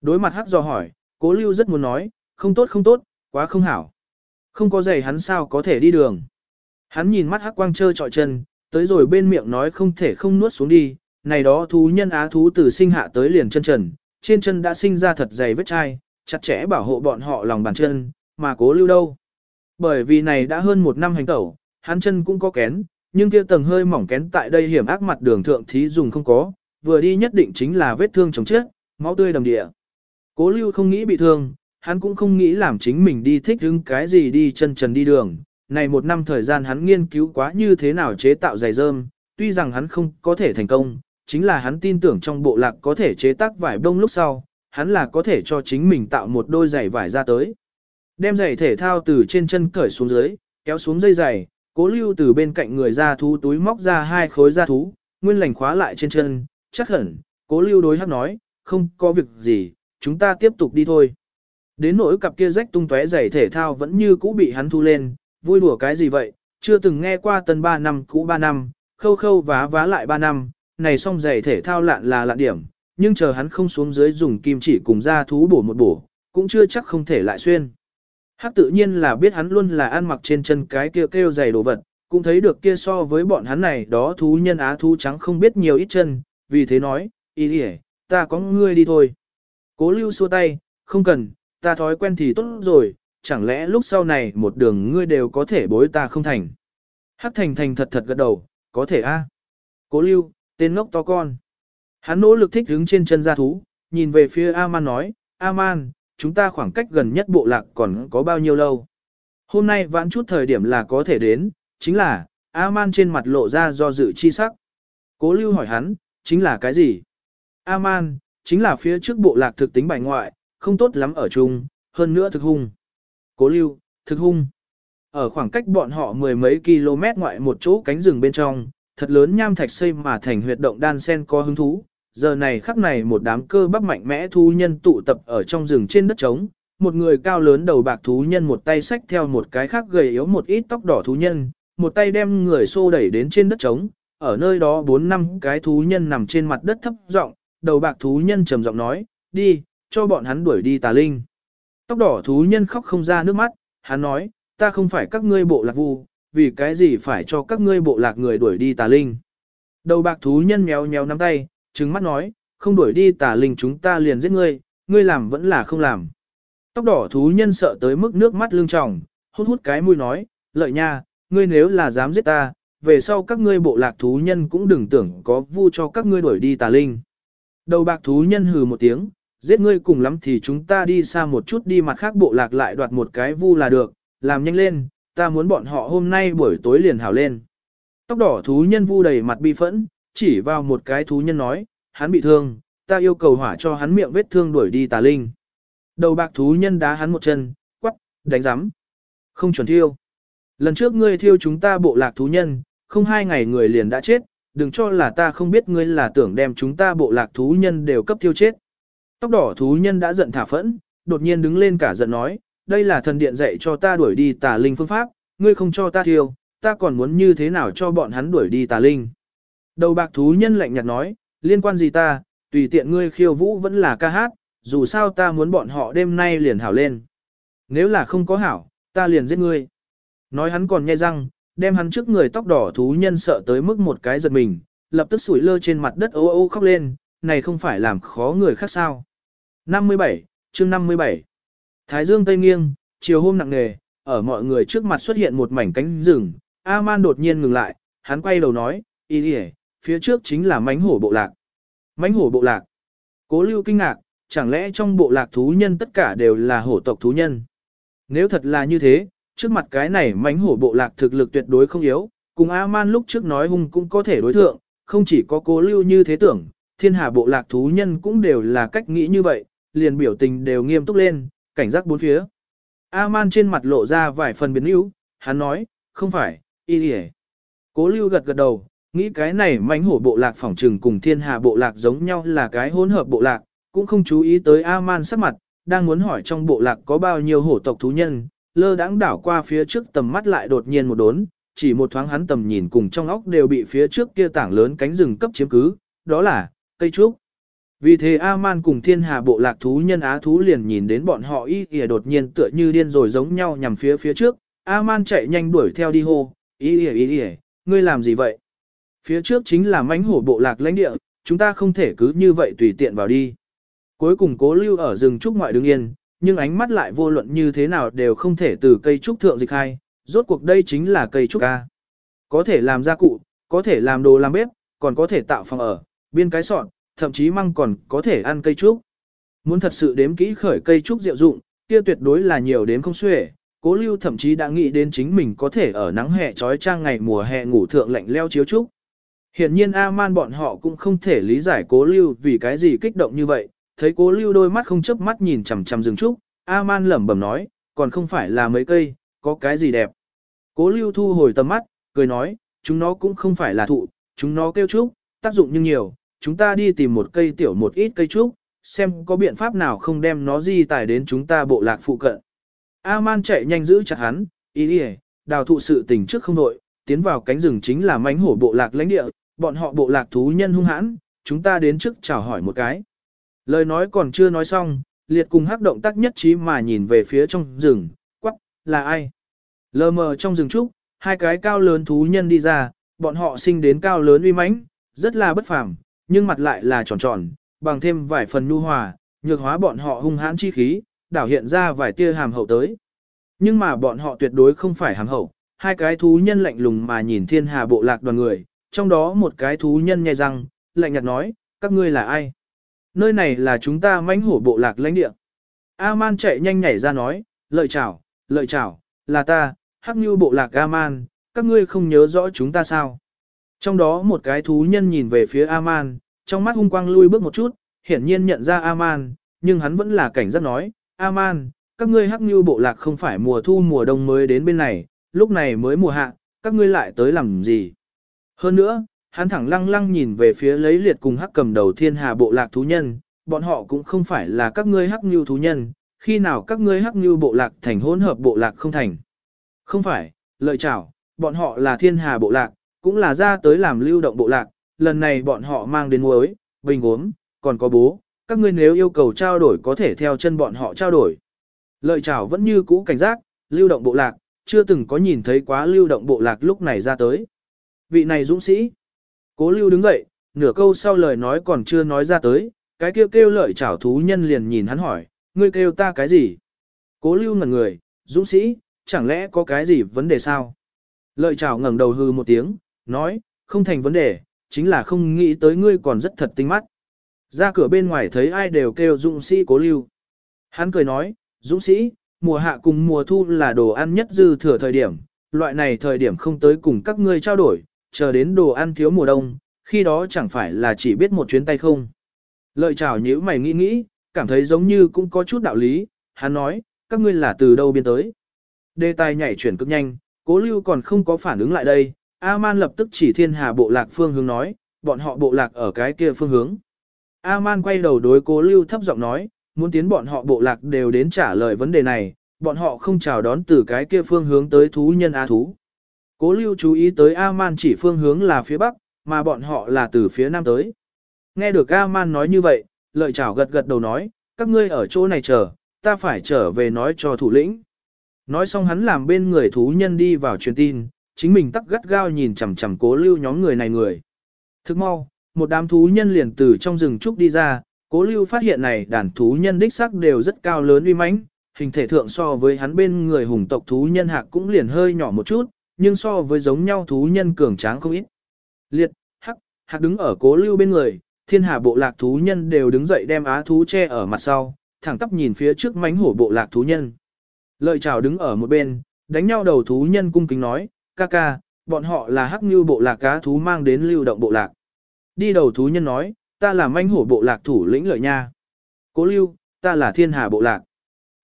Đối mặt hắc do hỏi, cố lưu rất muốn nói, không tốt không tốt, quá không hảo. Không có giày hắn sao có thể đi đường. Hắn nhìn mắt hắc quang trơ trọi chân, tới rồi bên miệng nói không thể không nuốt xuống đi, này đó thú nhân á thú từ sinh hạ tới liền chân trần, trên chân đã sinh ra thật dày vết chai, chặt chẽ bảo hộ bọn họ lòng bàn chân, mà cố lưu đâu. Bởi vì này đã hơn một năm hành tẩu, hắn chân cũng có kén, nhưng kia tầng hơi mỏng kén tại đây hiểm ác mặt đường thượng thí dùng không có, vừa đi nhất định chính là vết thương chồng chết, máu tươi đầm địa. Cố lưu không nghĩ bị thương, hắn cũng không nghĩ làm chính mình đi thích hứng cái gì đi chân trần đi đường. Này một năm thời gian hắn nghiên cứu quá như thế nào chế tạo giày rơm, tuy rằng hắn không có thể thành công, chính là hắn tin tưởng trong bộ lạc có thể chế tác vải bông lúc sau, hắn là có thể cho chính mình tạo một đôi giày vải ra tới. Đem giày thể thao từ trên chân cởi xuống dưới, kéo xuống dây giày, cố lưu từ bên cạnh người ra thú túi móc ra hai khối da thú, nguyên lành khóa lại trên chân, chắc hẳn, cố lưu đối hắc nói, không có việc gì, chúng ta tiếp tục đi thôi. Đến nỗi cặp kia rách tung tóe giày thể thao vẫn như cũ bị hắn thu lên, vui đùa cái gì vậy, chưa từng nghe qua tân 3 năm cũ 3 năm, khâu khâu vá vá lại 3 năm, này xong giày thể thao lạn là lạn điểm, nhưng chờ hắn không xuống dưới dùng kim chỉ cùng ra thú bổ một bổ, cũng chưa chắc không thể lại xuyên. Hắc tự nhiên là biết hắn luôn là ăn mặc trên chân cái kia kêu, kêu giày đồ vật, cũng thấy được kia so với bọn hắn này đó thú nhân á thú trắng không biết nhiều ít chân, vì thế nói, ý đi ta có ngươi đi thôi. Cố lưu xua tay, không cần, ta thói quen thì tốt rồi, chẳng lẽ lúc sau này một đường ngươi đều có thể bối ta không thành. Hắc thành thành thật thật gật đầu, có thể a. Cố lưu, tên ngốc to con. Hắn nỗ lực thích đứng trên chân gia thú, nhìn về phía Aman nói, Aman, chúng ta khoảng cách gần nhất bộ lạc còn có bao nhiêu lâu. Hôm nay vãn chút thời điểm là có thể đến, chính là, Aman trên mặt lộ ra do dự chi sắc. Cố lưu hỏi hắn, chính là cái gì? Aman, chính là phía trước bộ lạc thực tính bài ngoại, không tốt lắm ở chung, hơn nữa thực hung. Cố lưu, thực hung. Ở khoảng cách bọn họ mười mấy km ngoại một chỗ cánh rừng bên trong, thật lớn nham thạch xây mà thành huyệt động đan sen có hứng thú. Giờ này khắc này một đám cơ bắp mạnh mẽ thú nhân tụ tập ở trong rừng trên đất trống, một người cao lớn đầu bạc thú nhân một tay xách theo một cái khác gầy yếu một ít tóc đỏ thú nhân, một tay đem người xô đẩy đến trên đất trống, ở nơi đó bốn năm cái thú nhân nằm trên mặt đất thấp giọng, đầu bạc thú nhân trầm giọng nói, đi, cho bọn hắn đuổi đi tà linh. Tóc đỏ thú nhân khóc không ra nước mắt, hắn nói, ta không phải các ngươi bộ lạc vu, vì cái gì phải cho các ngươi bộ lạc người đuổi đi tà linh. Đầu bạc thú nhân méo méo nắm tay, trừng mắt nói, không đuổi đi tà linh chúng ta liền giết ngươi, ngươi làm vẫn là không làm. Tóc đỏ thú nhân sợ tới mức nước mắt lưng tròng, hút hút cái mũi nói, lợi nha, ngươi nếu là dám giết ta, về sau các ngươi bộ lạc thú nhân cũng đừng tưởng có vu cho các ngươi đuổi đi tà linh. Đầu bạc thú nhân hừ một tiếng, giết ngươi cùng lắm thì chúng ta đi xa một chút đi mặt khác bộ lạc lại đoạt một cái vu là được, làm nhanh lên, ta muốn bọn họ hôm nay buổi tối liền hảo lên. Tóc đỏ thú nhân vu đầy mặt bi phẫn, chỉ vào một cái thú nhân nói, hắn bị thương, ta yêu cầu hỏa cho hắn miệng vết thương đuổi đi tà linh. Đầu bạc thú nhân đá hắn một chân, quắc, đánh rắm. Không chuẩn thiêu. Lần trước ngươi thiêu chúng ta bộ lạc thú nhân, không hai ngày người liền đã chết, đừng cho là ta không biết ngươi là tưởng đem chúng ta bộ lạc thú nhân đều cấp thiêu chết. Tóc đỏ thú nhân đã giận thả phẫn, đột nhiên đứng lên cả giận nói, đây là thần điện dạy cho ta đuổi đi tà linh phương pháp, ngươi không cho ta thiêu, ta còn muốn như thế nào cho bọn hắn đuổi đi tà linh. Đầu bạc thú nhân lạnh nhạt nói, liên quan gì ta, tùy tiện ngươi khiêu vũ vẫn là ca hát, dù sao ta muốn bọn họ đêm nay liền hảo lên. Nếu là không có hảo, ta liền giết ngươi. Nói hắn còn nhai răng, đem hắn trước người tóc đỏ thú nhân sợ tới mức một cái giật mình, lập tức sủi lơ trên mặt đất ô ô khóc lên, này không phải làm khó người khác sao. 57, chương 57 Thái dương tây nghiêng, chiều hôm nặng nề, ở mọi người trước mặt xuất hiện một mảnh cánh rừng, A-man đột nhiên ngừng lại, hắn quay đầu nói, ý đi phía trước chính là mánh hổ bộ lạc. Mánh hổ bộ lạc. Cố lưu kinh ngạc, chẳng lẽ trong bộ lạc thú nhân tất cả đều là hổ tộc thú nhân? Nếu thật là như thế, trước mặt cái này mánh hổ bộ lạc thực lực tuyệt đối không yếu, cùng A-man lúc trước nói hung cũng có thể đối thượng, không chỉ có cố lưu như thế tưởng, thiên hà bộ lạc thú nhân cũng đều là cách nghĩ như vậy, liền biểu tình đều nghiêm túc lên, cảnh giác bốn phía. A-man trên mặt lộ ra vài phần biến yếu, hắn nói, không phải, y đi Cố lưu gật gật đầu, nghĩ cái này mánh hổ bộ lạc phỏng trừng cùng thiên hà bộ lạc giống nhau là cái hỗn hợp bộ lạc, cũng không chú ý tới A-man sắc mặt, đang muốn hỏi trong bộ lạc có bao nhiêu hổ tộc thú nhân, lơ đãng đảo qua phía trước tầm mắt lại đột nhiên một đốn, chỉ một thoáng hắn tầm nhìn cùng trong óc đều bị phía trước kia tảng lớn cánh rừng cấp chiếm cứ, đó là cây trúc. Vì thế A-man cùng thiên hà bộ lạc thú nhân á thú liền nhìn đến bọn họ y ỉa đột nhiên tựa như điên rồi giống nhau nhằm phía phía trước, A-man chạy nhanh đuổi theo đi hô, y ỉa y ỉa, ngươi làm gì vậy? Phía trước chính là mãnh hổ bộ lạc lãnh địa, chúng ta không thể cứ như vậy tùy tiện vào đi. Cuối cùng cố lưu ở rừng trúc ngoại đứng yên, nhưng ánh mắt lại vô luận như thế nào đều không thể từ cây trúc thượng dịch hai, rốt cuộc đây chính là cây trúc ca. Có thể làm gia cụ, có thể làm đồ làm bếp, còn có thể tạo phòng ở, biên cái sọn, thậm chí măng còn có thể ăn cây trúc. Muốn thật sự đếm kỹ khởi cây trúc diệu dụng, kia tuyệt đối là nhiều đếm không xuể. Cố lưu thậm chí đã nghĩ đến chính mình có thể ở nắng hè trói trang ngày mùa hè ngủ thượng lạnh leo chiếu trúc. Hiện nhiên A-man bọn họ cũng không thể lý giải cố lưu vì cái gì kích động như vậy, thấy cố lưu đôi mắt không chớp mắt nhìn chằm chằm rừng trúc, A-man lẩm bẩm nói, còn không phải là mấy cây, có cái gì đẹp. Cố lưu thu hồi tầm mắt, cười nói, chúng nó cũng không phải là thụ, chúng nó kêu trúc, tác dụng nhưng nhiều, chúng ta đi tìm một cây tiểu một ít cây trúc, xem có biện pháp nào không đem nó di tải đến chúng ta bộ lạc phụ cận. A-man chạy nhanh giữ chặt hắn, ý đi đào thụ sự tình trước không đội, tiến vào cánh rừng chính là mánh hổ bộ lạc lãnh địa, bọn họ bộ lạc thú nhân hung hãn, chúng ta đến trước chào hỏi một cái. Lời nói còn chưa nói xong, liệt cùng hắc động tác nhất trí mà nhìn về phía trong rừng, quắc, là ai? Lờ mờ trong rừng trúc, hai cái cao lớn thú nhân đi ra, bọn họ sinh đến cao lớn uy mãnh, rất là bất phàm, nhưng mặt lại là tròn tròn, bằng thêm vài phần nhu hòa, nhược hóa bọn họ hung hãn chi khí, đảo hiện ra vài tia hàm hậu tới. Nhưng mà bọn họ tuyệt đối không phải hàm hậu, hai cái thú nhân lạnh lùng mà nhìn thiên hà bộ lạc đoàn người, trong đó một cái thú nhân nhai răng, lạnh nhạt nói, các ngươi là ai? Nơi này là chúng ta mãnh hổ bộ lạc lãnh địa. A-man chạy nhanh nhảy ra nói, lợi chào, lợi chào, là ta, hắc như bộ lạc A-man, các ngươi không nhớ rõ chúng ta sao? Trong đó một cái thú nhân nhìn về phía A-man, trong mắt hung quang lui bước một chút, hiển nhiên nhận ra A-man, nhưng hắn vẫn là cảnh giác nói, A-man, các ngươi hắc như bộ lạc không phải mùa thu mùa đông mới đến bên này, lúc này mới mùa hạ, các ngươi lại tới làm gì? Hơn nữa, hắn thẳng lăng lăng nhìn về phía lấy liệt cùng hắc cầm đầu thiên hà bộ lạc thú nhân, bọn họ cũng không phải là các ngươi hắc như thú nhân, khi nào các ngươi hắc như bộ lạc thành hỗn hợp bộ lạc không thành. Không phải, lợi chảo, bọn họ là thiên hà bộ lạc, cũng là ra tới làm lưu động bộ lạc, lần này bọn họ mang đến muối, bình uống, còn có bố, các ngươi nếu yêu cầu trao đổi có thể theo chân bọn họ trao đổi. Lợi trảo vẫn như cũ cảnh giác, lưu động bộ lạc, chưa từng có nhìn thấy quá lưu động bộ lạc lúc này ra tới. Vị này dũng sĩ. Cố lưu đứng dậy, nửa câu sau lời nói còn chưa nói ra tới, cái kêu kêu lợi trảo thú nhân liền nhìn hắn hỏi, ngươi kêu ta cái gì? Cố lưu ngẩn người, dũng sĩ, chẳng lẽ có cái gì vấn đề sao? Lợi trảo ngẩng đầu hư một tiếng, nói, không thành vấn đề, chính là không nghĩ tới ngươi còn rất thật tinh mắt. Ra cửa bên ngoài thấy ai đều kêu dũng sĩ cố lưu. Hắn cười nói, dũng sĩ, mùa hạ cùng mùa thu là đồ ăn nhất dư thừa thời điểm, loại này thời điểm không tới cùng các ngươi trao đổi, chờ đến đồ ăn thiếu mùa đông, khi đó chẳng phải là chỉ biết một chuyến tay không. Lợi chào nhữ mày nghĩ nghĩ, cảm thấy giống như cũng có chút đạo lý, hắn nói, các ngươi là từ đâu biên tới. Đề tài nhảy chuyển cực nhanh, Cố lưu còn không có phản ứng lại đây, A-man lập tức chỉ thiên hà bộ lạc phương hướng nói, bọn họ bộ lạc ở cái kia phương hướng. A-man quay đầu đối cố lưu thấp giọng nói, muốn tiến bọn họ bộ lạc đều đến trả lời vấn đề này, bọn họ không chào đón từ cái kia phương hướng tới thú nhân A thú. Cố lưu chú ý tới A-man chỉ phương hướng là phía bắc, mà bọn họ là từ phía nam tới. Nghe được A-man nói như vậy, lợi chảo gật gật đầu nói, các ngươi ở chỗ này chờ, ta phải trở về nói cho thủ lĩnh. Nói xong hắn làm bên người thú nhân đi vào truyền tin, chính mình tắc gắt gao nhìn chằm chằm cố lưu nhóm người này người. Thức mau, một đám thú nhân liền từ trong rừng trúc đi ra, cố lưu phát hiện này đàn thú nhân đích sắc đều rất cao lớn uy mãnh, hình thể thượng so với hắn bên người hùng tộc thú nhân hạc cũng liền hơi nhỏ một chút, nhưng so với giống nhau thú nhân cường tráng không ít. Liệt, hắc, hạc đứng ở cố lưu bên người, thiên hà bộ lạc thú nhân đều đứng dậy đem á thú che ở mặt sau, thẳng tắp nhìn phía trước mánh hổ bộ lạc thú nhân. Lợi chào đứng ở một bên, đánh nhau đầu thú nhân cung kính nói, ca ca, bọn họ là hắc như bộ lạc cá thú mang đến lưu động bộ lạc. Đi đầu thú nhân nói, ta là manh hổ bộ lạc thủ lĩnh lợi nha. Cố lưu, ta là thiên hà bộ lạc.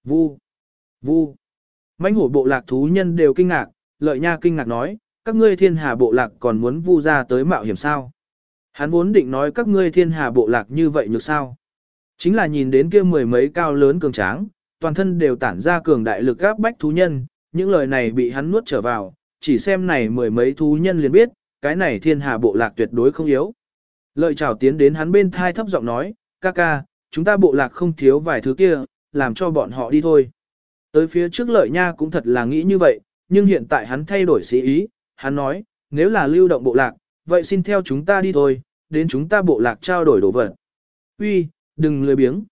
Vu, vu. Manh hổ bộ lạc thú nhân đều kinh ngạc, lợi nha kinh ngạc nói, các ngươi thiên hà bộ lạc còn muốn vu ra tới mạo hiểm sao. Hắn vốn định nói các ngươi thiên hà bộ lạc như vậy nhược sao. Chính là nhìn đến kia mười mấy cao lớn cường tráng, toàn thân đều tản ra cường đại lực áp bách thú nhân, những lời này bị hắn nuốt trở vào, chỉ xem này mười mấy thú nhân liền biết, cái này thiên hà bộ lạc tuyệt đối không yếu. Lợi chào tiến đến hắn bên thai thấp giọng nói, ca ca, chúng ta bộ lạc không thiếu vài thứ kia, làm cho bọn họ đi thôi. Tới phía trước lợi nha cũng thật là nghĩ như vậy, nhưng hiện tại hắn thay đổi sĩ ý, hắn nói, nếu là lưu động bộ lạc, vậy xin theo chúng ta đi thôi, đến chúng ta bộ lạc trao đổi đồ vật. Uy, đừng lười biếng.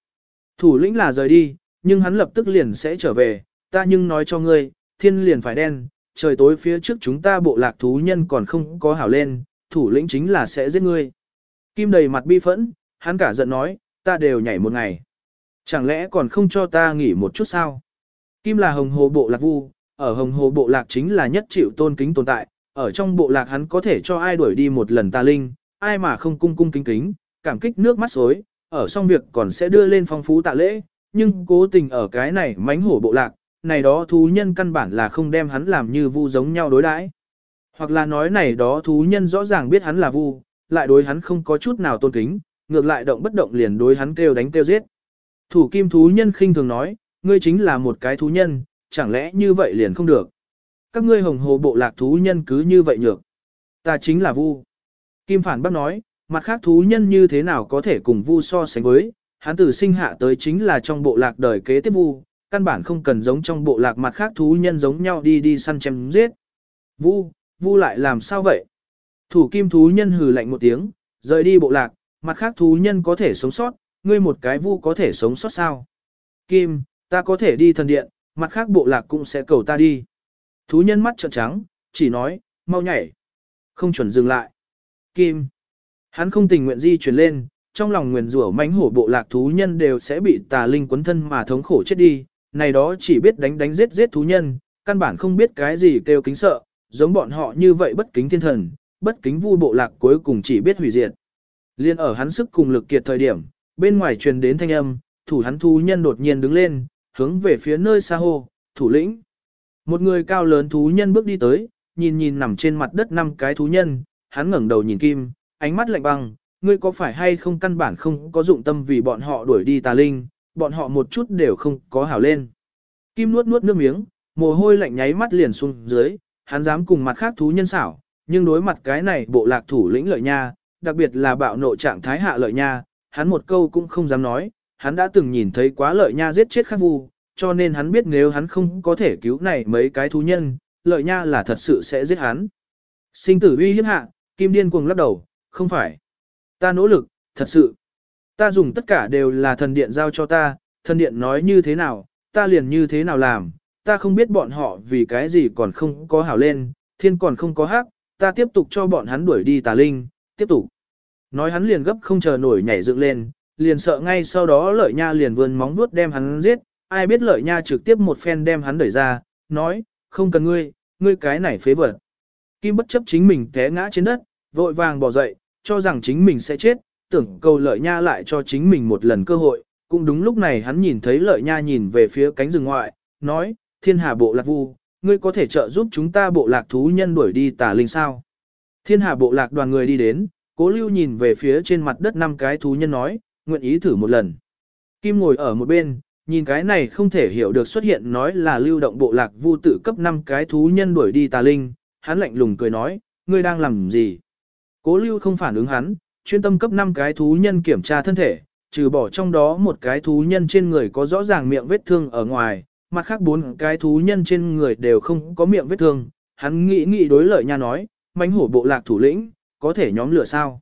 Thủ lĩnh là rời đi, nhưng hắn lập tức liền sẽ trở về, ta nhưng nói cho ngươi, thiên liền phải đen, trời tối phía trước chúng ta bộ lạc thú nhân còn không có hảo lên, thủ lĩnh chính là sẽ giết ngươi. Kim đầy mặt bi phẫn, hắn cả giận nói, ta đều nhảy một ngày. Chẳng lẽ còn không cho ta nghỉ một chút sao? Kim là hồng hồ bộ lạc vu, ở hồng hồ bộ lạc chính là nhất chịu tôn kính tồn tại, ở trong bộ lạc hắn có thể cho ai đuổi đi một lần ta linh, ai mà không cung cung kính kính, cảm kích nước mắt xối, ở xong việc còn sẽ đưa lên phong phú tạ lễ, nhưng cố tình ở cái này mánh hổ bộ lạc, này đó thú nhân căn bản là không đem hắn làm như vu giống nhau đối đãi. Hoặc là nói này đó thú nhân rõ ràng biết hắn là vu, lại đối hắn không có chút nào tôn kính, ngược lại động bất động liền đối hắn kêu đánh kêu giết. Thủ kim thú nhân khinh thường nói, ngươi chính là một cái thú nhân, chẳng lẽ như vậy liền không được. Các ngươi hồng hồ bộ lạc thú nhân cứ như vậy nhược. Ta chính là vu. Kim phản bác nói, mặt khác thú nhân như thế nào có thể cùng vu so sánh với, hắn từ sinh hạ tới chính là trong bộ lạc đời kế tiếp vu, căn bản không cần giống trong bộ lạc mặt khác thú nhân giống nhau đi đi săn chém giết. Vu, vu lại làm sao vậy? Thủ kim thú nhân hừ lạnh một tiếng, rời đi bộ lạc, mặt khác thú nhân có thể sống sót, ngươi một cái vu có thể sống sót sao? Kim, ta có thể đi thần điện, mặt khác bộ lạc cũng sẽ cầu ta đi. Thú nhân mắt trợn trắng, chỉ nói, mau nhảy. Không chuẩn dừng lại. Kim. Hắn không tình nguyện di chuyển lên, trong lòng nguyền rủa mãnh hổ bộ lạc thú nhân đều sẽ bị tà linh quấn thân mà thống khổ chết đi, này đó chỉ biết đánh đánh giết giết thú nhân, căn bản không biết cái gì kêu kính sợ, giống bọn họ như vậy bất kính thiên thần, bất kính vu bộ lạc cuối cùng chỉ biết hủy diệt. Liên ở hắn sức cùng lực kiệt thời điểm, bên ngoài truyền đến thanh âm, thủ hắn thú nhân đột nhiên đứng lên, hướng về phía nơi xa hô, thủ lĩnh. Một người cao lớn thú nhân bước đi tới, nhìn nhìn nằm trên mặt đất năm cái thú nhân, hắn ngẩng đầu nhìn Kim, ánh mắt lạnh băng, ngươi có phải hay không căn bản không có dụng tâm vì bọn họ đuổi đi tà linh, bọn họ một chút đều không có hảo lên. Kim nuốt nuốt nước miếng, mồ hôi lạnh nháy mắt liền xuống dưới, hắn dám cùng mặt khác thú nhân xảo, nhưng đối mặt cái này bộ lạc thủ lĩnh lợi nha, đặc biệt là bạo nộ trạng thái hạ lợi nha, hắn một câu cũng không dám nói, hắn đã từng nhìn thấy quá lợi nha giết chết khắc vu, cho nên hắn biết nếu hắn không có thể cứu này mấy cái thú nhân, lợi nha là thật sự sẽ giết hắn. Sinh tử uy hiếp hạ, Kim điên cuồng lắc đầu, không phải. Ta nỗ lực, thật sự. Ta dùng tất cả đều là thần điện giao cho ta, thần điện nói như thế nào, ta liền như thế nào làm, ta không biết bọn họ vì cái gì còn không có hảo lên, thiên còn không có hắc, ta tiếp tục cho bọn hắn đuổi đi tà linh, tiếp tục. Nói hắn liền gấp không chờ nổi nhảy dựng lên, liền sợ ngay sau đó lợi nha liền vươn móng vuốt đem hắn giết, ai biết lợi nha trực tiếp một phen đem hắn đẩy ra, nói, không cần ngươi, ngươi cái này phế vật. Kim bất chấp chính mình té ngã trên đất, vội vàng bỏ dậy, cho rằng chính mình sẽ chết, tưởng cầu lợi nha lại cho chính mình một lần cơ hội. Cũng đúng lúc này hắn nhìn thấy lợi nha nhìn về phía cánh rừng ngoại, nói, thiên hà bộ lạc vu, ngươi có thể trợ giúp chúng ta bộ lạc thú nhân đuổi đi tà linh sao? Thiên hà bộ lạc đoàn người đi đến, cố lưu nhìn về phía trên mặt đất năm cái thú nhân nói, nguyện ý thử một lần. Kim ngồi ở một bên, nhìn cái này không thể hiểu được xuất hiện nói là lưu động bộ lạc vu tử cấp năm cái thú nhân đuổi đi tà linh, hắn lạnh lùng cười nói, ngươi đang làm gì? Cố lưu không phản ứng hắn, chuyên tâm cấp 5 cái thú nhân kiểm tra thân thể, trừ bỏ trong đó một cái thú nhân trên người có rõ ràng miệng vết thương ở ngoài, mặt khác bốn cái thú nhân trên người đều không có miệng vết thương, hắn nghĩ nghĩ đối lợi nha nói, mánh hổ bộ lạc thủ lĩnh, có thể nhóm lửa sao?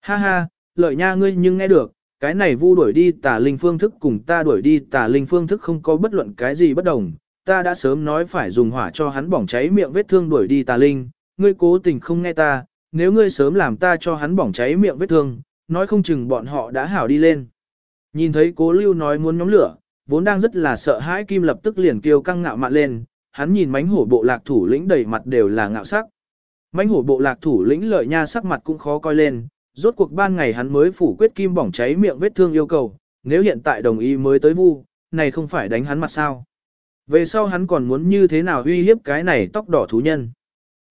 Ha ha, lợi nha ngươi nhưng nghe được, cái này vu đuổi đi tà linh phương thức cùng ta đuổi đi tà linh phương thức không có bất luận cái gì bất đồng, ta đã sớm nói phải dùng hỏa cho hắn bỏng cháy miệng vết thương đuổi đi tà linh, ngươi cố tình không nghe ta, nếu ngươi sớm làm ta cho hắn bỏng cháy miệng vết thương, nói không chừng bọn họ đã hảo đi lên. Nhìn thấy cố lưu nói muốn nhóm lửa, vốn đang rất là sợ hãi kim lập tức liền kêu căng ngạo mạn lên, hắn nhìn mánh hổ bộ lạc thủ lĩnh đầy mặt đều là ngạo sắc. Mánh hổ bộ lạc thủ lĩnh lợi nha sắc mặt cũng khó coi lên, rốt cuộc ban ngày hắn mới phủ quyết kim bỏng cháy miệng vết thương yêu cầu, nếu hiện tại đồng ý mới tới vu, này không phải đánh hắn mặt sao. Về sau hắn còn muốn như thế nào uy hiếp cái này tóc đỏ thú nhân.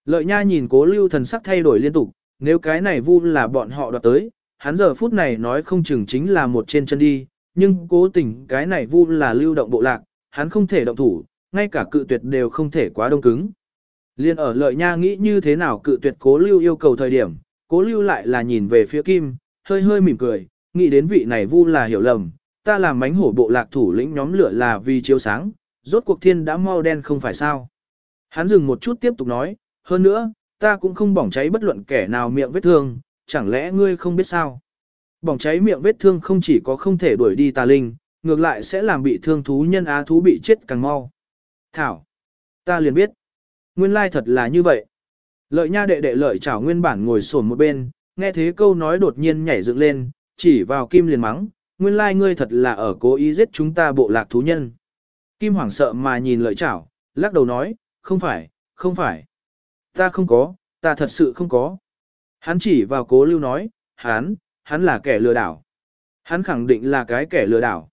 Lợi nha nhìn cố lưu thần sắc thay đổi liên tục, nếu cái này vu là bọn họ đoạt tới, hắn giờ phút này nói không chừng chính là một trên chân đi, nhưng cố tình cái này vu là lưu động bộ lạc, hắn không thể động thủ, ngay cả cự tuyệt đều không thể quá đông cứng. Liên ở lợi nha nghĩ như thế nào cự tuyệt cố lưu yêu cầu thời điểm, cố lưu lại là nhìn về phía kim, hơi hơi mỉm cười, nghĩ đến vị này vu là hiểu lầm, ta làm mánh hổ bộ lạc thủ lĩnh nhóm lửa là vì chiếu sáng, rốt cuộc thiên đã mau đen không phải sao. Hắn dừng một chút tiếp tục nói, hơn nữa, ta cũng không bỏng cháy bất luận kẻ nào miệng vết thương, chẳng lẽ ngươi không biết sao. Bỏng cháy miệng vết thương không chỉ có không thể đuổi đi tà linh, ngược lại sẽ làm bị thương thú nhân á thú bị chết càng mau. Thảo, ta liền biết. Nguyên lai thật là như vậy. Lợi nha đệ đệ lợi chảo nguyên bản ngồi sổn một bên, nghe thế câu nói đột nhiên nhảy dựng lên, chỉ vào kim liền mắng, nguyên lai ngươi thật là ở cố ý giết chúng ta bộ lạc thú nhân. Kim hoảng sợ mà nhìn lợi chảo, lắc đầu nói, không phải, không phải. Ta không có, ta thật sự không có. Hắn chỉ vào cố lưu nói, hắn, hắn là kẻ lừa đảo. Hắn khẳng định là cái kẻ lừa đảo.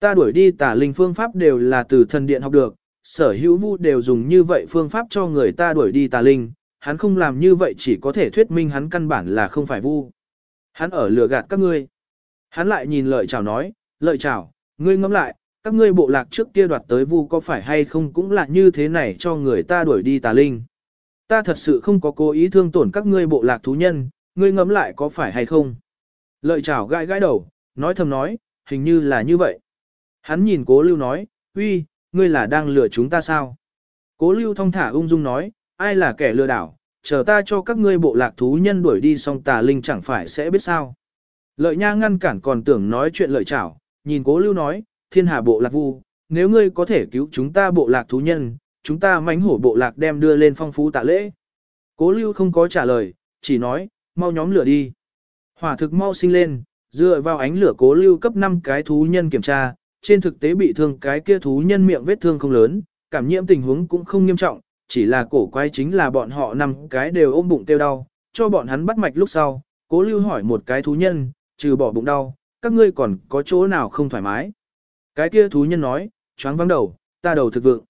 Ta đuổi đi tả linh phương pháp đều là từ thần điện học được, sở hữu vu đều dùng như vậy phương pháp cho người ta đuổi đi tà linh, hắn không làm như vậy chỉ có thể thuyết minh hắn căn bản là không phải vu. Hắn ở lừa gạt các ngươi. Hắn lại nhìn lợi chào nói, lợi chào, ngươi ngẫm lại, các ngươi bộ lạc trước kia đoạt tới vu có phải hay không cũng là như thế này cho người ta đuổi đi tà linh. Ta thật sự không có cố ý thương tổn các ngươi bộ lạc thú nhân, ngươi ngẫm lại có phải hay không. Lợi chào gãi gãi đầu, nói thầm nói, hình như là như vậy. Hắn nhìn cố lưu nói, uy, ngươi là đang lừa chúng ta sao? Cố lưu thong thả ung dung nói, ai là kẻ lừa đảo, chờ ta cho các ngươi bộ lạc thú nhân đuổi đi xong tà linh chẳng phải sẽ biết sao. Lợi nha ngăn cản còn tưởng nói chuyện lợi chảo, nhìn cố lưu nói, thiên hà bộ lạc vu, nếu ngươi có thể cứu chúng ta bộ lạc thú nhân, chúng ta mánh hổ bộ lạc đem đưa lên phong phú tạ lễ. Cố lưu không có trả lời, chỉ nói, mau nhóm lửa đi. Hỏa thực mau sinh lên, dựa vào ánh lửa cố lưu cấp 5 cái thú nhân kiểm tra, trên thực tế bị thương cái kia thú nhân miệng vết thương không lớn, cảm nhiễm tình huống cũng không nghiêm trọng, chỉ là cổ quái chính là bọn họ năm cái đều ôm bụng tiêu đau, cho bọn hắn bắt mạch lúc sau, cố lưu hỏi một cái thú nhân, trừ bỏ bụng đau, các ngươi còn có chỗ nào không thoải mái. Cái kia thú nhân nói, choáng vắng đầu, ta đầu thực vượng.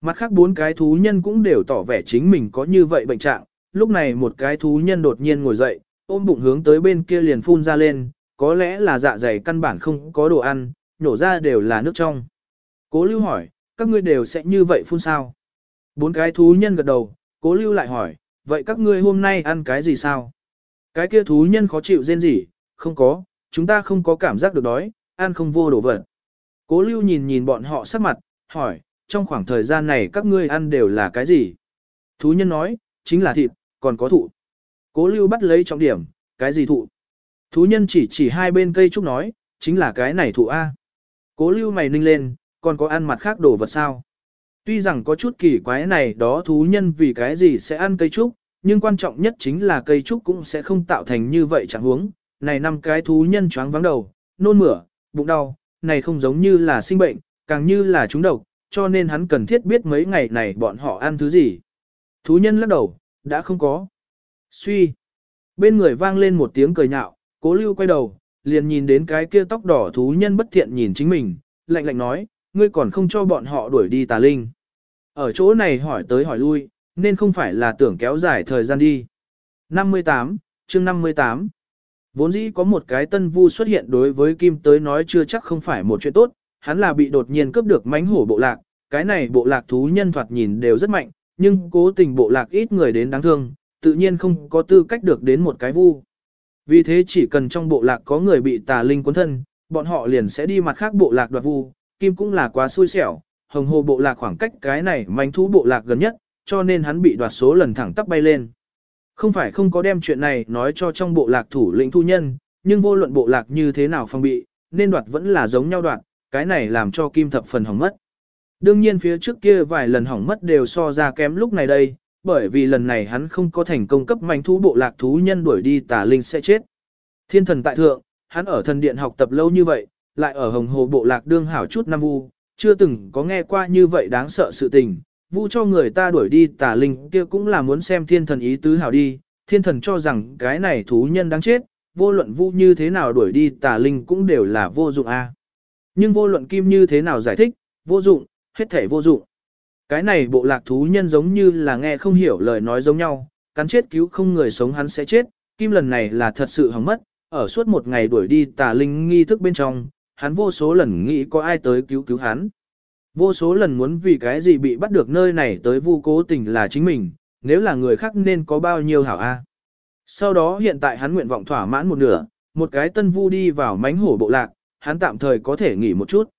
Mặt khác bốn cái thú nhân cũng đều tỏ vẻ chính mình có như vậy bệnh trạng, lúc này một cái thú nhân đột nhiên ngồi dậy, ôm bụng hướng tới bên kia liền phun ra lên, có lẽ là dạ dày căn bản không có đồ ăn, nhổ ra đều là nước trong. Cố lưu hỏi, các ngươi đều sẽ như vậy phun sao? Bốn cái thú nhân gật đầu, cố lưu lại hỏi, vậy các ngươi hôm nay ăn cái gì sao? Cái kia thú nhân khó chịu rên gì? Không có, chúng ta không có cảm giác được đói, ăn không vô đồ vật. Cố lưu nhìn nhìn bọn họ sắc mặt, hỏi, trong khoảng thời gian này các ngươi ăn đều là cái gì? Thú nhân nói, chính là thịt, còn có thụ. Cố lưu bắt lấy trọng điểm, cái gì thụ? Thú nhân chỉ chỉ hai bên cây trúc nói, chính là cái này thụ A. Cố lưu mày ninh lên, còn có ăn mặt khác đồ vật sao? Tuy rằng có chút kỳ quái này đó thú nhân vì cái gì sẽ ăn cây trúc, nhưng quan trọng nhất chính là cây trúc cũng sẽ không tạo thành như vậy chẳng huống. Này năm cái thú nhân choáng vắng đầu, nôn mửa, bụng đau, này không giống như là sinh bệnh, càng như là trúng độc, cho nên hắn cần thiết biết mấy ngày này bọn họ ăn thứ gì. Thú nhân lắc đầu, đã không có. Suy. Bên người vang lên một tiếng cười nhạo, cố lưu quay đầu, liền nhìn đến cái kia tóc đỏ thú nhân bất thiện nhìn chính mình, lạnh lạnh nói, ngươi còn không cho bọn họ đuổi đi tà linh. Ở chỗ này hỏi tới hỏi lui, nên không phải là tưởng kéo dài thời gian đi. 58, chương 58 Vốn dĩ có một cái tân vu xuất hiện đối với Kim tới nói chưa chắc không phải một chuyện tốt, hắn là bị đột nhiên cướp được mánh hổ bộ lạc, cái này bộ lạc thú nhân thoạt nhìn đều rất mạnh, nhưng cố tình bộ lạc ít người đến đáng thương, tự nhiên không có tư cách được đến một cái vu. Vì thế chỉ cần trong bộ lạc có người bị tà linh cuốn thân, bọn họ liền sẽ đi mặt khác bộ lạc đoạt vu, Kim cũng là quá xui xẻo, hồng hồ bộ lạc khoảng cách cái này manh thú bộ lạc gần nhất, cho nên hắn bị đoạt số lần thẳng tắp bay lên. Không phải không có đem chuyện này nói cho trong bộ lạc thủ lĩnh thu nhân, nhưng vô luận bộ lạc như thế nào phong bị, nên đoạt vẫn là giống nhau đoạt, cái này làm cho Kim thập phần hỏng mất. Đương nhiên phía trước kia vài lần hỏng mất đều so ra kém lúc này đây, bởi vì lần này hắn không có thành công cấp manh thú bộ lạc thú nhân đuổi đi tà linh sẽ chết. Thiên thần tại thượng, hắn ở thần điện học tập lâu như vậy, lại ở hồng hồ bộ lạc đương hảo chút năm vu, chưa từng có nghe qua như vậy đáng sợ sự tình, vu cho người ta đuổi đi tà linh kia cũng là muốn xem thiên thần ý tứ hảo đi, thiên thần cho rằng cái này thú nhân đáng chết, vô luận vu như thế nào đuổi đi tà linh cũng đều là vô dụng a. Nhưng vô luận kim như thế nào giải thích, vô dụng, hết thể vô dụng. Cái này bộ lạc thú nhân giống như là nghe không hiểu lời nói giống nhau, cắn chết cứu không người sống hắn sẽ chết, kim lần này là thật sự hỏng mất, ở suốt một ngày đuổi đi tà linh nghi thức bên trong, hắn vô số lần nghĩ có ai tới cứu cứu hắn. Vô số lần muốn vì cái gì bị bắt được nơi này tới vu cố tình là chính mình, nếu là người khác nên có bao nhiêu hảo a. Sau đó hiện tại hắn nguyện vọng thỏa mãn một nửa, một cái tân vu đi vào mánh hổ bộ lạc, hắn tạm thời có thể nghỉ một chút.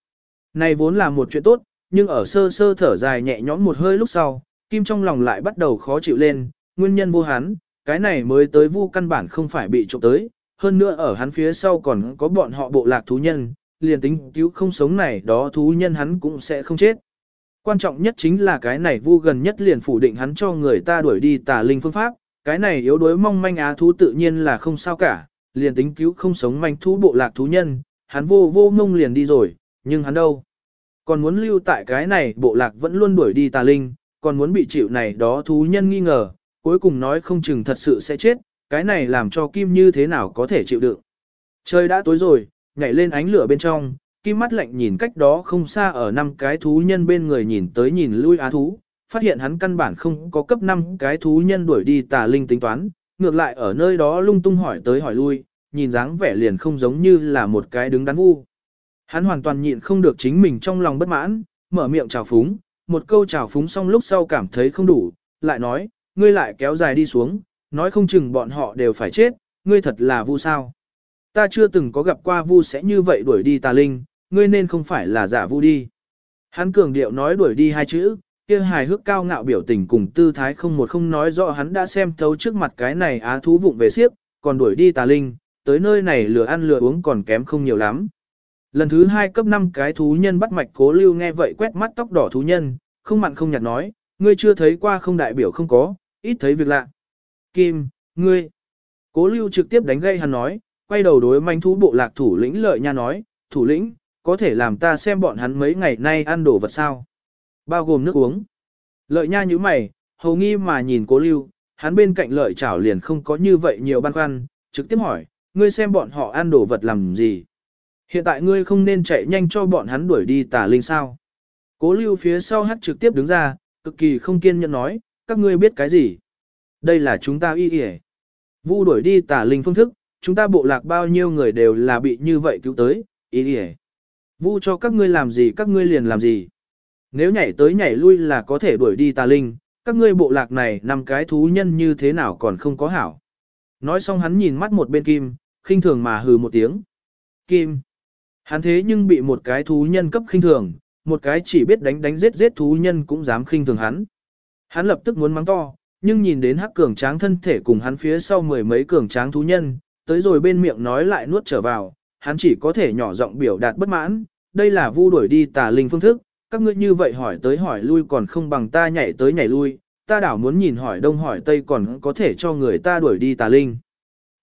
Này vốn là một chuyện tốt, nhưng ở sơ sơ thở dài nhẹ nhõm một hơi lúc sau, kim trong lòng lại bắt đầu khó chịu lên, nguyên nhân vô hắn, cái này mới tới vu căn bản không phải bị trộm tới, hơn nữa ở hắn phía sau còn có bọn họ bộ lạc thú nhân, liền tính cứu không sống này đó thú nhân hắn cũng sẽ không chết. Quan trọng nhất chính là cái này vu gần nhất liền phủ định hắn cho người ta đuổi đi tà linh phương pháp, cái này yếu đuối mong manh á thú tự nhiên là không sao cả, liền tính cứu không sống manh thú bộ lạc thú nhân, hắn vô vô ngông liền đi rồi, nhưng hắn đâu? Còn muốn lưu tại cái này bộ lạc vẫn luôn đuổi đi tà linh, còn muốn bị chịu này đó thú nhân nghi ngờ, cuối cùng nói không chừng thật sự sẽ chết, cái này làm cho Kim như thế nào có thể chịu đựng. Trời đã tối rồi, nhảy lên ánh lửa bên trong, Kim mắt lạnh nhìn cách đó không xa ở năm cái thú nhân bên người nhìn tới nhìn lui á thú, phát hiện hắn căn bản không có cấp 5 cái thú nhân đuổi đi tà linh tính toán, ngược lại ở nơi đó lung tung hỏi tới hỏi lui, nhìn dáng vẻ liền không giống như là một cái đứng đắn vu. Hắn hoàn toàn nhịn không được chính mình trong lòng bất mãn, mở miệng chào phúng, một câu chào phúng xong lúc sau cảm thấy không đủ, lại nói, ngươi lại kéo dài đi xuống, nói không chừng bọn họ đều phải chết, ngươi thật là vu sao. Ta chưa từng có gặp qua vu sẽ như vậy đuổi đi tà linh, ngươi nên không phải là giả vu đi. Hắn cường điệu nói đuổi đi hai chữ, kia hài hước cao ngạo biểu tình cùng tư thái không một không nói rõ hắn đã xem thấu trước mặt cái này á thú vụng về siếp, còn đuổi đi tà linh, tới nơi này lừa ăn lừa uống còn kém không nhiều lắm. Lần thứ hai cấp 5 cái thú nhân bắt mạch cố lưu nghe vậy quét mắt tóc đỏ thú nhân, không mặn không nhạt nói, ngươi chưa thấy qua không đại biểu không có, ít thấy việc lạ. Kim, ngươi. Cố lưu trực tiếp đánh gây hắn nói, quay đầu đối manh thú bộ lạc thủ lĩnh lợi nha nói, thủ lĩnh, có thể làm ta xem bọn hắn mấy ngày nay ăn đồ vật sao. Bao gồm nước uống. Lợi nha như mày, hầu nghi mà nhìn cố lưu, hắn bên cạnh lợi chảo liền không có như vậy nhiều băn khoăn, trực tiếp hỏi, ngươi xem bọn họ ăn đồ vật làm gì. Hiện tại ngươi không nên chạy nhanh cho bọn hắn đuổi đi tà linh sao. Cố lưu phía sau hát trực tiếp đứng ra, cực kỳ không kiên nhẫn nói, các ngươi biết cái gì. Đây là chúng ta y y Vu đuổi đi tà linh phương thức, chúng ta bộ lạc bao nhiêu người đều là bị như vậy cứu tới, y y Vu cho các ngươi làm gì các ngươi liền làm gì. Nếu nhảy tới nhảy lui là có thể đuổi đi tà linh, các ngươi bộ lạc này nằm cái thú nhân như thế nào còn không có hảo. Nói xong hắn nhìn mắt một bên kim, khinh thường mà hừ một tiếng. Kim. Hắn thế nhưng bị một cái thú nhân cấp khinh thường, một cái chỉ biết đánh đánh giết giết thú nhân cũng dám khinh thường hắn. Hắn lập tức muốn mắng to, nhưng nhìn đến hắc cường tráng thân thể cùng hắn phía sau mười mấy cường tráng thú nhân, tới rồi bên miệng nói lại nuốt trở vào, hắn chỉ có thể nhỏ giọng biểu đạt bất mãn, đây là vu đuổi đi tà linh phương thức, các ngươi như vậy hỏi tới hỏi lui còn không bằng ta nhảy tới nhảy lui, ta đảo muốn nhìn hỏi đông hỏi tây còn có thể cho người ta đuổi đi tà linh.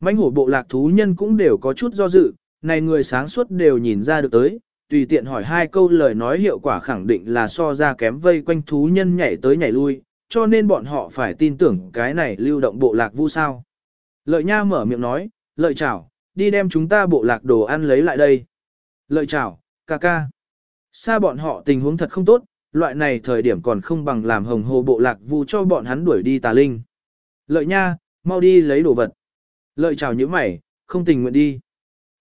Mãnh hổ bộ lạc thú nhân cũng đều có chút do dự, này người sáng suốt đều nhìn ra được tới, tùy tiện hỏi hai câu lời nói hiệu quả khẳng định là so ra kém vây quanh thú nhân nhảy tới nhảy lui, cho nên bọn họ phải tin tưởng cái này lưu động bộ lạc vu sao. Lợi nha mở miệng nói, lợi chào, đi đem chúng ta bộ lạc đồ ăn lấy lại đây. Lợi chào, ca ca. Xa bọn họ tình huống thật không tốt, loại này thời điểm còn không bằng làm hồng hồ bộ lạc vu cho bọn hắn đuổi đi tà linh. Lợi nha, mau đi lấy đồ vật. Lợi chào những mày, không tình nguyện đi.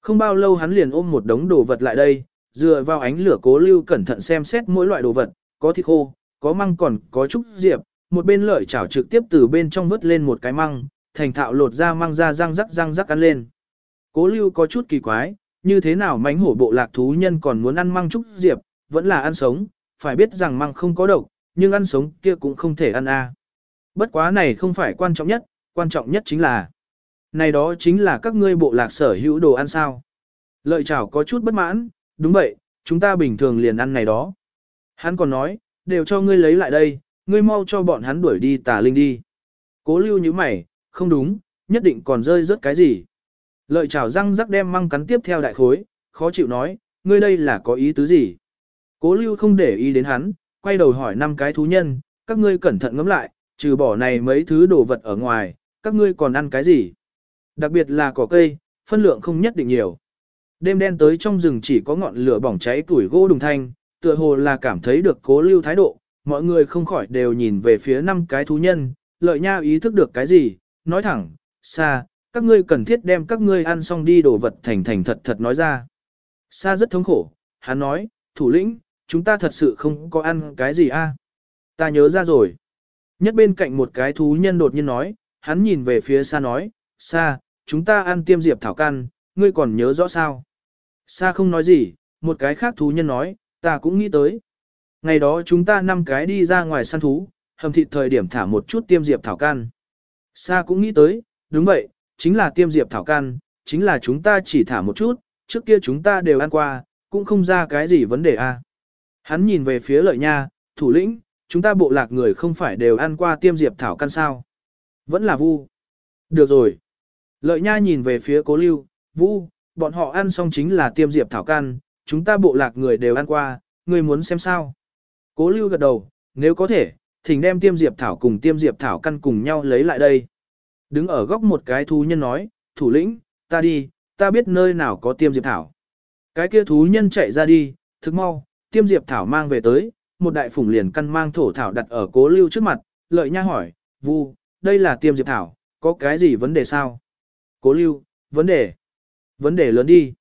Không bao lâu hắn liền ôm một đống đồ vật lại đây, dựa vào ánh lửa cố lưu cẩn thận xem xét mỗi loại đồ vật, có thịt khô, có măng còn có trúc diệp, một bên lợi chảo trực tiếp từ bên trong vớt lên một cái măng, thành thạo lột ra măng ra răng rắc răng rắc ăn lên. Cố lưu có chút kỳ quái, như thế nào mánh hổ bộ lạc thú nhân còn muốn ăn măng trúc diệp, vẫn là ăn sống, phải biết rằng măng không có độc, nhưng ăn sống kia cũng không thể ăn a. Bất quá này không phải quan trọng nhất, quan trọng nhất chính là này đó chính là các ngươi bộ lạc sở hữu đồ ăn sao. Lợi chảo có chút bất mãn, đúng vậy, chúng ta bình thường liền ăn này đó. Hắn còn nói, đều cho ngươi lấy lại đây, ngươi mau cho bọn hắn đuổi đi tà linh đi. Cố lưu như mày, không đúng, nhất định còn rơi rớt cái gì. Lợi chảo răng rắc đem măng cắn tiếp theo đại khối, khó chịu nói, ngươi đây là có ý tứ gì. Cố lưu không để ý đến hắn, quay đầu hỏi năm cái thú nhân, các ngươi cẩn thận ngẫm lại, trừ bỏ này mấy thứ đồ vật ở ngoài, các ngươi còn ăn cái gì? Đặc biệt là cỏ cây, phân lượng không nhất định nhiều. Đêm đen tới trong rừng chỉ có ngọn lửa bỏng cháy tuổi gỗ đùng thanh, tựa hồ là cảm thấy được cố lưu thái độ, mọi người không khỏi đều nhìn về phía năm cái thú nhân, lợi nha ý thức được cái gì, nói thẳng, xa, các ngươi cần thiết đem các ngươi ăn xong đi đồ vật thành thành thật thật nói ra. Sa rất thống khổ, hắn nói, thủ lĩnh, chúng ta thật sự không có ăn cái gì a. Ta nhớ ra rồi. Nhất bên cạnh một cái thú nhân đột nhiên nói, hắn nhìn về phía Sa nói, Sa, chúng ta ăn tiêm diệp thảo căn, ngươi còn nhớ rõ sao? Sa không nói gì, một cái khác thú nhân nói, ta cũng nghĩ tới. Ngày đó chúng ta năm cái đi ra ngoài săn thú, hầm thịt thời điểm thả một chút tiêm diệp thảo căn. Sa cũng nghĩ tới, đúng vậy, chính là tiêm diệp thảo căn, chính là chúng ta chỉ thả một chút, trước kia chúng ta đều ăn qua, cũng không ra cái gì vấn đề a. Hắn nhìn về phía lợi nha, thủ lĩnh, chúng ta bộ lạc người không phải đều ăn qua tiêm diệp thảo căn sao. Vẫn là vu. Được rồi. Lợi nha nhìn về phía cố lưu, vu, bọn họ ăn xong chính là tiêm diệp thảo căn, chúng ta bộ lạc người đều ăn qua, người muốn xem sao. Cố lưu gật đầu, nếu có thể, thỉnh đem tiêm diệp thảo cùng tiêm diệp thảo căn cùng nhau lấy lại đây. Đứng ở góc một cái thú nhân nói, thủ lĩnh, ta đi, ta biết nơi nào có tiêm diệp thảo. Cái kia thú nhân chạy ra đi, thức mau, tiêm diệp thảo mang về tới, một đại phủng liền căn mang thổ thảo đặt ở cố lưu trước mặt, lợi nha hỏi, vu, đây là tiêm diệp thảo, có cái gì vấn đề sao? Cố lưu, vấn đề, vấn đề lớn đi.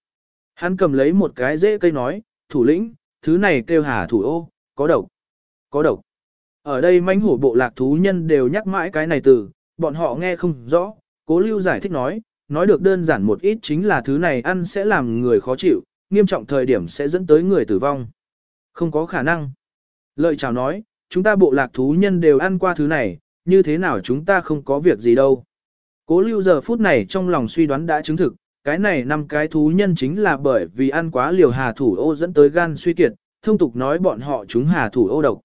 Hắn cầm lấy một cái rễ cây nói, thủ lĩnh, thứ này kêu hà thủ ô, có độc, có độc. Ở đây manh hổ bộ lạc thú nhân đều nhắc mãi cái này từ, bọn họ nghe không rõ, cố lưu giải thích nói, nói được đơn giản một ít chính là thứ này ăn sẽ làm người khó chịu, nghiêm trọng thời điểm sẽ dẫn tới người tử vong. Không có khả năng. Lợi chào nói, chúng ta bộ lạc thú nhân đều ăn qua thứ này, như thế nào chúng ta không có việc gì đâu. Cố lưu giờ phút này trong lòng suy đoán đã chứng thực, cái này năm cái thú nhân chính là bởi vì ăn quá liều hà thủ ô dẫn tới gan suy kiệt, thông tục nói bọn họ chúng hà thủ ô độc.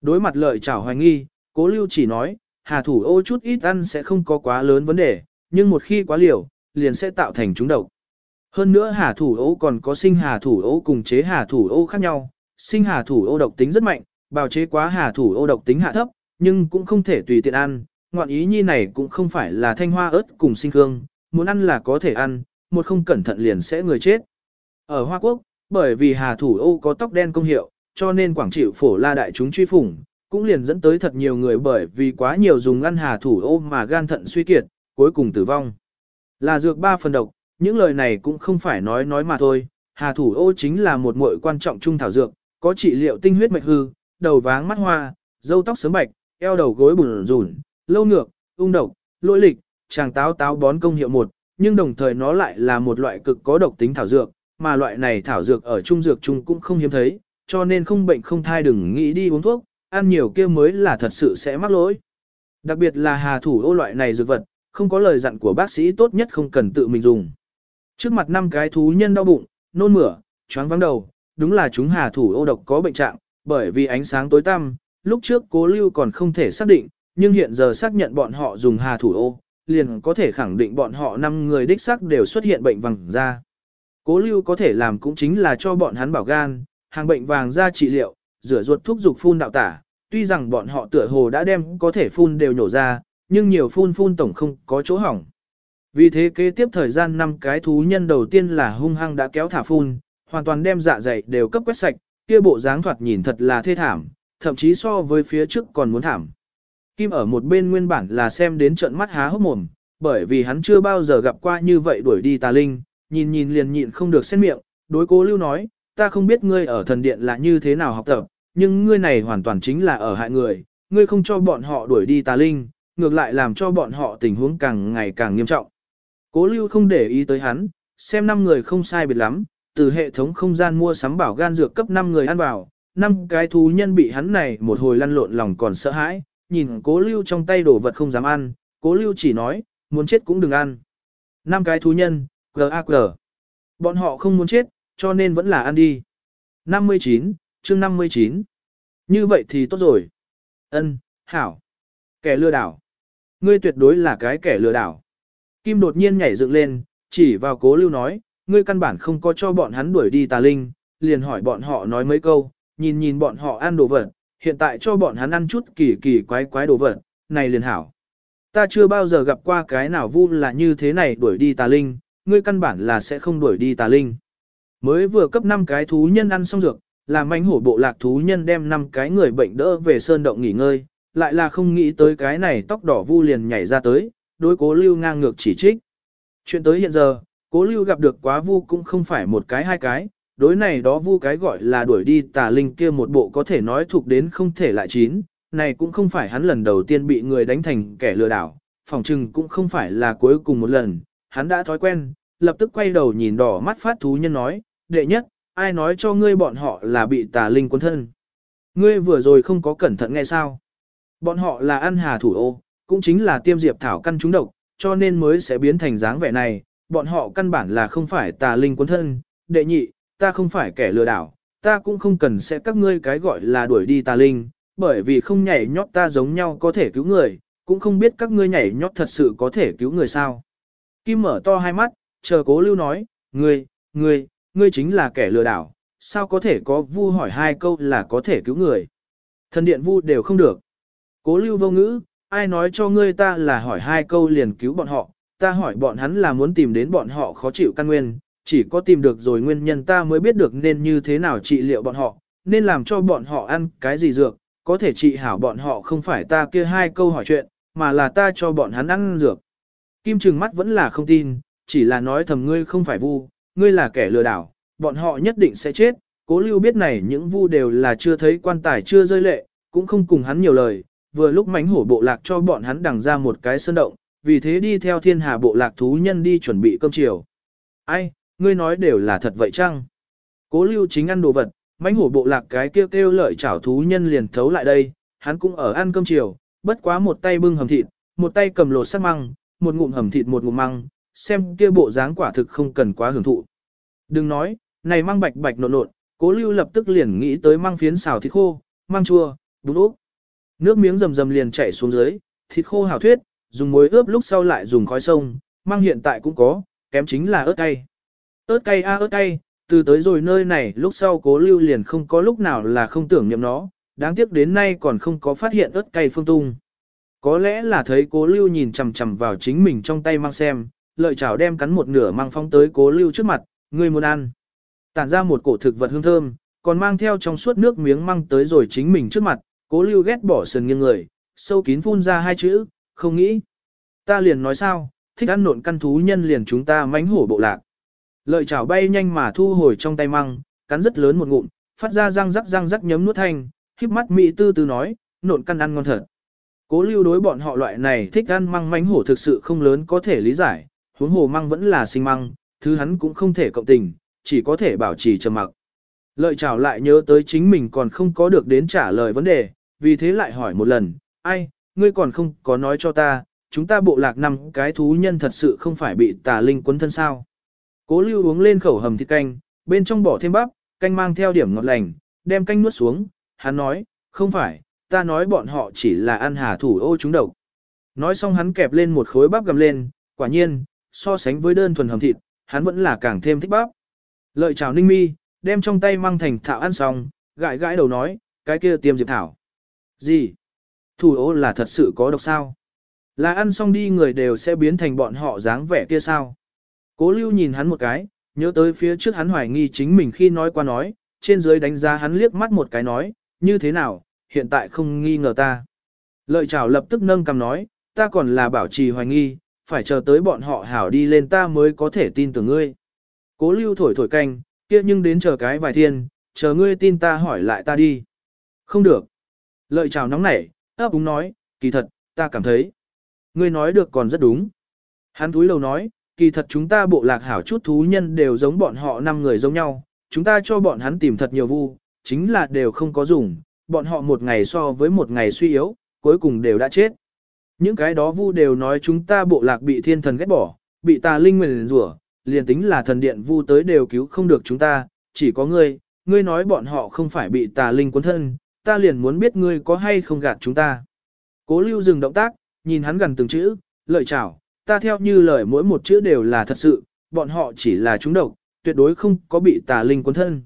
Đối mặt lợi chào hoài nghi, cố lưu chỉ nói, hà thủ ô chút ít ăn sẽ không có quá lớn vấn đề, nhưng một khi quá liều, liền sẽ tạo thành chúng độc. Hơn nữa hà thủ ô còn có sinh hà thủ ô cùng chế hà thủ ô khác nhau, sinh hà thủ ô độc tính rất mạnh, bào chế quá hà thủ ô độc tính hạ thấp, nhưng cũng không thể tùy tiện ăn, ngoạn ý nhi này cũng không phải là thanh hoa ớt cùng sinh hương, muốn ăn là có thể ăn, một không cẩn thận liền sẽ người chết. Ở Hoa Quốc, bởi vì hà thủ ô có tóc đen công hiệu, cho nên quảng chịu phổ la đại chúng truy phủng, cũng liền dẫn tới thật nhiều người bởi vì quá nhiều dùng ăn hà thủ ô mà gan thận suy kiệt, cuối cùng tử vong. Là dược ba phần độc, những lời này cũng không phải nói nói mà thôi, hà thủ ô chính là một muội quan trọng trung thảo dược, có trị liệu tinh huyết mạch hư, đầu váng mắt hoa, dâu tóc sớm bạch, eo đầu gối bùn rủn lâu ngược, ung độc, lỗi lịch, chàng táo táo bón công hiệu một, nhưng đồng thời nó lại là một loại cực có độc tính thảo dược, mà loại này thảo dược ở trung dược chung cũng không hiếm thấy, cho nên không bệnh không thai đừng nghĩ đi uống thuốc, ăn nhiều kia mới là thật sự sẽ mắc lỗi. Đặc biệt là hà thủ ô loại này dược vật, không có lời dặn của bác sĩ tốt nhất không cần tự mình dùng. Trước mặt năm cái thú nhân đau bụng, nôn mửa, choáng vắng đầu, đúng là chúng hà thủ ô độc có bệnh trạng, bởi vì ánh sáng tối tăm, lúc trước cố lưu còn không thể xác định, nhưng hiện giờ xác nhận bọn họ dùng hà thủ ô, liền có thể khẳng định bọn họ năm người đích xác đều xuất hiện bệnh vàng da. Cố lưu có thể làm cũng chính là cho bọn hắn bảo gan, hàng bệnh vàng da trị liệu, rửa ruột thuốc dục phun đạo tả, tuy rằng bọn họ tựa hồ đã đem có thể phun đều nhổ ra, nhưng nhiều phun phun tổng không có chỗ hỏng. Vì thế kế tiếp thời gian năm cái thú nhân đầu tiên là hung hăng đã kéo thả phun, hoàn toàn đem dạ dày đều cấp quét sạch, kia bộ dáng thoạt nhìn thật là thê thảm, thậm chí so với phía trước còn muốn thảm. Kim ở một bên nguyên bản là xem đến trận mắt há hốc mồm, bởi vì hắn chưa bao giờ gặp qua như vậy đuổi đi tà linh, nhìn nhìn liền nhịn không được xét miệng, đối cố lưu nói, ta không biết ngươi ở thần điện là như thế nào học tập, nhưng ngươi này hoàn toàn chính là ở hại người, ngươi không cho bọn họ đuổi đi tà linh, ngược lại làm cho bọn họ tình huống càng ngày càng nghiêm trọng. Cố lưu không để ý tới hắn, xem năm người không sai biệt lắm, từ hệ thống không gian mua sắm bảo gan dược cấp 5 người ăn vào, năm cái thú nhân bị hắn này một hồi lăn lộn lòng còn sợ hãi, nhìn cố lưu trong tay đồ vật không dám ăn, cố lưu chỉ nói, muốn chết cũng đừng ăn. Năm cái thú nhân, G.A.G. Bọn họ không muốn chết, cho nên vẫn là ăn đi. 59, chương 59. Như vậy thì tốt rồi. Ân, hảo. Kẻ lừa đảo. Ngươi tuyệt đối là cái kẻ lừa đảo. Kim đột nhiên nhảy dựng lên, chỉ vào cố lưu nói, ngươi căn bản không có cho bọn hắn đuổi đi tà linh, liền hỏi bọn họ nói mấy câu, nhìn nhìn bọn họ ăn đồ vật, hiện tại cho bọn hắn ăn chút kỳ kỳ quái quái đồ vật, này liền hảo. Ta chưa bao giờ gặp qua cái nào vu là như thế này đuổi đi tà linh, ngươi căn bản là sẽ không đuổi đi tà linh. Mới vừa cấp 5 cái thú nhân ăn xong dược, làm manh hổ bộ lạc thú nhân đem 5 cái người bệnh đỡ về sơn động nghỉ ngơi, lại là không nghĩ tới cái này tóc đỏ vu liền nhảy ra tới, đối cố lưu ngang ngược chỉ trích. Chuyện tới hiện giờ, cố lưu gặp được quá vu cũng không phải một cái hai cái, đối này đó vu cái gọi là đuổi đi tà linh kia một bộ có thể nói thuộc đến không thể lại chín, này cũng không phải hắn lần đầu tiên bị người đánh thành kẻ lừa đảo, phòng trừng cũng không phải là cuối cùng một lần, hắn đã thói quen, lập tức quay đầu nhìn đỏ mắt phát thú nhân nói, đệ nhất, ai nói cho ngươi bọn họ là bị tà linh cuốn thân. Ngươi vừa rồi không có cẩn thận nghe sao. Bọn họ là ăn hà thủ ô, cũng chính là tiêm diệp thảo căn trúng độc, cho nên mới sẽ biến thành dáng vẻ này, bọn họ căn bản là không phải tà linh cuốn thân. Đệ nhị, ta không phải kẻ lừa đảo, ta cũng không cần sẽ các ngươi cái gọi là đuổi đi tà linh, bởi vì không nhảy nhót ta giống nhau có thể cứu người, cũng không biết các ngươi nhảy nhót thật sự có thể cứu người sao. Kim mở to hai mắt, chờ cố lưu nói, ngươi, ngươi, ngươi chính là kẻ lừa đảo, sao có thể có vu hỏi hai câu là có thể cứu người. Thần điện vu đều không được. Cố lưu vô ngữ, ai nói cho ngươi ta là hỏi hai câu liền cứu bọn họ, ta hỏi bọn hắn là muốn tìm đến bọn họ khó chịu căn nguyên, chỉ có tìm được rồi nguyên nhân ta mới biết được nên như thế nào trị liệu bọn họ, nên làm cho bọn họ ăn cái gì dược, có thể trị hảo bọn họ không phải ta kia hai câu hỏi chuyện, mà là ta cho bọn hắn ăn dược. Kim trừng mắt vẫn là không tin, chỉ là nói thầm ngươi không phải vu, ngươi là kẻ lừa đảo, bọn họ nhất định sẽ chết. Cố lưu biết này những vu đều là chưa thấy quan tài chưa rơi lệ, cũng không cùng hắn nhiều lời, vừa lúc mánh hổ bộ lạc cho bọn hắn đằng ra một cái sơn động, vì thế đi theo thiên hà bộ lạc thú nhân đi chuẩn bị cơm chiều. Ai, ngươi nói đều là thật vậy chăng? Cố lưu chính ăn đồ vật, mãnh hổ bộ lạc cái kêu kêu lợi chảo thú nhân liền thấu lại đây, hắn cũng ở ăn cơm chiều, bất quá một tay bưng hầm thịt, một tay cầm lột sắc măng, một ngụm hầm thịt một ngụm măng, xem kia bộ dáng quả thực không cần quá hưởng thụ. Đừng nói, này măng bạch bạch nộn nộn, cố lưu lập tức liền nghĩ tới măng phiến xào thịt khô, măng chua, bún úp. Nước miếng rầm rầm liền chảy xuống dưới, thịt khô hảo thuyết, dùng muối ướp lúc sau lại dùng khói sông, măng hiện tại cũng có, kém chính là ớt cay ớt cay a ớt cay, từ tới rồi nơi này lúc sau cố lưu liền không có lúc nào là không tưởng niệm nó, đáng tiếc đến nay còn không có phát hiện ớt cay phương tung. Có lẽ là thấy cố lưu nhìn chằm chằm vào chính mình trong tay mang xem, lợi chảo đem cắn một nửa mang phong tới cố lưu trước mặt, người muốn ăn. Tản ra một cổ thực vật hương thơm, còn mang theo trong suốt nước miếng măng tới rồi chính mình trước mặt, cố lưu ghét bỏ sườn nghiêng người, sâu kín phun ra hai chữ, không nghĩ. Ta liền nói sao, thích ăn nộn căn thú nhân liền chúng ta mánh hổ bộ lạc. Lợi chảo bay nhanh mà thu hồi trong tay măng, cắn rất lớn một ngụm, phát ra răng rắc răng rắc nhấm nuốt thanh, híp mắt mị tư tư nói, nộn căn ăn ngon thật. Cố lưu đối bọn họ loại này thích ăn măng mánh hổ thực sự không lớn có thể lý giải, huống hồ măng vẫn là sinh măng, thứ hắn cũng không thể cộng tình, chỉ có thể bảo trì trầm mặc. Lợi chảo lại nhớ tới chính mình còn không có được đến trả lời vấn đề, vì thế lại hỏi một lần, ai, ngươi còn không có nói cho ta, chúng ta bộ lạc năm cái thú nhân thật sự không phải bị tà linh quấn thân sao. Cố lưu uống lên khẩu hầm thịt canh, bên trong bỏ thêm bắp, canh mang theo điểm ngọt lành, đem canh nuốt xuống, hắn nói, không phải, ta nói bọn họ chỉ là ăn hà thủ ô chúng độc. Nói xong hắn kẹp lên một khối bắp gầm lên, quả nhiên, so sánh với đơn thuần hầm thịt, hắn vẫn là càng thêm thích bắp. Lợi chào ninh mi, đem trong tay mang thành thạo ăn xong, gãi gãi đầu nói, cái kia tiêm diệp thảo. Gì? Thủ ô là thật sự có độc sao? Là ăn xong đi người đều sẽ biến thành bọn họ dáng vẻ kia sao? Cố lưu nhìn hắn một cái, nhớ tới phía trước hắn hoài nghi chính mình khi nói qua nói, trên dưới đánh giá hắn liếc mắt một cái nói, như thế nào, hiện tại không nghi ngờ ta. Lợi trảo lập tức nâng cầm nói, ta còn là bảo trì hoài nghi, phải chờ tới bọn họ hảo đi lên ta mới có thể tin tưởng ngươi. Cố lưu thổi thổi canh, kia nhưng đến chờ cái vài thiên, chờ ngươi tin ta hỏi lại ta đi. Không được. Lợi trào nóng nảy, ấp úng nói, kỳ thật, ta cảm thấy. Ngươi nói được còn rất đúng. Hắn túi lầu nói, kỳ thật chúng ta bộ lạc hảo chút thú nhân đều giống bọn họ năm người giống nhau, chúng ta cho bọn hắn tìm thật nhiều vu, chính là đều không có dùng, bọn họ một ngày so với một ngày suy yếu, cuối cùng đều đã chết. Những cái đó vu đều nói chúng ta bộ lạc bị thiên thần ghét bỏ, bị tà linh nguyền rủa, liền tính là thần điện vu tới đều cứu không được chúng ta, chỉ có ngươi, ngươi nói bọn họ không phải bị tà linh cuốn thân, ta liền muốn biết ngươi có hay không gạt chúng ta. Cố lưu dừng động tác, nhìn hắn gần từng chữ, lợi chảo, ta theo như lời mỗi một chữ đều là thật sự, bọn họ chỉ là chúng độc, tuyệt đối không có bị tà linh cuốn thân.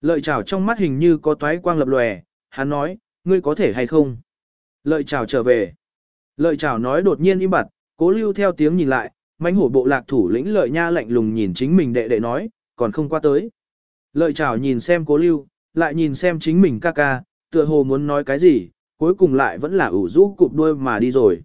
Lợi chảo trong mắt hình như có toái quang lập lòe, hắn nói, ngươi có thể hay không? Lợi chảo trở về. Lợi chảo nói đột nhiên im bặt, cố lưu theo tiếng nhìn lại, mãnh hổ bộ lạc thủ lĩnh lợi nha lạnh lùng nhìn chính mình đệ đệ nói, còn không qua tới. Lợi chảo nhìn xem cố lưu, lại nhìn xem chính mình ca ca, tựa hồ muốn nói cái gì, cuối cùng lại vẫn là ủ rũ cụp đuôi mà đi rồi.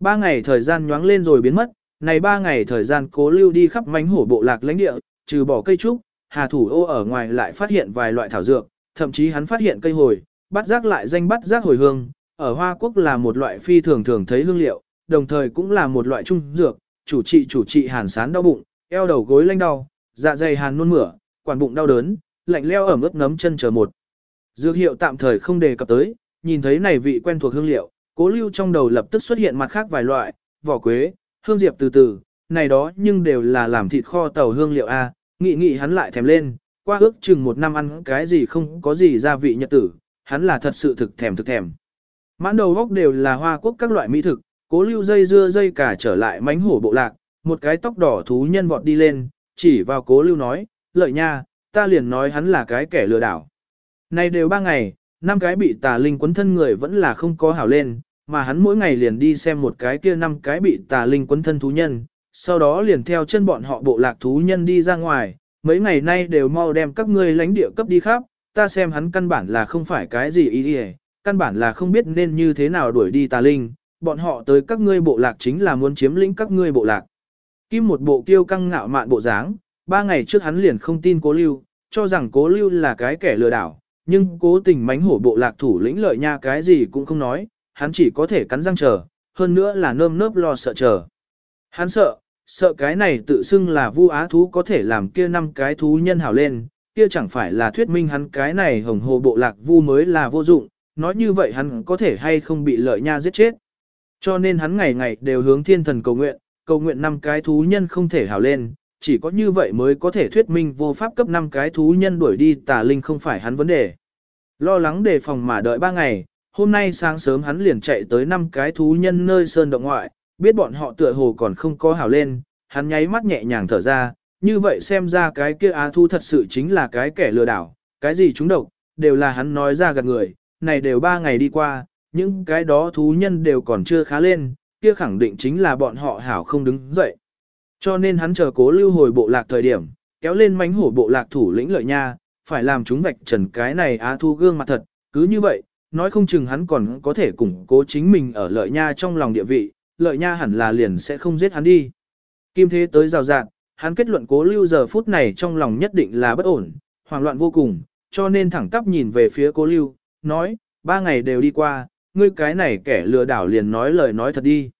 Ba ngày thời gian nhoáng lên rồi biến mất, này ba ngày thời gian cố lưu đi khắp mánh hổ bộ lạc lãnh địa, trừ bỏ cây trúc, hà thủ ô ở ngoài lại phát hiện vài loại thảo dược, thậm chí hắn phát hiện cây hồi, bắt giác lại danh bắt giác hồi hương, ở Hoa Quốc là một loại phi thường thường thấy hương liệu, đồng thời cũng là một loại trung dược, chủ trị chủ trị hàn sán đau bụng, eo đầu gối lanh đau, dạ dày hàn nôn mửa, quản bụng đau đớn, lạnh leo ẩm ướt nấm chân chờ một. Dược hiệu tạm thời không đề cập tới, nhìn thấy này vị quen thuộc hương liệu, cố lưu trong đầu lập tức xuất hiện mặt khác vài loại, vỏ quế, hương diệp từ từ, này đó nhưng đều là làm thịt kho tàu hương liệu A, nghị nghị hắn lại thèm lên, qua ước chừng một năm ăn cái gì không có gì gia vị nhật tử, hắn là thật sự thực thèm thực thèm. Mãn đầu góc đều là hoa quốc các loại mỹ thực, cố lưu dây dưa dây cả trở lại mánh hổ bộ lạc, một cái tóc đỏ thú nhân vọt đi lên, chỉ vào cố lưu nói, lợi nha, ta liền nói hắn là cái kẻ lừa đảo. Này đều ba ngày, năm cái bị tà linh quấn thân người vẫn là không có hảo lên, mà hắn mỗi ngày liền đi xem một cái kia năm cái bị tà linh quấn thân thú nhân, sau đó liền theo chân bọn họ bộ lạc thú nhân đi ra ngoài, mấy ngày nay đều mau đem các ngươi lãnh địa cấp đi khắp, ta xem hắn căn bản là không phải cái gì ý đi căn bản là không biết nên như thế nào đuổi đi tà linh, bọn họ tới các ngươi bộ lạc chính là muốn chiếm lĩnh các ngươi bộ lạc. Kim một bộ kiêu căng ngạo mạn bộ dáng, ba ngày trước hắn liền không tin cố lưu, cho rằng cố lưu là cái kẻ lừa đảo, nhưng cố tình mánh hổ bộ lạc thủ lĩnh lợi nha cái gì cũng không nói, hắn chỉ có thể cắn răng chờ, hơn nữa là nơm nớp lo sợ chờ. Hắn sợ, sợ cái này tự xưng là vu á thú có thể làm kia năm cái thú nhân hảo lên, kia chẳng phải là thuyết minh hắn cái này hồng hồ bộ lạc vu mới là vô dụng, nói như vậy hắn có thể hay không bị lợi nha giết chết. Cho nên hắn ngày ngày đều hướng thiên thần cầu nguyện, cầu nguyện năm cái thú nhân không thể hảo lên, chỉ có như vậy mới có thể thuyết minh vô pháp cấp năm cái thú nhân đuổi đi tà linh không phải hắn vấn đề. Lo lắng đề phòng mà đợi ba ngày, hôm nay sáng sớm hắn liền chạy tới năm cái thú nhân nơi sơn động ngoại, biết bọn họ tựa hồ còn không có hảo lên, hắn nháy mắt nhẹ nhàng thở ra, như vậy xem ra cái kia á thu thật sự chính là cái kẻ lừa đảo, cái gì chúng độc, đều là hắn nói ra gạt người, này đều ba ngày đi qua, những cái đó thú nhân đều còn chưa khá lên, kia khẳng định chính là bọn họ hảo không đứng dậy. Cho nên hắn chờ cố lưu hồi bộ lạc thời điểm, kéo lên mánh hổ bộ lạc thủ lĩnh lợi nha, phải làm chúng vạch trần cái này á thu gương mặt thật, cứ như vậy, nói không chừng hắn còn có thể củng cố chính mình ở lợi nha trong lòng địa vị, lợi nha hẳn là liền sẽ không giết hắn đi. Kim thế tới rào rạng, hắn kết luận cố lưu giờ phút này trong lòng nhất định là bất ổn, hoảng loạn vô cùng, cho nên thẳng tắp nhìn về phía cố lưu, nói, ba ngày đều đi qua, ngươi cái này kẻ lừa đảo liền nói lời nói thật đi.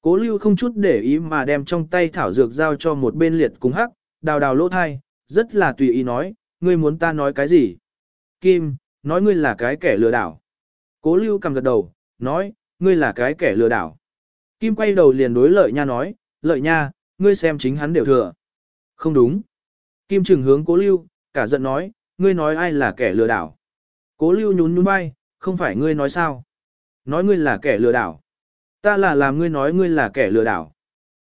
Cố lưu không chút để ý mà đem trong tay thảo dược giao cho một bên liệt cùng hắc, đào đào lỗ thai, rất là tùy ý nói, ngươi muốn ta nói cái gì? Kim, nói ngươi là cái kẻ lừa đảo. Cố lưu cầm gật đầu, nói, ngươi là cái kẻ lừa đảo. Kim quay đầu liền đối lợi nha nói, lợi nha, ngươi xem chính hắn đều thừa. Không đúng. Kim trừng hướng cố lưu, cả giận nói, ngươi nói ai là kẻ lừa đảo. Cố lưu nhún nhún vai, không phải ngươi nói sao. Nói ngươi là kẻ lừa đảo. Ta là làm ngươi nói ngươi là kẻ lừa đảo.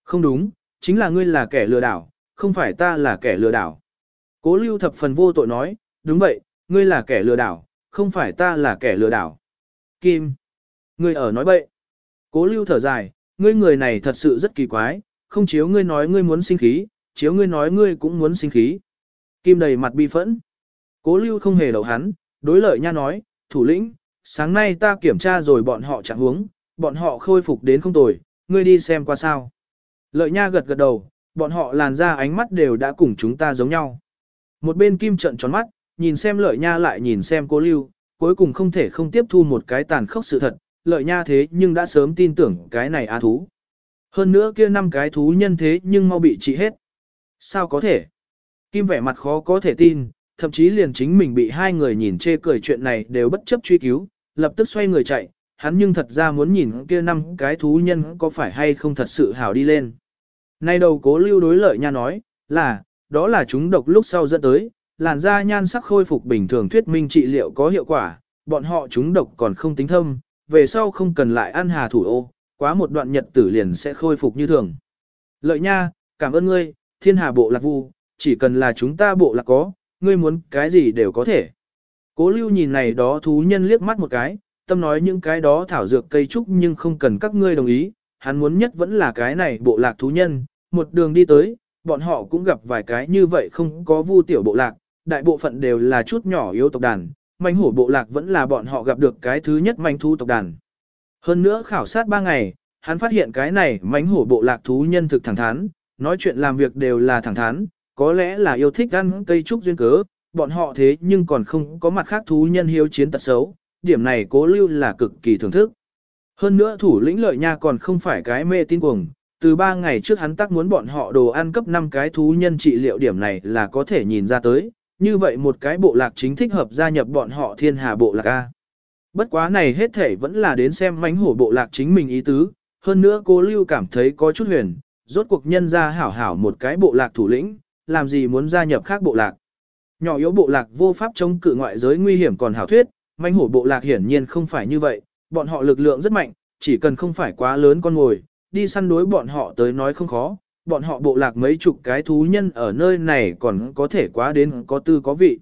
Không đúng, chính là ngươi là kẻ lừa đảo, không phải ta là kẻ lừa đảo. Cố lưu thập phần vô tội nói, đúng vậy, ngươi là kẻ lừa đảo, không phải ta là kẻ lừa đảo. Kim. Ngươi ở nói bậy. Cố lưu thở dài, ngươi người này thật sự rất kỳ quái, không chiếu ngươi nói ngươi muốn sinh khí, chiếu ngươi nói ngươi cũng muốn sinh khí. Kim đầy mặt bi phẫn. Cố lưu không hề đậu hắn, đối lợi nha nói, thủ lĩnh, sáng nay ta kiểm tra rồi bọn họ chẳng huống, bọn họ khôi phục đến không tồi, ngươi đi xem qua sao. Lợi nha gật gật đầu, bọn họ làn ra ánh mắt đều đã cùng chúng ta giống nhau. Một bên kim trận tròn mắt, nhìn xem lợi nha lại nhìn xem cố lưu, cuối cùng không thể không tiếp thu một cái tàn khốc sự thật, lợi nha thế nhưng đã sớm tin tưởng cái này á thú. Hơn nữa kia năm cái thú nhân thế nhưng mau bị trị hết. Sao có thể? Kim vẻ mặt khó có thể tin, thậm chí liền chính mình bị hai người nhìn chê cười chuyện này đều bất chấp truy cứu, lập tức xoay người chạy, hắn nhưng thật ra muốn nhìn kia năm cái thú nhân có phải hay không thật sự hảo đi lên. Nay đầu cố lưu đối lợi nha nói, là, đó là chúng độc lúc sau dẫn tới, làn da nhan sắc khôi phục bình thường thuyết minh trị liệu có hiệu quả, bọn họ chúng độc còn không tính thâm, về sau không cần lại ăn hà thủ ô, quá một đoạn nhật tử liền sẽ khôi phục như thường. Lợi nha, cảm ơn ngươi, thiên hà bộ lạc vu, chỉ cần là chúng ta bộ lạc có, ngươi muốn cái gì đều có thể. Cố lưu nhìn này đó thú nhân liếc mắt một cái, tâm nói những cái đó thảo dược cây trúc nhưng không cần các ngươi đồng ý, hắn muốn nhất vẫn là cái này bộ lạc thú nhân, một đường đi tới, bọn họ cũng gặp vài cái như vậy không có vu tiểu bộ lạc, đại bộ phận đều là chút nhỏ yếu tộc đàn, manh hổ bộ lạc vẫn là bọn họ gặp được cái thứ nhất manh thu tộc đàn. Hơn nữa khảo sát 3 ngày, hắn phát hiện cái này mánh hổ bộ lạc thú nhân thực thẳng thắn, nói chuyện làm việc đều là thẳng thắn, có lẽ là yêu thích ăn cây trúc duyên cớ, bọn họ thế nhưng còn không có mặt khác thú nhân hiếu chiến tật xấu, điểm này cố lưu là cực kỳ thưởng thức. Hơn nữa thủ lĩnh lợi nha còn không phải cái mê tin cuồng, từ 3 ngày trước hắn tác muốn bọn họ đồ ăn cấp 5 cái thú nhân trị liệu điểm này là có thể nhìn ra tới, như vậy một cái bộ lạc chính thích hợp gia nhập bọn họ thiên hà bộ lạc A. Bất quá này hết thể vẫn là đến xem mánh hổ bộ lạc chính mình ý tứ, hơn nữa cô Lưu cảm thấy có chút huyền, rốt cuộc nhân ra hảo hảo một cái bộ lạc thủ lĩnh, làm gì muốn gia nhập khác bộ lạc. Nhỏ yếu bộ lạc vô pháp chống cự ngoại giới nguy hiểm còn hảo thuyết, manh hổ bộ lạc hiển nhiên không phải như vậy, bọn họ lực lượng rất mạnh, chỉ cần không phải quá lớn con ngồi, đi săn đối bọn họ tới nói không khó, bọn họ bộ lạc mấy chục cái thú nhân ở nơi này còn có thể quá đến có tư có vị.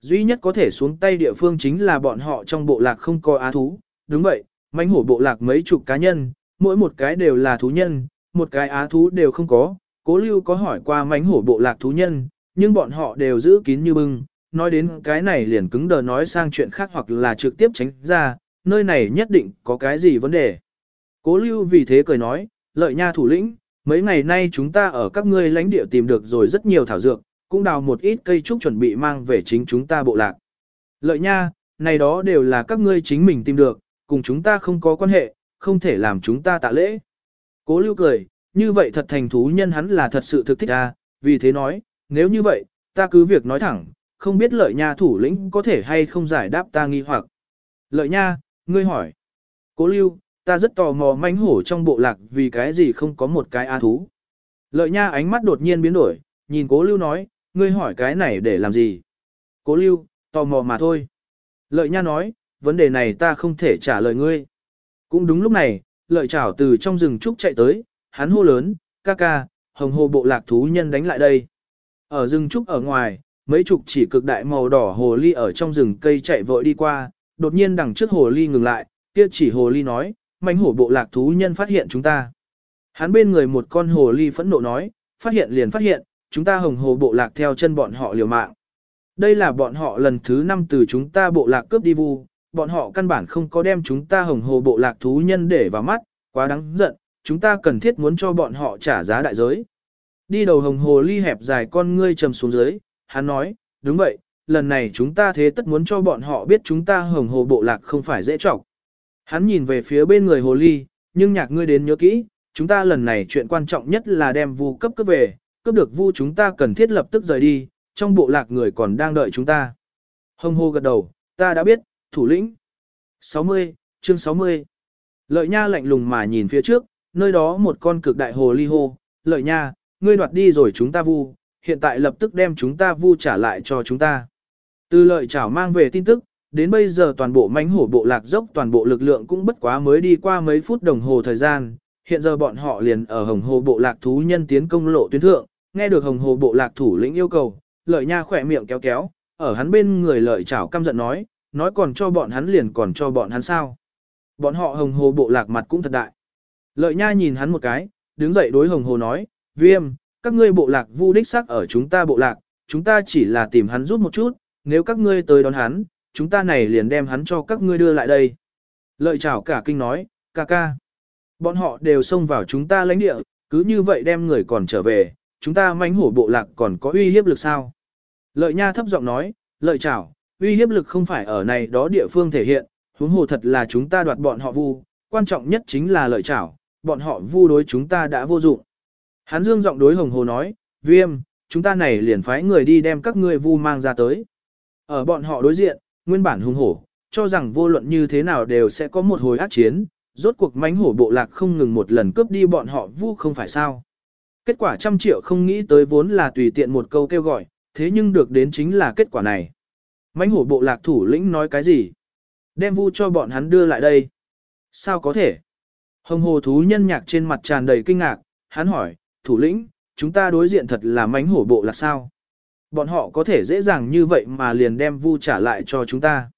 Duy nhất có thể xuống tay địa phương chính là bọn họ trong bộ lạc không có á thú, đúng vậy, manh hổ bộ lạc mấy chục cá nhân, mỗi một cái đều là thú nhân, một cái á thú đều không có, cố lưu có hỏi qua mánh hổ bộ lạc thú nhân, nhưng bọn họ đều giữ kín như bưng, nói đến cái này liền cứng đờ nói sang chuyện khác hoặc là trực tiếp tránh ra, nơi này nhất định có cái gì vấn đề. Cố lưu vì thế cười nói, lợi nha thủ lĩnh, mấy ngày nay chúng ta ở các ngươi lãnh địa tìm được rồi rất nhiều thảo dược, cũng đào một ít cây trúc chuẩn bị mang về chính chúng ta bộ lạc. Lợi nha, này đó đều là các ngươi chính mình tìm được, cùng chúng ta không có quan hệ, không thể làm chúng ta tạ lễ. Cố lưu cười, như vậy thật thành thú nhân hắn là thật sự thực thích à, vì thế nói, nếu như vậy, ta cứ việc nói thẳng, không biết lợi nha thủ lĩnh có thể hay không giải đáp ta nghi hoặc. Lợi nha, ngươi hỏi. Cố lưu, ta rất tò mò manh hổ trong bộ lạc vì cái gì không có một cái a thú. Lợi nha ánh mắt đột nhiên biến đổi, nhìn cố lưu nói, ngươi hỏi cái này để làm gì? Cố lưu, tò mò mà thôi. Lợi nha nói, vấn đề này ta không thể trả lời ngươi. Cũng đúng lúc này, lợi chảo từ trong rừng trúc chạy tới, hắn hô lớn, ca ca, hồng hồ bộ lạc thú nhân đánh lại đây. Ở rừng trúc ở ngoài, mấy chục chỉ cực đại màu đỏ hồ ly ở trong rừng cây chạy vội đi qua, đột nhiên đằng trước hồ ly ngừng lại, kia chỉ hồ ly nói, manh hổ bộ lạc thú nhân phát hiện chúng ta. Hắn bên người một con hồ ly phẫn nộ nói, phát hiện liền phát hiện, chúng ta hồng hồ bộ lạc theo chân bọn họ liều mạng. Đây là bọn họ lần thứ năm từ chúng ta bộ lạc cướp đi vu, bọn họ căn bản không có đem chúng ta hồng hồ bộ lạc thú nhân để vào mắt, quá đáng giận, chúng ta cần thiết muốn cho bọn họ trả giá đại giới. Đi đầu hồng hồ ly hẹp dài con ngươi trầm xuống dưới, hắn nói, đúng vậy, lần này chúng ta thế tất muốn cho bọn họ biết chúng ta hồng hồ bộ lạc không phải dễ trọng. Hắn nhìn về phía bên người hồ ly, nhưng nhạc ngươi đến nhớ kỹ, chúng ta lần này chuyện quan trọng nhất là đem vu cấp cấp về, cấp được vu chúng ta cần thiết lập tức rời đi, trong bộ lạc người còn đang đợi chúng ta. Hồng hồ gật đầu, ta đã biết, thủ lĩnh. 60, chương 60. Lợi nha lạnh lùng mà nhìn phía trước, nơi đó một con cực đại hồ ly hô, lợi nha, ngươi đoạt đi rồi chúng ta vu, hiện tại lập tức đem chúng ta vu trả lại cho chúng ta. Từ lợi chảo mang về tin tức, đến bây giờ toàn bộ mánh hổ bộ lạc dốc toàn bộ lực lượng cũng bất quá mới đi qua mấy phút đồng hồ thời gian, hiện giờ bọn họ liền ở hồng hồ bộ lạc thú nhân tiến công lộ tuyến thượng, nghe được hồng hồ bộ lạc thủ lĩnh yêu cầu, lợi nha khỏe miệng kéo kéo, ở hắn bên người lợi chảo căm giận nói, nói còn cho bọn hắn liền còn cho bọn hắn sao. Bọn họ hồng hồ bộ lạc mặt cũng thật đại. Lợi nha nhìn hắn một cái, đứng dậy đối hồng hồ nói, viêm, các ngươi bộ lạc vu đích xác ở chúng ta bộ lạc, chúng ta chỉ là tìm hắn giúp một chút, nếu các ngươi tới đón hắn, chúng ta này liền đem hắn cho các ngươi đưa lại đây. Lợi chào cả kinh nói, ca ca. Bọn họ đều xông vào chúng ta lãnh địa, cứ như vậy đem người còn trở về, chúng ta mánh hổ bộ lạc còn có uy hiếp lực sao? Lợi nha thấp giọng nói, lợi chào, uy hiếp lực không phải ở này đó địa phương thể hiện, huống hồ thật là chúng ta đoạt bọn họ vu, quan trọng nhất chính là lợi chảo, bọn họ vu đối chúng ta đã vô dụng. Hắn dương giọng đối hồng hồ nói, viêm, chúng ta này liền phái người đi đem các ngươi vu mang ra tới. Ở bọn họ đối diện, nguyên bản hung hổ, cho rằng vô luận như thế nào đều sẽ có một hồi ác chiến, rốt cuộc mánh hổ bộ lạc không ngừng một lần cướp đi bọn họ vu không phải sao. Kết quả trăm triệu không nghĩ tới vốn là tùy tiện một câu kêu gọi, thế nhưng được đến chính là kết quả này. Mánh hổ bộ lạc thủ lĩnh nói cái gì? Đem vu cho bọn hắn đưa lại đây. Sao có thể? Hồng hồ thú nhân nhạc trên mặt tràn đầy kinh ngạc, hắn hỏi, thủ lĩnh, chúng ta đối diện thật là mánh hổ bộ lạc sao? Bọn họ có thể dễ dàng như vậy mà liền đem vu trả lại cho chúng ta.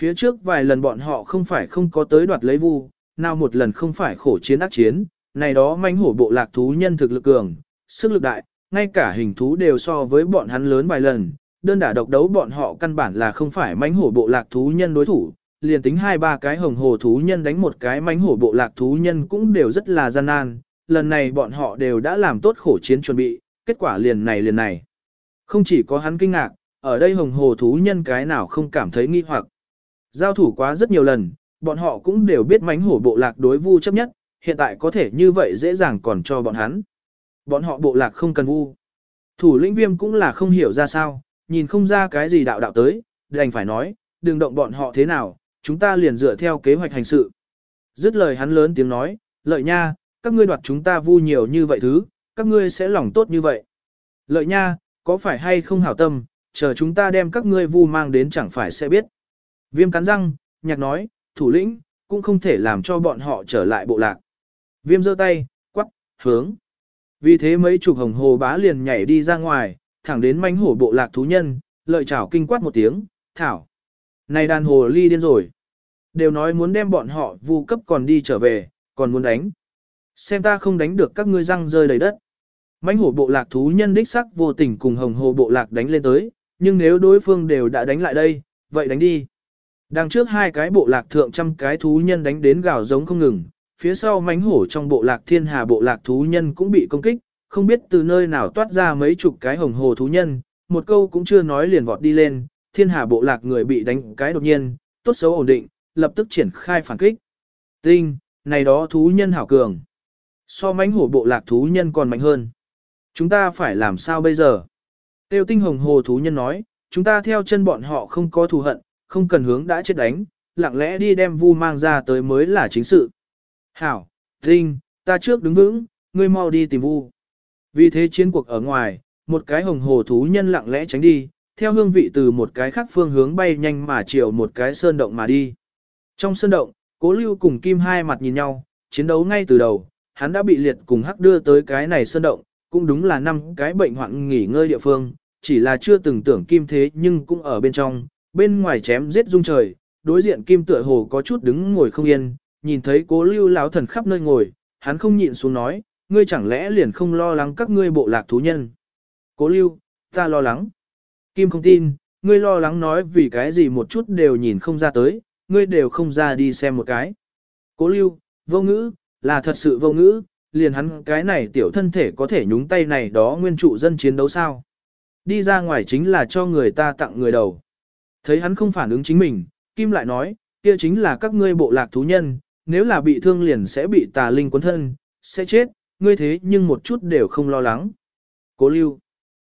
Phía trước vài lần bọn họ không phải không có tới đoạt lấy vu, nào một lần không phải khổ chiến ác chiến, này đó manh hổ bộ lạc thú nhân thực lực cường, sức lực đại, ngay cả hình thú đều so với bọn hắn lớn vài lần, đơn đả độc đấu bọn họ căn bản là không phải manh hổ bộ lạc thú nhân đối thủ, liền tính hai ba cái hồng hồ thú nhân đánh một cái manh hổ bộ lạc thú nhân cũng đều rất là gian nan, lần này bọn họ đều đã làm tốt khổ chiến chuẩn bị, kết quả liền này liền này. Không chỉ có hắn kinh ngạc, ở đây hồng hồ thú nhân cái nào không cảm thấy nghi hoặc. Giao thủ quá rất nhiều lần, bọn họ cũng đều biết mánh hổ bộ lạc đối vu chấp nhất, hiện tại có thể như vậy dễ dàng còn cho bọn hắn. Bọn họ bộ lạc không cần vu. Thủ lĩnh viêm cũng là không hiểu ra sao, nhìn không ra cái gì đạo đạo tới, đành phải nói, đừng động bọn họ thế nào, chúng ta liền dựa theo kế hoạch hành sự. Dứt lời hắn lớn tiếng nói, lợi nha, các ngươi đoạt chúng ta vu nhiều như vậy thứ, các ngươi sẽ lòng tốt như vậy. Lợi nha, có phải hay không hảo tâm, chờ chúng ta đem các ngươi vu mang đến chẳng phải sẽ biết. Viêm cắn răng, nhạc nói, thủ lĩnh, cũng không thể làm cho bọn họ trở lại bộ lạc. Viêm giơ tay, quắc, hướng. Vì thế mấy chục hồng hồ bá liền nhảy đi ra ngoài, thẳng đến manh hổ bộ lạc thú nhân, lợi chảo kinh quát một tiếng, thảo. Này đàn hồ ly điên rồi. Đều nói muốn đem bọn họ vu cấp còn đi trở về, còn muốn đánh. Xem ta không đánh được các ngươi răng rơi đầy đất. Mãnh hổ bộ lạc thú nhân đích sắc vô tình cùng hồng hồ bộ lạc đánh lên tới, nhưng nếu đối phương đều đã đánh lại đây, vậy đánh đi. Đằng trước hai cái bộ lạc thượng trăm cái thú nhân đánh đến gào giống không ngừng, phía sau mãnh hổ trong bộ lạc thiên hà bộ lạc thú nhân cũng bị công kích, không biết từ nơi nào toát ra mấy chục cái hồng hồ thú nhân, một câu cũng chưa nói liền vọt đi lên, thiên hà bộ lạc người bị đánh cái đột nhiên, tốt xấu ổn định, lập tức triển khai phản kích. Tinh, này đó thú nhân hảo cường. So mãnh hổ bộ lạc thú nhân còn mạnh hơn. Chúng ta phải làm sao bây giờ? Tiêu tinh hồng hồ thú nhân nói, chúng ta theo chân bọn họ không có thù hận, không cần hướng đã chết đánh, lặng lẽ đi đem vu mang ra tới mới là chính sự. Hảo, tinh, ta trước đứng vững, ngươi mau đi tìm vu. Vì thế chiến cuộc ở ngoài, một cái hồng hồ thú nhân lặng lẽ tránh đi, theo hương vị từ một cái khác phương hướng bay nhanh mà chiều một cái sơn động mà đi. Trong sơn động, cố lưu cùng kim hai mặt nhìn nhau, chiến đấu ngay từ đầu, hắn đã bị liệt cùng hắc đưa tới cái này sơn động, cũng đúng là năm cái bệnh hoạn nghỉ ngơi địa phương, chỉ là chưa từng tưởng kim thế nhưng cũng ở bên trong, bên ngoài chém giết rung trời, đối diện kim tựa hồ có chút đứng ngồi không yên, nhìn thấy cố lưu lão thần khắp nơi ngồi, hắn không nhịn xuống nói, ngươi chẳng lẽ liền không lo lắng các ngươi bộ lạc thú nhân. Cố lưu, ta lo lắng. Kim không tin, ngươi lo lắng nói vì cái gì một chút đều nhìn không ra tới, ngươi đều không ra đi xem một cái. Cố lưu, vô ngữ, là thật sự vô ngữ, liền hắn cái này tiểu thân thể có thể nhúng tay này đó nguyên trụ dân chiến đấu sao. Đi ra ngoài chính là cho người ta tặng người đầu. Thấy hắn không phản ứng chính mình, Kim lại nói, kia chính là các ngươi bộ lạc thú nhân, nếu là bị thương liền sẽ bị tà linh cuốn thân, sẽ chết, ngươi thế nhưng một chút đều không lo lắng. Cố lưu.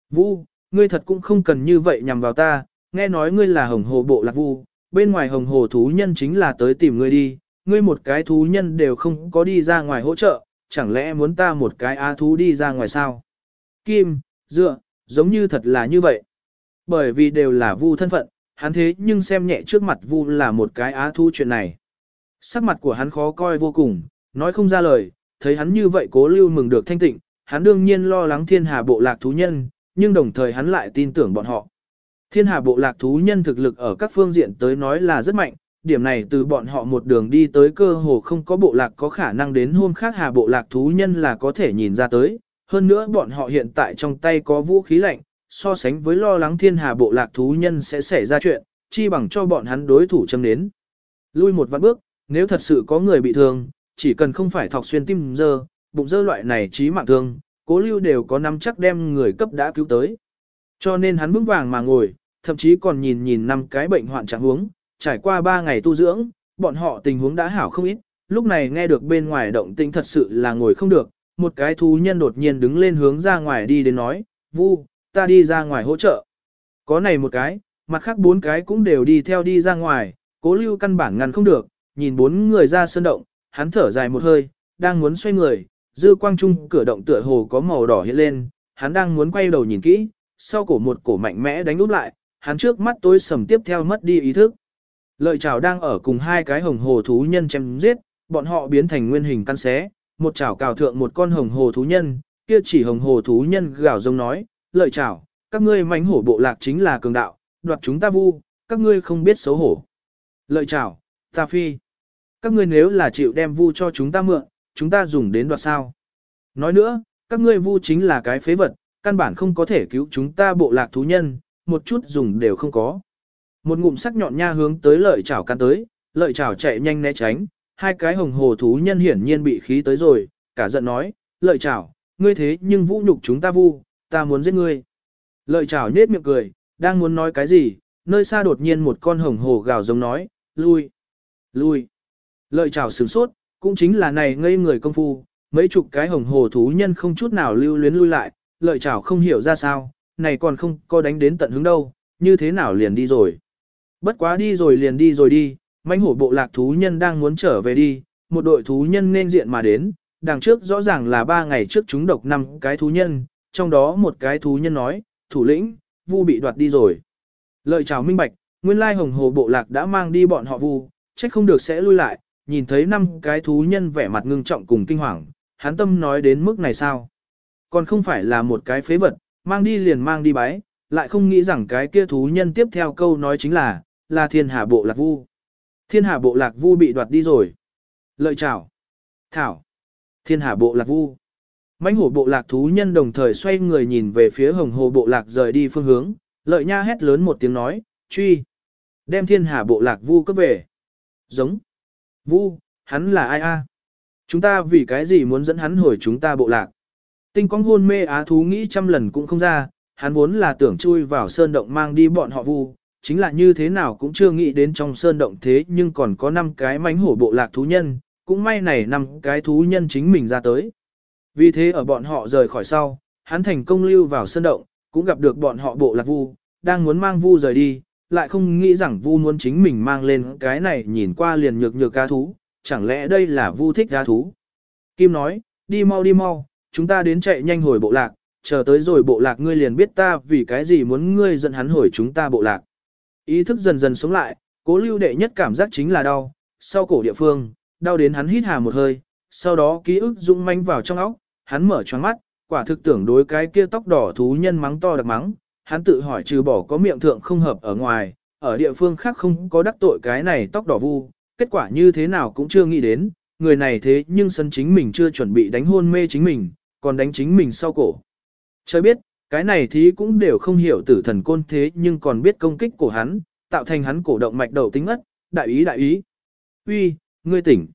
vu, ngươi thật cũng không cần như vậy nhằm vào ta, nghe nói ngươi là hồng hồ bộ lạc vu, bên ngoài hồng hồ thú nhân chính là tới tìm ngươi đi, ngươi một cái thú nhân đều không có đi ra ngoài hỗ trợ, chẳng lẽ muốn ta một cái á thú đi ra ngoài sao? Kim, dựa, giống như thật là như vậy. Bởi vì đều là vu thân phận, hắn thế nhưng xem nhẹ trước mặt vu là một cái á thú chuyện này. Sắc mặt của hắn khó coi vô cùng, nói không ra lời, thấy hắn như vậy cố lưu mừng được thanh tịnh, hắn đương nhiên lo lắng thiên hà bộ lạc thú nhân, nhưng đồng thời hắn lại tin tưởng bọn họ. Thiên hà bộ lạc thú nhân thực lực ở các phương diện tới nói là rất mạnh, điểm này từ bọn họ một đường đi tới cơ hồ không có bộ lạc có khả năng đến hôm khác hà bộ lạc thú nhân là có thể nhìn ra tới. Hơn nữa bọn họ hiện tại trong tay có vũ khí lạnh, so sánh với lo lắng thiên hà bộ lạc thú nhân sẽ xảy ra chuyện, chi bằng cho bọn hắn đối thủ châm đến. Lui một vạn bước, nếu thật sự có người bị thương, chỉ cần không phải thọc xuyên tim dơ, bụng dơ loại này chí mạng thương, cố lưu đều có nắm chắc đem người cấp đã cứu tới. Cho nên hắn vững vàng mà ngồi, thậm chí còn nhìn nhìn năm cái bệnh hoạn trạng huống, trải qua 3 ngày tu dưỡng, bọn họ tình huống đã hảo không ít, lúc này nghe được bên ngoài động tĩnh thật sự là ngồi không được, một cái thú nhân đột nhiên đứng lên hướng ra ngoài đi đến nói, Vu, ta đi ra ngoài hỗ trợ. Có này một cái, mặt khác bốn cái cũng đều đi theo đi ra ngoài, cố lưu căn bản ngăn không được, nhìn bốn người ra sơn động, hắn thở dài một hơi, đang muốn xoay người, dư quang trung cửa động tựa hồ có màu đỏ hiện lên, hắn đang muốn quay đầu nhìn kỹ, sau cổ một cổ mạnh mẽ đánh úp lại, hắn trước mắt tối sầm tiếp theo mất đi ý thức. Lợi chảo đang ở cùng hai cái hồng hồ thú nhân chém giết, bọn họ biến thành nguyên hình căn xé, một chảo cào thượng một con hồng hồ thú nhân, kia chỉ hồng hồ thú nhân gào rông nói, lợi chảo, các ngươi mánh hổ bộ lạc chính là cường đạo, đoạt chúng ta vu, các ngươi không biết xấu hổ. Lợi chảo, ta phi. Các ngươi nếu là chịu đem vu cho chúng ta mượn, chúng ta dùng đến đoạt sao. Nói nữa, các ngươi vu chính là cái phế vật, căn bản không có thể cứu chúng ta bộ lạc thú nhân, một chút dùng đều không có. Một ngụm sắc nhọn nha hướng tới lợi chảo căn tới, lợi chảo chạy nhanh né tránh, hai cái hồng hồ thú nhân hiển nhiên bị khí tới rồi, cả giận nói, lợi chảo, ngươi thế nhưng vũ nhục chúng ta vu, ta muốn giết ngươi. Lợi chảo nết miệng cười, đang muốn nói cái gì, nơi xa đột nhiên một con hồng hồ gào giống nói, lui, lui. Lợi chảo sửng sốt, cũng chính là này ngây người công phu, mấy chục cái hồng hồ thú nhân không chút nào lưu luyến lui lại, lợi chảo không hiểu ra sao, này còn không có đánh đến tận hướng đâu, như thế nào liền đi rồi. Bất quá đi rồi liền đi rồi đi, mãnh hổ bộ lạc thú nhân đang muốn trở về đi, một đội thú nhân nên diện mà đến, đằng trước rõ ràng là ba ngày trước chúng độc năm cái thú nhân, trong đó một cái thú nhân nói, thủ lĩnh, vu bị đoạt đi rồi. Lợi chào minh bạch, nguyên lai hồng hồ bộ lạc đã mang đi bọn họ vu, trách không được sẽ lui lại, nhìn thấy năm cái thú nhân vẻ mặt ngưng trọng cùng kinh hoàng, hắn tâm nói đến mức này sao. Còn không phải là một cái phế vật, mang đi liền mang đi bái, lại không nghĩ rằng cái kia thú nhân tiếp theo câu nói chính là, là thiên hà bộ lạc vu. Thiên hà bộ lạc vu bị đoạt đi rồi. Lợi chảo. Thảo. Thiên hà bộ lạc vu. mãnh hổ bộ lạc thú nhân đồng thời xoay người nhìn về phía hồng hồ bộ lạc rời đi phương hướng, lợi nha hét lớn một tiếng nói, truy. Đem thiên hà bộ lạc vu cấp về. Giống. Vu, hắn là ai a? Chúng ta vì cái gì muốn dẫn hắn hồi chúng ta bộ lạc? Tinh quang hôn mê á thú nghĩ trăm lần cũng không ra, hắn vốn là tưởng chui vào sơn động mang đi bọn họ vu, chính là như thế nào cũng chưa nghĩ đến trong sơn động thế nhưng còn có 5 cái mánh hổ bộ lạc thú nhân, cũng may này 5 cái thú nhân chính mình ra tới. Vì thế ở bọn họ rời khỏi sau, hắn thành công lưu vào sơn động, cũng gặp được bọn họ bộ lạc vu, đang muốn mang vu rời đi, lại không nghĩ rằng vu muốn chính mình mang lên cái này nhìn qua liền nhược nhược cá thú, chẳng lẽ đây là vu thích cá thú. Kim nói, đi mau đi mau, chúng ta đến chạy nhanh hồi bộ lạc, chờ tới rồi bộ lạc ngươi liền biết ta vì cái gì muốn ngươi dẫn hắn hồi chúng ta bộ lạc. Ý thức dần dần sống lại, cố lưu đệ nhất cảm giác chính là đau, sau cổ địa phương, đau đến hắn hít hà một hơi, sau đó ký ức rung manh vào trong óc, hắn mở choáng mắt, quả thực tưởng đối cái kia tóc đỏ thú nhân mắng to đặc mắng, hắn tự hỏi trừ bỏ có miệng thượng không hợp ở ngoài, ở địa phương khác không có đắc tội cái này tóc đỏ vu, kết quả như thế nào cũng chưa nghĩ đến, người này thế nhưng sân chính mình chưa chuẩn bị đánh hôn mê chính mình, còn đánh chính mình sau cổ. Trời biết, cái này thì cũng đều không hiểu tử thần côn thế nhưng còn biết công kích của hắn, tạo thành hắn cổ động mạch đầu tính ất, đại ý đại ý. Uy, ngươi tỉnh.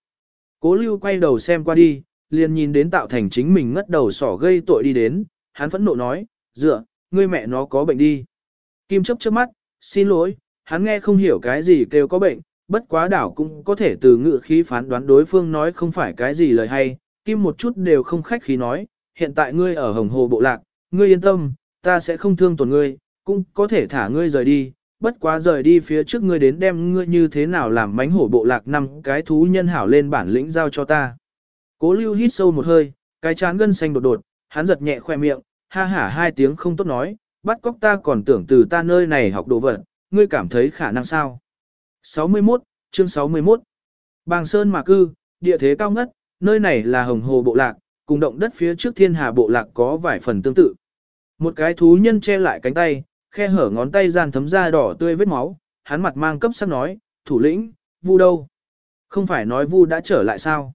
Cố lưu quay đầu xem qua đi, liền nhìn đến tạo thành chính mình ngất đầu sỏ gây tội đi đến, hắn phẫn nộ nói, dựa, ngươi mẹ nó có bệnh đi. Kim chấp trước mắt, xin lỗi, hắn nghe không hiểu cái gì kêu có bệnh, bất quá đảo cũng có thể từ ngữ khí phán đoán đối phương nói không phải cái gì lời hay, Kim một chút đều không khách khí nói, hiện tại ngươi ở hồng hồ bộ lạc, ngươi yên tâm, ta sẽ không thương tổn ngươi, cũng có thể thả ngươi rời đi, bất quá rời đi phía trước ngươi đến đem ngươi như thế nào làm mánh hổ bộ lạc năm cái thú nhân hảo lên bản lĩnh giao cho ta. Cố lưu hít sâu một hơi, cái chán gân xanh đột đột, hắn giật nhẹ khoe miệng, ha hả hai tiếng không tốt nói, bắt cóc ta còn tưởng từ ta nơi này học đồ vật, ngươi cảm thấy khả năng sao. 61, chương 61 Bàng Sơn mà cư, địa thế cao ngất, nơi này là hồng hồ bộ lạc, cùng động đất phía trước thiên hà bộ lạc có vài phần tương tự. Một cái thú nhân che lại cánh tay, khe hở ngón tay gian thấm ra đỏ tươi vết máu, hắn mặt mang cấp sắc nói, thủ lĩnh, vu đâu? Không phải nói vu đã trở lại sao?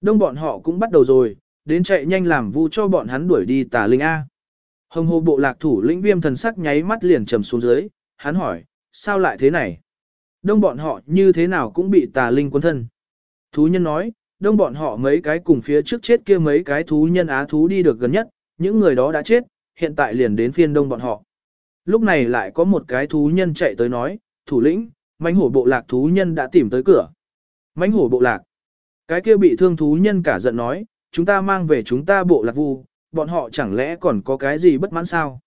Đông bọn họ cũng bắt đầu rồi, đến chạy nhanh làm vu cho bọn hắn đuổi đi tà linh A. Hồng hồ bộ lạc thủ lĩnh viêm thần sắc nháy mắt liền trầm xuống dưới, hắn hỏi, sao lại thế này? Đông bọn họ như thế nào cũng bị tà linh quân thân. Thú nhân nói, đông bọn họ mấy cái cùng phía trước chết kia mấy cái thú nhân á thú đi được gần nhất, những người đó đã chết, hiện tại liền đến phiên đông bọn họ. Lúc này lại có một cái thú nhân chạy tới nói, thủ lĩnh, mãnh hổ bộ lạc thú nhân đã tìm tới cửa. Mãnh hổ bộ lạc. Cái kia bị thương thú nhân cả giận nói, chúng ta mang về chúng ta bộ lạc vu, bọn họ chẳng lẽ còn có cái gì bất mãn sao?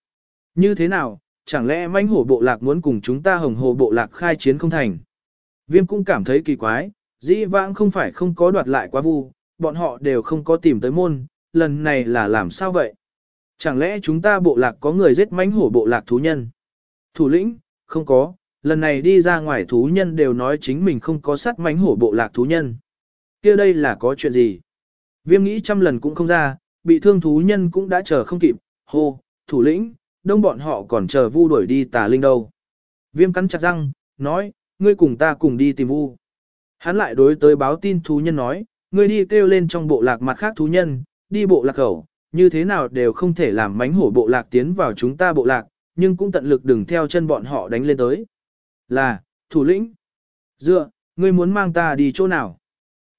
Như thế nào, chẳng lẽ mãnh hổ bộ lạc muốn cùng chúng ta hồng hồ bộ lạc khai chiến không thành? Viêm cũng cảm thấy kỳ quái, dĩ vãng không phải không có đoạt lại quá vu, bọn họ đều không có tìm tới môn, lần này là làm sao vậy? Chẳng lẽ chúng ta bộ lạc có người giết mãnh hổ bộ lạc thú nhân? Thủ lĩnh, không có, lần này đi ra ngoài thú nhân đều nói chính mình không có sát mãnh hổ bộ lạc thú nhân. kia đây là có chuyện gì? Viêm nghĩ trăm lần cũng không ra, bị thương thú nhân cũng đã chờ không kịp, hô, thủ lĩnh, đông bọn họ còn chờ vu đuổi đi tà linh đâu. Viêm cắn chặt răng, nói, ngươi cùng ta cùng đi tìm vu. Hắn lại đối tới báo tin thú nhân nói, ngươi đi kêu lên trong bộ lạc mặt khác thú nhân, đi bộ lạc khẩu, như thế nào đều không thể làm mánh hổ bộ lạc tiến vào chúng ta bộ lạc, nhưng cũng tận lực đừng theo chân bọn họ đánh lên tới. Là, thủ lĩnh. Dựa, ngươi muốn mang ta đi chỗ nào?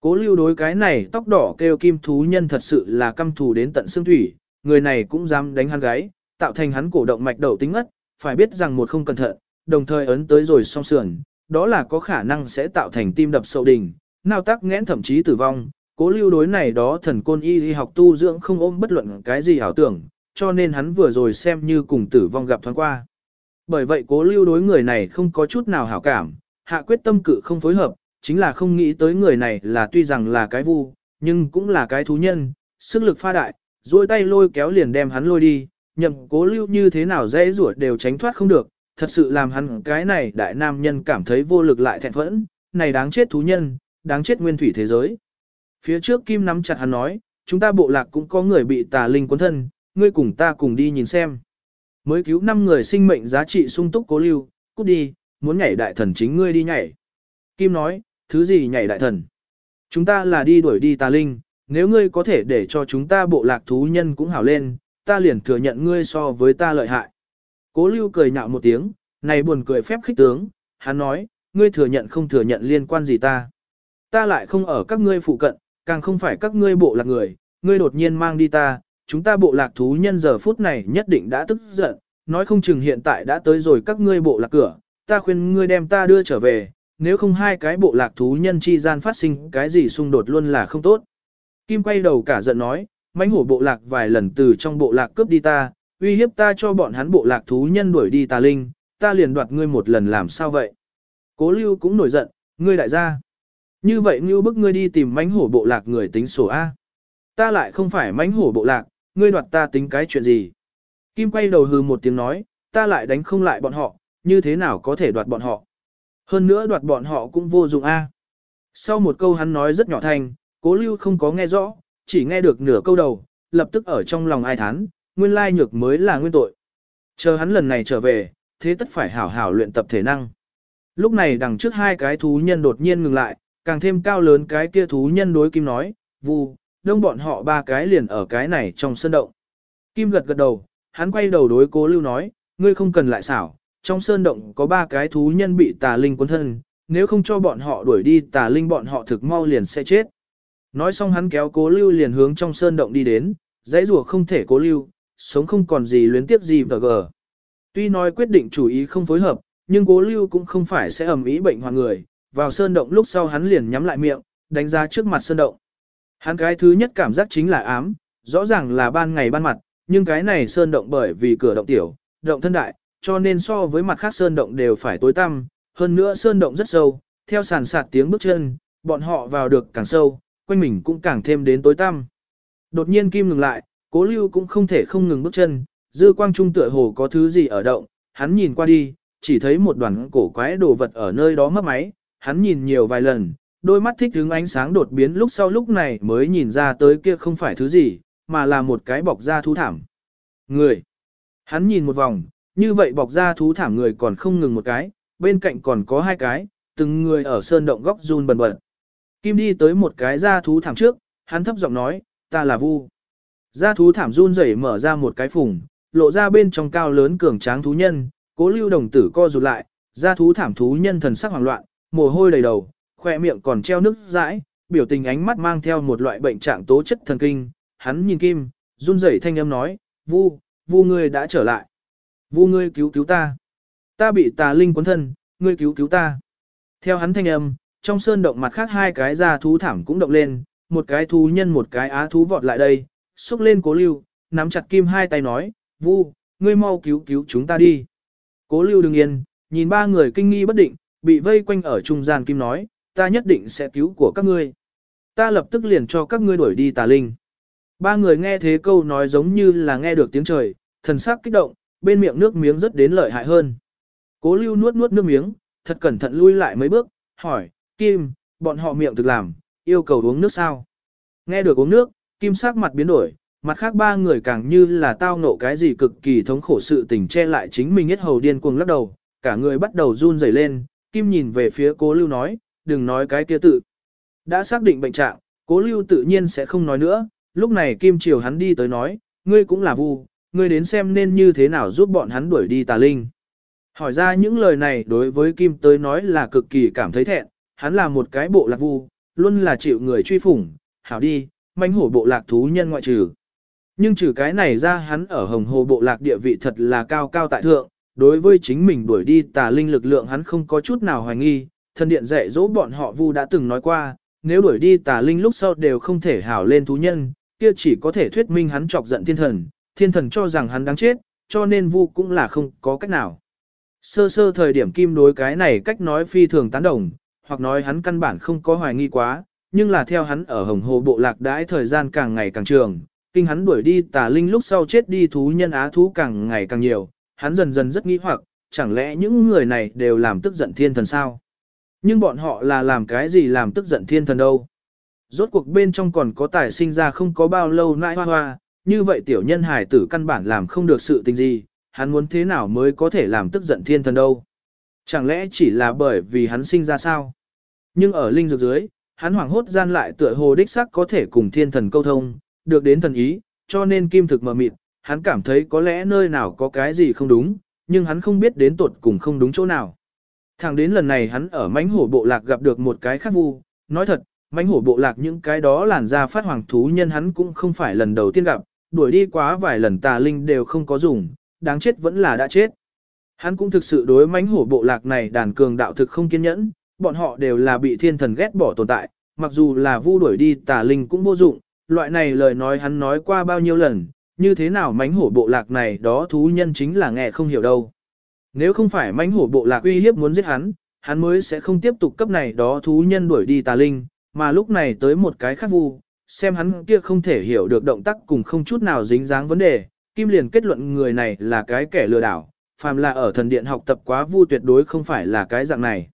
Cố lưu đối cái này tóc đỏ kêu kim thú nhân thật sự là căm thù đến tận xương thủy, người này cũng dám đánh hắn gái, tạo thành hắn cổ động mạch đầu tính ngất, phải biết rằng một không cẩn thận, đồng thời ấn tới rồi song sườn, đó là có khả năng sẽ tạo thành tim đập sâu đỉnh, nào tác nghẽn thậm chí tử vong. Cố lưu đối này đó thần côn y y học tu dưỡng không ôm bất luận cái gì ảo tưởng, cho nên hắn vừa rồi xem như cùng tử vong gặp thoáng qua. Bởi vậy cố lưu đối người này không có chút nào hảo cảm, hạ quyết tâm cự không phối hợp, chính là không nghĩ tới người này là tuy rằng là cái vu, nhưng cũng là cái thú nhân, sức lực pha đại, duỗi tay lôi kéo liền đem hắn lôi đi, nhậm cố lưu như thế nào dễ ruột đều tránh thoát không được, thật sự làm hắn cái này đại nam nhân cảm thấy vô lực lại thẹn phẫn, này đáng chết thú nhân, đáng chết nguyên thủy thế giới. Phía trước Kim nắm chặt hắn nói, chúng ta bộ lạc cũng có người bị tà linh cuốn thân, ngươi cùng ta cùng đi nhìn xem. Mới cứu 5 người sinh mệnh giá trị sung túc cố lưu, cút đi, muốn nhảy đại thần chính ngươi đi nhảy. Kim nói, thứ gì nhảy đại thần? Chúng ta là đi đuổi đi tà linh, nếu ngươi có thể để cho chúng ta bộ lạc thú nhân cũng hảo lên, ta liền thừa nhận ngươi so với ta lợi hại. Cố lưu cười nhạo một tiếng, này buồn cười phép khích tướng, hắn nói, ngươi thừa nhận không thừa nhận liên quan gì ta. Ta lại không ở các ngươi phụ cận, càng không phải các ngươi bộ lạc người, ngươi đột nhiên mang đi ta, chúng ta bộ lạc thú nhân giờ phút này nhất định đã tức giận, nói không chừng hiện tại đã tới rồi các ngươi bộ lạc cửa, ta khuyên ngươi đem ta đưa trở về, nếu không hai cái bộ lạc thú nhân chi gian phát sinh cái gì xung đột luôn là không tốt. Kim quay đầu cả giận nói, mãnh hổ bộ lạc vài lần từ trong bộ lạc cướp đi ta, uy hiếp ta cho bọn hắn bộ lạc thú nhân đuổi đi tà linh, ta liền đoạt ngươi một lần làm sao vậy? Cố lưu cũng nổi giận, ngươi đại gia. Như vậy ngưu bức ngươi đi tìm mãnh hổ bộ lạc người tính sổ A. Ta lại không phải mãnh hổ bộ lạc, ngươi đoạt ta tính cái chuyện gì? Kim quay đầu hừ một tiếng nói, ta lại đánh không lại bọn họ, như thế nào có thể đoạt bọn họ? Hơn nữa đoạt bọn họ cũng vô dụng A. Sau một câu hắn nói rất nhỏ thành, cố lưu không có nghe rõ, chỉ nghe được nửa câu đầu, lập tức ở trong lòng ai thán, nguyên lai nhược mới là nguyên tội. Chờ hắn lần này trở về, thế tất phải hảo hảo luyện tập thể năng. Lúc này đằng trước hai cái thú nhân đột nhiên ngừng lại, càng thêm cao lớn cái kia thú nhân đối Kim nói, vu, đông bọn họ ba cái liền ở cái này trong sân động. Kim gật gật đầu, hắn quay đầu đối cố lưu nói, ngươi không cần lại xảo, trong sơn động có ba cái thú nhân bị tà linh cuốn thân, nếu không cho bọn họ đuổi đi tà linh bọn họ thực mau liền sẽ chết. Nói xong hắn kéo cố lưu liền hướng trong sơn động đi đến, dãy rùa không thể cố lưu, sống không còn gì luyến tiếp gì và gờ. Tuy nói quyết định chủ ý không phối hợp, nhưng cố lưu cũng không phải sẽ ẩm ý bệnh hoạn người, vào sơn động lúc sau hắn liền nhắm lại miệng, đánh giá trước mặt sơn động. Hắn cái thứ nhất cảm giác chính là ám, rõ ràng là ban ngày ban mặt, nhưng cái này sơn động bởi vì cửa động tiểu, động thân đại, cho nên so với mặt khác sơn động đều phải tối tăm, hơn nữa sơn động rất sâu, theo sàn sạt tiếng bước chân, bọn họ vào được càng sâu, quanh mình cũng càng thêm đến tối tăm. Đột nhiên Kim ngừng lại, cố lưu cũng không thể không ngừng bước chân, dư quang trung tựa hồ có thứ gì ở động, hắn nhìn qua đi, chỉ thấy một đoàn cổ quái đồ vật ở nơi đó mất máy, hắn nhìn nhiều vài lần, đôi mắt thích hứng ánh sáng đột biến lúc sau lúc này mới nhìn ra tới kia không phải thứ gì, mà là một cái bọc da thú thảm. Người. Hắn nhìn một vòng, như vậy bọc da thú thảm người còn không ngừng một cái, bên cạnh còn có hai cái, từng người ở sơn động góc run bần bật. Kim đi tới một cái da thú thảm trước, hắn thấp giọng nói, ta là Vu gia thú thảm run rẩy mở ra một cái phùng, lộ ra bên trong cao lớn cường tráng thú nhân, cố lưu đồng tử co rụt lại, Gia thú thảm thú nhân thần sắc hoảng loạn, mồ hôi đầy đầu, khoe miệng còn treo nước dãi, biểu tình ánh mắt mang theo một loại bệnh trạng tố chất thần kinh. Hắn nhìn Kim, run rẩy thanh âm nói, Vu, Vu ngươi đã trở lại. Vu ngươi cứu cứu ta. Ta bị tà linh cuốn thân, ngươi cứu cứu ta. Theo hắn thanh âm, trong sơn động mặt khác hai cái gia thú thảm cũng động lên, một cái thú nhân một cái á thú vọt lại đây, xúc lên cố lưu, nắm chặt kim hai tay nói, Vu, ngươi mau cứu cứu chúng ta đi. Cố lưu đừng yên, nhìn ba người kinh nghi bất định, bị vây quanh ở trung gian kim nói, ta nhất định sẽ cứu của các ngươi. Ta lập tức liền cho các ngươi đuổi đi tà linh. Ba người nghe thế câu nói giống như là nghe được tiếng trời, thần sắc kích động, bên miệng nước miếng rất đến lợi hại hơn. Cố lưu nuốt nuốt nước miếng, thật cẩn thận lui lại mấy bước, hỏi, Kim, bọn họ miệng thực làm, yêu cầu uống nước sao? Nghe được uống nước, Kim sắc mặt biến đổi, mặt khác ba người càng như là tao nộ cái gì cực kỳ thống khổ sự tình che lại chính mình hết hầu điên cuồng lắc đầu, cả người bắt đầu run rẩy lên, Kim nhìn về phía cố lưu nói, đừng nói cái kia tự. Đã xác định bệnh trạng, cố lưu tự nhiên sẽ không nói nữa, lúc này Kim chiều hắn đi tới nói, ngươi cũng là vu, ngươi đến xem nên như thế nào giúp bọn hắn đuổi đi tà linh. Hỏi ra những lời này đối với Kim tới nói là cực kỳ cảm thấy thẹn, hắn là một cái bộ lạc vu, luôn là chịu người truy phủng, hảo đi, manh hổ bộ lạc thú nhân ngoại trừ. Nhưng trừ cái này ra hắn ở hồng hồ bộ lạc địa vị thật là cao cao tại thượng, đối với chính mình đuổi đi tà linh lực lượng hắn không có chút nào hoài nghi, thần điện dạy dỗ bọn họ vu đã từng nói qua, nếu đuổi đi tà linh lúc sau đều không thể hảo lên thú nhân, kia chỉ có thể thuyết minh hắn chọc giận thiên thần, thiên thần cho rằng hắn đáng chết, cho nên vu cũng là không có cách nào. Sơ sơ thời điểm kim đối cái này cách nói phi thường tán đồng, hoặc nói hắn căn bản không có hoài nghi quá, nhưng là theo hắn ở hồng hồ bộ lạc đãi thời gian càng ngày càng trường, kinh hắn đuổi đi tà linh lúc sau chết đi thú nhân á thú càng ngày càng nhiều, hắn dần dần rất nghĩ hoặc, chẳng lẽ những người này đều làm tức giận thiên thần sao? Nhưng bọn họ là làm cái gì làm tức giận thiên thần đâu? Rốt cuộc bên trong còn có tài sinh ra không có bao lâu nãi hoa hoa, như vậy tiểu nhân hải tử căn bản làm không được sự tình gì, hắn muốn thế nào mới có thể làm tức giận thiên thần đâu? Chẳng lẽ chỉ là bởi vì hắn sinh ra sao? Nhưng ở linh dược dưới, hắn hoảng hốt gian lại tựa hồ đích sắc có thể cùng thiên thần câu thông, được đến thần ý, cho nên kim thực mờ mịt, hắn cảm thấy có lẽ nơi nào có cái gì không đúng, nhưng hắn không biết đến tuột cùng không đúng chỗ nào. Thẳng đến lần này hắn ở mãnh hổ bộ lạc gặp được một cái khác vu, nói thật, mãnh hổ bộ lạc những cái đó làn ra phát hoàng thú nhân hắn cũng không phải lần đầu tiên gặp, đuổi đi quá vài lần tà linh đều không có dùng, đáng chết vẫn là đã chết. Hắn cũng thực sự đối mãnh hổ bộ lạc này đàn cường đạo thực không kiên nhẫn, bọn họ đều là bị thiên thần ghét bỏ tồn tại, mặc dù là vu đuổi đi tà linh cũng vô dụng, loại này lời nói hắn nói qua bao nhiêu lần, như thế nào mánh hổ bộ lạc này đó thú nhân chính là nghe không hiểu đâu. Nếu không phải mánh hổ bộ lạc uy hiếp muốn giết hắn, hắn mới sẽ không tiếp tục cấp này đó thú nhân đuổi đi tà linh, mà lúc này tới một cái khác vu, xem hắn kia không thể hiểu được động tác cùng không chút nào dính dáng vấn đề, Kim liền kết luận người này là cái kẻ lừa đảo, phàm là ở thần điện học tập quá vu tuyệt đối không phải là cái dạng này.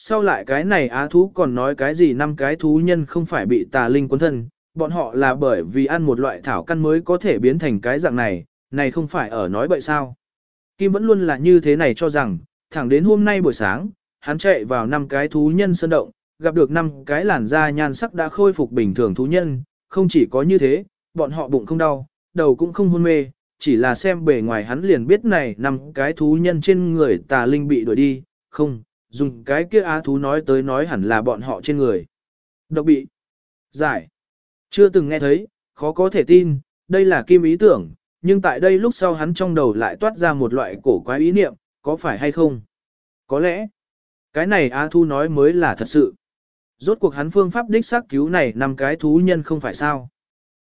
Sau lại cái này á thú còn nói cái gì năm cái thú nhân không phải bị tà linh cuốn thân, bọn họ là bởi vì ăn một loại thảo căn mới có thể biến thành cái dạng này, này không phải ở nói bậy sao. Kim vẫn luôn là như thế này cho rằng, thẳng đến hôm nay buổi sáng, hắn chạy vào năm cái thú nhân sơn động, gặp được năm cái làn da nhan sắc đã khôi phục bình thường thú nhân, không chỉ có như thế, bọn họ bụng không đau, đầu cũng không hôn mê, chỉ là xem bề ngoài hắn liền biết này năm cái thú nhân trên người tà linh bị đuổi đi, không, dùng cái kia á thú nói tới nói hẳn là bọn họ trên người. Độc bị giải. Chưa từng nghe thấy, khó có thể tin, đây là kim ý tưởng, nhưng tại đây lúc sau hắn trong đầu lại toát ra một loại cổ quái ý niệm, có phải hay không? Có lẽ, cái này á thú nói mới là thật sự. Rốt cuộc hắn phương pháp đích xác cứu này năm cái thú nhân không phải sao.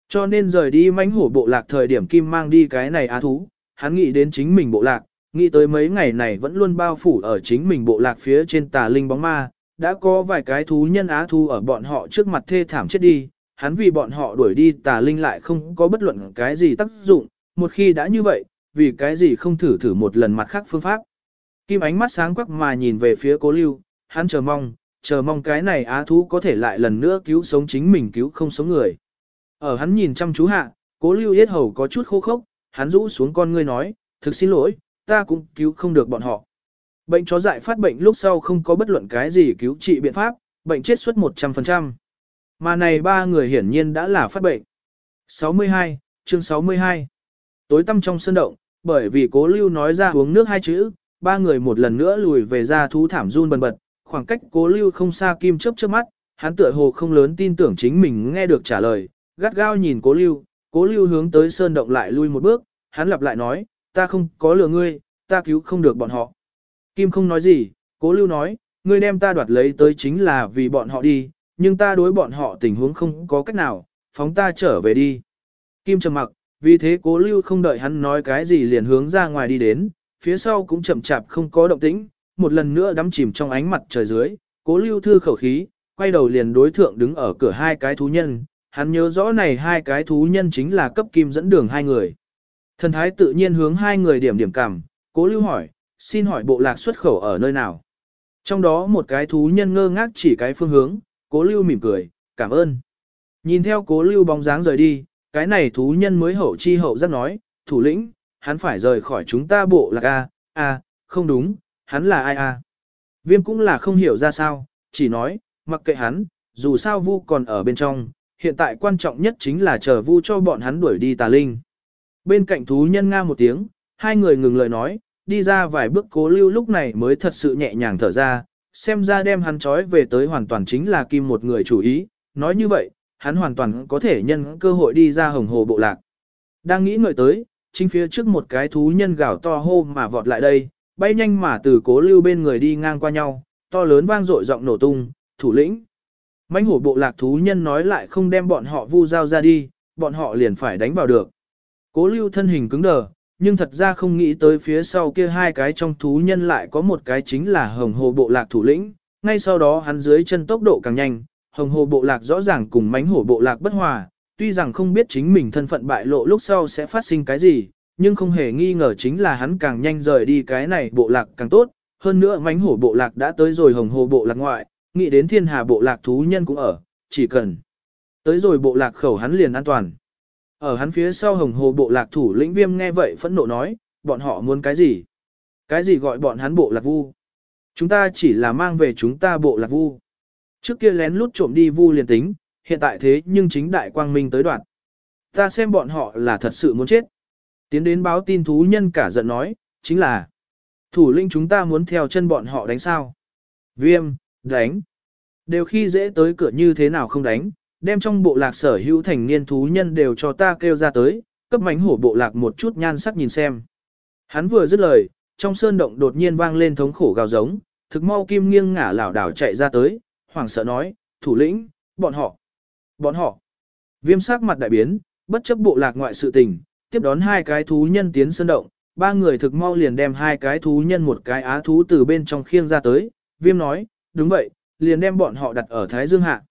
Cho nên rời đi mãnh hổ bộ lạc thời điểm kim mang đi cái này á Thú, hắn nghĩ đến chính mình bộ lạc, nghĩ tới mấy ngày này vẫn luôn bao phủ ở chính mình bộ lạc phía trên tà linh bóng ma, đã có vài cái thú nhân á thu ở bọn họ trước mặt thê thảm chết đi, hắn vì bọn họ đuổi đi tà linh lại không có bất luận cái gì tác dụng, một khi đã như vậy, vì cái gì không thử thử một lần mặt khác phương pháp. Kim ánh mắt sáng quắc mà nhìn về phía cố lưu, hắn chờ mong, chờ mong cái này á thú có thể lại lần nữa cứu sống chính mình cứu không sống người. Ở hắn nhìn chăm chú hạ, cố lưu yết hầu có chút khô khốc, hắn rũ xuống con ngươi nói, thực xin lỗi, ta cũng cứu không được bọn họ. Bệnh chó dại phát bệnh lúc sau không có bất luận cái gì cứu trị biện pháp, bệnh chết suốt 100%. Mà này ba người hiển nhiên đã là phát bệnh. 62, chương 62. Tối tăm trong sân động, bởi vì cố lưu nói ra uống nước hai chữ, ba người một lần nữa lùi về ra thú thảm run bần bật, khoảng cách cố lưu không xa kim chớp trước mắt, hắn tựa hồ không lớn tin tưởng chính mình nghe được trả lời, gắt gao nhìn cố lưu, cố lưu hướng tới sơn động lại lui một bước, hắn lặp lại nói, ta không có lừa ngươi, ta cứu không được bọn họ. Kim không nói gì, cố lưu nói, ngươi đem ta đoạt lấy tới chính là vì bọn họ đi, nhưng ta đối bọn họ tình huống không có cách nào, phóng ta trở về đi. Kim trầm mặc, vì thế cố lưu không đợi hắn nói cái gì liền hướng ra ngoài đi đến, phía sau cũng chậm chạp không có động tĩnh, một lần nữa đắm chìm trong ánh mặt trời dưới, cố lưu thư khẩu khí, quay đầu liền đối thượng đứng ở cửa hai cái thú nhân, hắn nhớ rõ này hai cái thú nhân chính là cấp kim dẫn đường hai người. Thần thái tự nhiên hướng hai người điểm điểm cảm, cố lưu hỏi, xin hỏi bộ lạc xuất khẩu ở nơi nào. Trong đó một cái thú nhân ngơ ngác chỉ cái phương hướng, cố lưu mỉm cười, cảm ơn. Nhìn theo cố lưu bóng dáng rời đi, cái này thú nhân mới hậu chi hậu giác nói, thủ lĩnh, hắn phải rời khỏi chúng ta bộ lạc A, A, không đúng, hắn là ai A. Viêm cũng là không hiểu ra sao, chỉ nói, mặc kệ hắn, dù sao vu còn ở bên trong, hiện tại quan trọng nhất chính là chờ vu cho bọn hắn đuổi đi tà linh. Bên cạnh thú nhân nga một tiếng, hai người ngừng lời nói, đi ra vài bước cố lưu lúc này mới thật sự nhẹ nhàng thở ra, xem ra đem hắn trói về tới hoàn toàn chính là kim một người chủ ý, nói như vậy, hắn hoàn toàn có thể nhân cơ hội đi ra hồng hồ bộ lạc. Đang nghĩ ngợi tới, chính phía trước một cái thú nhân gào to hô mà vọt lại đây, bay nhanh mà từ cố lưu bên người đi ngang qua nhau, to lớn vang dội giọng nổ tung, thủ lĩnh. mãnh hổ bộ lạc thú nhân nói lại không đem bọn họ vu giao ra đi, bọn họ liền phải đánh vào được. Cố lưu thân hình cứng đờ, nhưng thật ra không nghĩ tới phía sau kia hai cái trong thú nhân lại có một cái chính là hồng hồ bộ lạc thủ lĩnh, ngay sau đó hắn dưới chân tốc độ càng nhanh, hồng hồ bộ lạc rõ ràng cùng mánh hổ bộ lạc bất hòa, tuy rằng không biết chính mình thân phận bại lộ lúc sau sẽ phát sinh cái gì, nhưng không hề nghi ngờ chính là hắn càng nhanh rời đi cái này bộ lạc càng tốt, hơn nữa mánh hổ bộ lạc đã tới rồi hồng hồ bộ lạc ngoại, nghĩ đến thiên hà bộ lạc thú nhân cũng ở, chỉ cần tới rồi bộ lạc khẩu hắn liền an toàn. Ở hắn phía sau hồng hồ bộ lạc thủ lĩnh viêm nghe vậy phẫn nộ nói, bọn họ muốn cái gì? Cái gì gọi bọn hắn bộ lạc vu? Chúng ta chỉ là mang về chúng ta bộ lạc vu. Trước kia lén lút trộm đi vu liền tính, hiện tại thế nhưng chính đại quang minh tới đoạn. Ta xem bọn họ là thật sự muốn chết. Tiến đến báo tin thú nhân cả giận nói, chính là thủ lĩnh chúng ta muốn theo chân bọn họ đánh sao. Viêm, đánh. Đều khi dễ tới cửa như thế nào không đánh, đem trong bộ lạc sở hữu thành niên thú nhân đều cho ta kêu ra tới, cấp mánh hổ bộ lạc một chút nhan sắc nhìn xem. Hắn vừa dứt lời, trong sơn động đột nhiên vang lên thống khổ gào giống, thực mau kim nghiêng ngả lảo đảo chạy ra tới, hoảng sợ nói, thủ lĩnh, bọn họ, bọn họ. Viêm sắc mặt đại biến, bất chấp bộ lạc ngoại sự tình, tiếp đón hai cái thú nhân tiến sơn động, ba người thực mau liền đem hai cái thú nhân một cái á thú từ bên trong khiêng ra tới, viêm nói, đúng vậy, liền đem bọn họ đặt ở Thái Dương Hạ.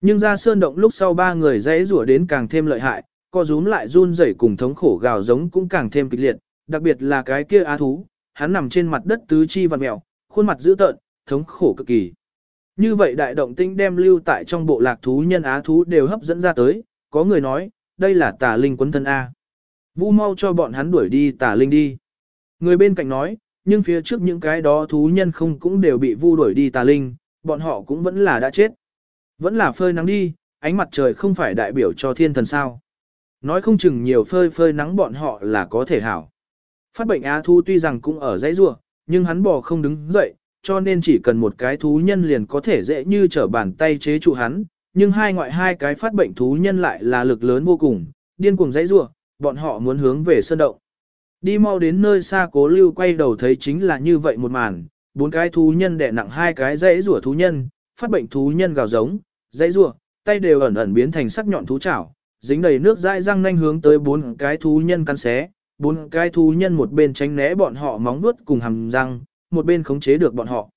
Nhưng ra sơn động lúc sau ba người dãy rủa đến càng thêm lợi hại, co rúm lại run rẩy cùng thống khổ gào giống cũng càng thêm kịch liệt, đặc biệt là cái kia á thú, hắn nằm trên mặt đất tứ chi vặn mèo, khuôn mặt dữ tợn, thống khổ cực kỳ. Như vậy đại động tinh đem lưu tại trong bộ lạc thú nhân á thú đều hấp dẫn ra tới, có người nói, đây là tà linh quấn thân A. Vu mau cho bọn hắn đuổi đi tà linh đi. Người bên cạnh nói, nhưng phía trước những cái đó thú nhân không cũng đều bị vu đuổi đi tà linh, bọn họ cũng vẫn là đã chết. Vẫn là phơi nắng đi, ánh mặt trời không phải đại biểu cho thiên thần sao. Nói không chừng nhiều phơi phơi nắng bọn họ là có thể hảo. Phát bệnh á thú tuy rằng cũng ở dãy rua, nhưng hắn bò không đứng dậy, cho nên chỉ cần một cái thú nhân liền có thể dễ như trở bàn tay chế trụ hắn, nhưng hai ngoại hai cái phát bệnh thú nhân lại là lực lớn vô cùng, điên cuồng dãy rua, bọn họ muốn hướng về sơn động. Đi mau đến nơi xa cố lưu quay đầu thấy chính là như vậy một màn, bốn cái thú nhân đè nặng hai cái dãy rủa thú nhân, phát bệnh thú nhân gào giống, dãy rua, tay đều ẩn ẩn biến thành sắc nhọn thú chảo, dính đầy nước dãi răng nanh hướng tới bốn cái thú nhân cắn xé, bốn cái thú nhân một bên tránh né bọn họ móng vuốt cùng hàm răng, một bên khống chế được bọn họ.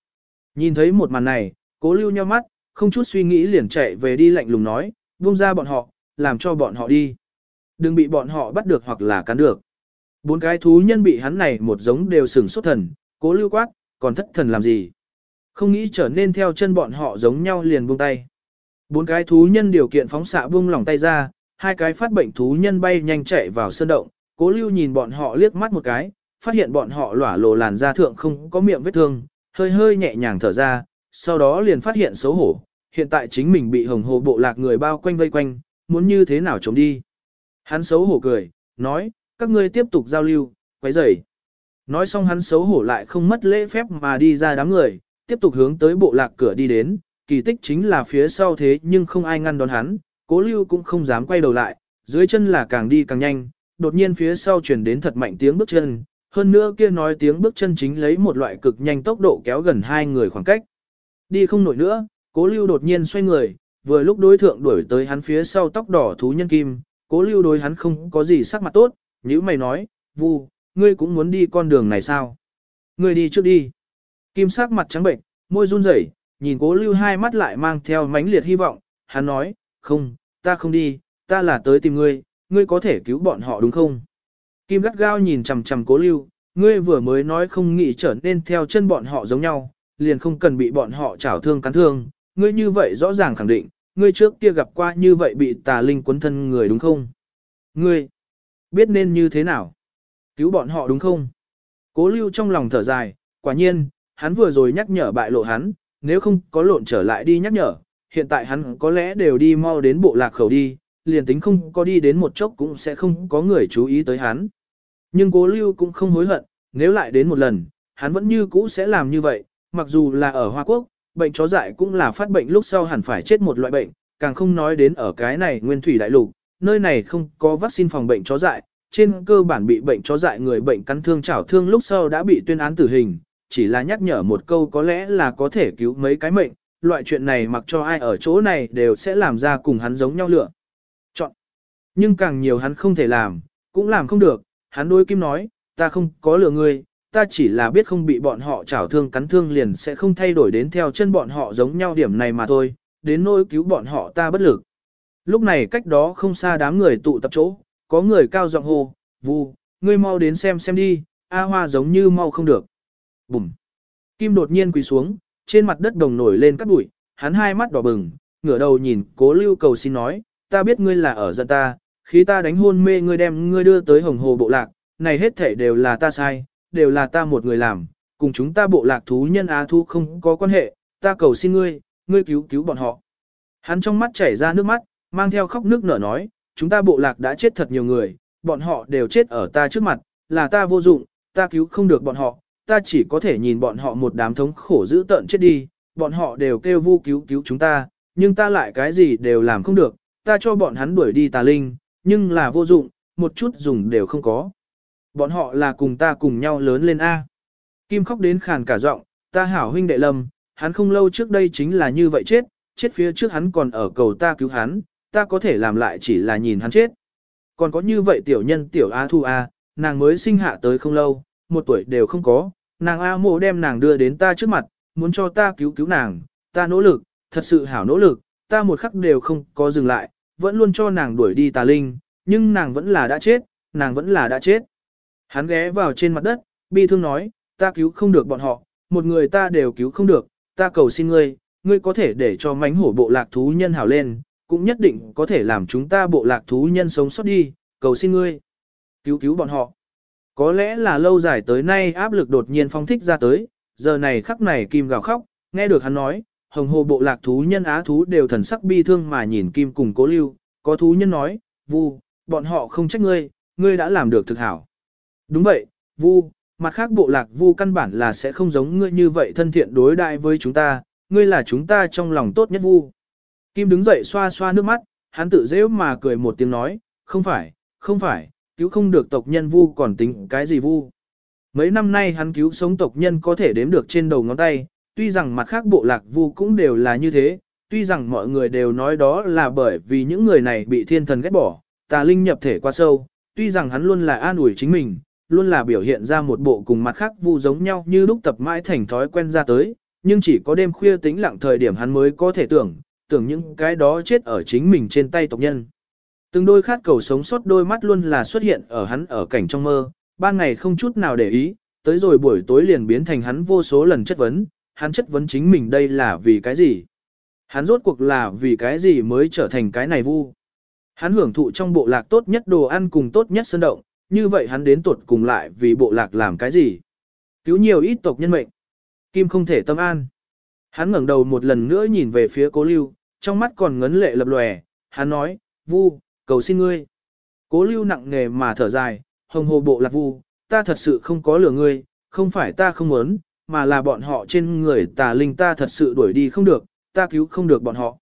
Nhìn thấy một màn này, cố lưu nhau mắt, không chút suy nghĩ liền chạy về đi lạnh lùng nói, buông ra bọn họ, làm cho bọn họ đi. Đừng bị bọn họ bắt được hoặc là cắn được. Bốn cái thú nhân bị hắn này một giống đều sừng sốt thần, cố lưu quát, còn thất thần làm gì. Không nghĩ trở nên theo chân bọn họ giống nhau liền buông tay. Bốn cái thú nhân điều kiện phóng xạ buông lòng tay ra, hai cái phát bệnh thú nhân bay nhanh chạy vào sơn động, cố lưu nhìn bọn họ liếc mắt một cái, phát hiện bọn họ lỏa lồ làn da thượng không có miệng vết thương, hơi hơi nhẹ nhàng thở ra, sau đó liền phát hiện xấu hổ, hiện tại chính mình bị hồng hồ bộ lạc người bao quanh vây quanh, muốn như thế nào chống đi. Hắn xấu hổ cười, nói, các ngươi tiếp tục giao lưu, quấy rầy. Nói xong hắn xấu hổ lại không mất lễ phép mà đi ra đám người, tiếp tục hướng tới bộ lạc cửa đi đến, kỳ tích chính là phía sau thế nhưng không ai ngăn đón hắn, cố lưu cũng không dám quay đầu lại, dưới chân là càng đi càng nhanh, đột nhiên phía sau chuyển đến thật mạnh tiếng bước chân, hơn nữa kia nói tiếng bước chân chính lấy một loại cực nhanh tốc độ kéo gần hai người khoảng cách. Đi không nổi nữa, cố lưu đột nhiên xoay người, vừa lúc đối thượng đuổi tới hắn phía sau tóc đỏ thú nhân kim, cố lưu đối hắn không có gì sắc mặt tốt, như mày nói, vu, ngươi cũng muốn đi con đường này sao? Ngươi đi trước đi. Kim sắc mặt trắng bệnh, môi run rẩy, nhìn cố lưu hai mắt lại mang theo mãnh liệt hy vọng, hắn nói, không, ta không đi, ta là tới tìm ngươi, ngươi có thể cứu bọn họ đúng không? Kim gắt gao nhìn chằm chằm cố lưu, ngươi vừa mới nói không nghĩ trở nên theo chân bọn họ giống nhau, liền không cần bị bọn họ trảo thương cắn thương, ngươi như vậy rõ ràng khẳng định, ngươi trước kia gặp qua như vậy bị tà linh quấn thân người đúng không? Ngươi, biết nên như thế nào? Cứu bọn họ đúng không? Cố lưu trong lòng thở dài, quả nhiên, hắn vừa rồi nhắc nhở bại lộ hắn, nếu không có lộn trở lại đi nhắc nhở, hiện tại hắn có lẽ đều đi mau đến bộ lạc khẩu đi, liền tính không có đi đến một chốc cũng sẽ không có người chú ý tới hắn. Nhưng cố lưu cũng không hối hận, nếu lại đến một lần, hắn vẫn như cũ sẽ làm như vậy, mặc dù là ở Hoa Quốc, bệnh chó dại cũng là phát bệnh lúc sau hẳn phải chết một loại bệnh, càng không nói đến ở cái này nguyên thủy đại lục, nơi này không có vaccine phòng bệnh chó dại, trên cơ bản bị bệnh chó dại người bệnh cắn thương chảo thương lúc sau đã bị tuyên án tử hình, chỉ là nhắc nhở một câu có lẽ là có thể cứu mấy cái mệnh, loại chuyện này mặc cho ai ở chỗ này đều sẽ làm ra cùng hắn giống nhau lựa. Chọn. Nhưng càng nhiều hắn không thể làm, cũng làm không được, hắn đối kim nói, ta không có lừa ngươi, ta chỉ là biết không bị bọn họ chảo thương cắn thương liền sẽ không thay đổi đến theo chân bọn họ giống nhau điểm này mà thôi, đến nỗi cứu bọn họ ta bất lực. Lúc này cách đó không xa đám người tụ tập chỗ, có người cao giọng hô, vu, ngươi mau đến xem xem đi, A Hoa giống như mau không được. Bùm. Kim đột nhiên quỳ xuống, trên mặt đất đồng nổi lên cát bụi, hắn hai mắt đỏ bừng, ngửa đầu nhìn cố lưu cầu xin nói, ta biết ngươi là ở giận ta, khi ta đánh hôn mê ngươi đem ngươi đưa tới hồng hồ bộ lạc, này hết thể đều là ta sai, đều là ta một người làm, cùng chúng ta bộ lạc thú nhân á thu không có quan hệ, ta cầu xin ngươi, ngươi cứu cứu bọn họ. Hắn trong mắt chảy ra nước mắt, mang theo khóc nước nở nói, chúng ta bộ lạc đã chết thật nhiều người, bọn họ đều chết ở ta trước mặt, là ta vô dụng, ta cứu không được bọn họ, ta chỉ có thể nhìn bọn họ một đám thống khổ dữ tợn chết đi, bọn họ đều kêu vu cứu cứu chúng ta, nhưng ta lại cái gì đều làm không được, ta cho bọn hắn đuổi đi tà linh, nhưng là vô dụng, một chút dùng đều không có. Bọn họ là cùng ta cùng nhau lớn lên A. Kim khóc đến khàn cả giọng, ta hảo huynh đệ lâm, hắn không lâu trước đây chính là như vậy chết, chết phía trước hắn còn ở cầu ta cứu hắn, ta có thể làm lại chỉ là nhìn hắn chết. Còn có như vậy tiểu nhân tiểu A Thu A, nàng mới sinh hạ tới không lâu, một tuổi đều không có, nàng A mộ đem nàng đưa đến ta trước mặt, muốn cho ta cứu cứu nàng, ta nỗ lực, thật sự hảo nỗ lực, ta một khắc đều không có dừng lại, vẫn luôn cho nàng đuổi đi tà linh, nhưng nàng vẫn là đã chết, nàng vẫn là đã chết. Hắn ghé vào trên mặt đất, bi thương nói, ta cứu không được bọn họ, một người ta đều cứu không được, ta cầu xin ngươi, ngươi có thể để cho mánh hổ bộ lạc thú nhân hảo lên, cũng nhất định có thể làm chúng ta bộ lạc thú nhân sống sót đi, cầu xin ngươi. Cứu cứu bọn họ. Có lẽ là lâu dài tới nay áp lực đột nhiên phong thích ra tới, giờ này khắc này Kim gào khóc, nghe được hắn nói, hồng hồ bộ lạc thú nhân á thú đều thần sắc bi thương mà nhìn Kim cùng cố lưu, có thú nhân nói, vu, bọn họ không trách ngươi, ngươi đã làm được thực hảo. Đúng vậy, vu, mặt khác bộ lạc vu căn bản là sẽ không giống ngươi như vậy thân thiện đối đại với chúng ta, ngươi là chúng ta trong lòng tốt nhất vu. Kim đứng dậy xoa xoa nước mắt, hắn tự dễ mà cười một tiếng nói, không phải, không phải, cứu không được tộc nhân vu còn tính cái gì vu. Mấy năm nay hắn cứu sống tộc nhân có thể đếm được trên đầu ngón tay, tuy rằng mặt khác bộ lạc vu cũng đều là như thế, tuy rằng mọi người đều nói đó là bởi vì những người này bị thiên thần ghét bỏ, tà linh nhập thể quá sâu, tuy rằng hắn luôn là an ủi chính mình, luôn là biểu hiện ra một bộ cùng mặt khác vu giống nhau như lúc tập mãi thành thói quen ra tới, nhưng chỉ có đêm khuya tĩnh lặng thời điểm hắn mới có thể tưởng, tưởng những cái đó chết ở chính mình trên tay tộc nhân. Từng đôi khát cầu sống sót đôi mắt luôn là xuất hiện ở hắn ở cảnh trong mơ, ban ngày không chút nào để ý, tới rồi buổi tối liền biến thành hắn vô số lần chất vấn, hắn chất vấn chính mình đây là vì cái gì? Hắn rốt cuộc là vì cái gì mới trở thành cái này vu? Hắn hưởng thụ trong bộ lạc tốt nhất đồ ăn cùng tốt nhất sơn động, như vậy hắn đến tuột cùng lại vì bộ lạc làm cái gì? Cứu nhiều ít tộc nhân mệnh. Kim không thể tâm an. Hắn ngẩng đầu một lần nữa nhìn về phía cố lưu, trong mắt còn ngấn lệ lập lòe, hắn nói, vu, cầu xin ngươi. Cố lưu nặng nề mà thở dài, hồng hồ bộ lạc vu, ta thật sự không có lừa ngươi, không phải ta không muốn, mà là bọn họ trên người tà linh ta thật sự đuổi đi không được, ta cứu không được bọn họ.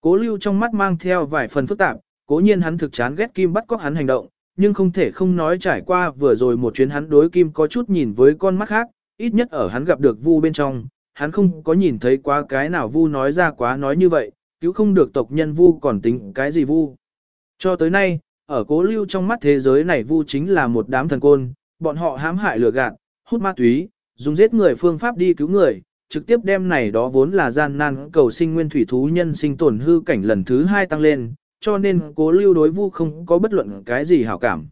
Cố lưu trong mắt mang theo vài phần phức tạp, cố nhiên hắn thực chán ghét Kim bắt cóc hắn hành động, nhưng không thể không nói trải qua vừa rồi một chuyến hắn đối Kim có chút nhìn với con mắt khác, ít nhất ở hắn gặp được Vu bên trong, hắn không có nhìn thấy quá cái nào Vu nói ra quá nói như vậy, cứu không được tộc nhân Vu còn tính cái gì Vu. Cho tới nay, ở cố lưu trong mắt thế giới này Vu chính là một đám thần côn, bọn họ hãm hại lừa gạt, hút ma túy, dùng giết người phương pháp đi cứu người, trực tiếp đem này đó vốn là gian nan cầu sinh nguyên thủy thú nhân sinh tồn hư cảnh lần thứ hai tăng lên, cho nên cố lưu đối vu không có bất luận cái gì hảo cảm.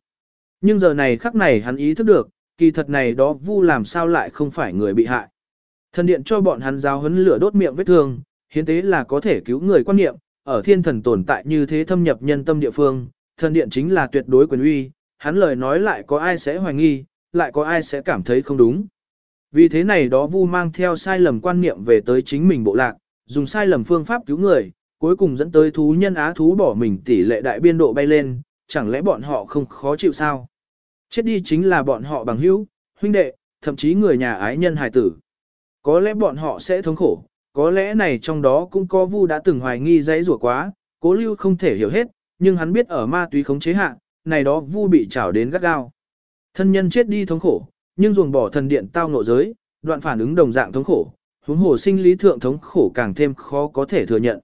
Nhưng giờ này khắc này hắn ý thức được, kỳ thật này đó vu làm sao lại không phải người bị hại. Thần điện cho bọn hắn giáo huấn lửa đốt miệng vết thương, hiến tế là có thể cứu người quan niệm, ở thiên thần tồn tại như thế thâm nhập nhân tâm địa phương, thần điện chính là tuyệt đối quyền uy, hắn lời nói lại có ai sẽ hoài nghi, lại có ai sẽ cảm thấy không đúng. Vì thế này đó vu mang theo sai lầm quan niệm về tới chính mình bộ lạc, dùng sai lầm phương pháp cứu người, cuối cùng dẫn tới thú nhân á thú bỏ mình tỷ lệ đại biên độ bay lên, chẳng lẽ bọn họ không khó chịu sao? Chết đi chính là bọn họ bằng hữu, huynh đệ, thậm chí người nhà ái nhân hài tử. Có lẽ bọn họ sẽ thống khổ, có lẽ này trong đó cũng có vu đã từng hoài nghi dãy rủa quá, cố lưu không thể hiểu hết, nhưng hắn biết ở ma túy khống chế hạ, này đó vu bị trảo đến gắt gao. Thân nhân chết đi thống khổ, nhưng ruồng bỏ thần điện tao ngộ giới, đoạn phản ứng đồng dạng thống khổ, huống hồ sinh lý thượng thống khổ càng thêm khó có thể thừa nhận.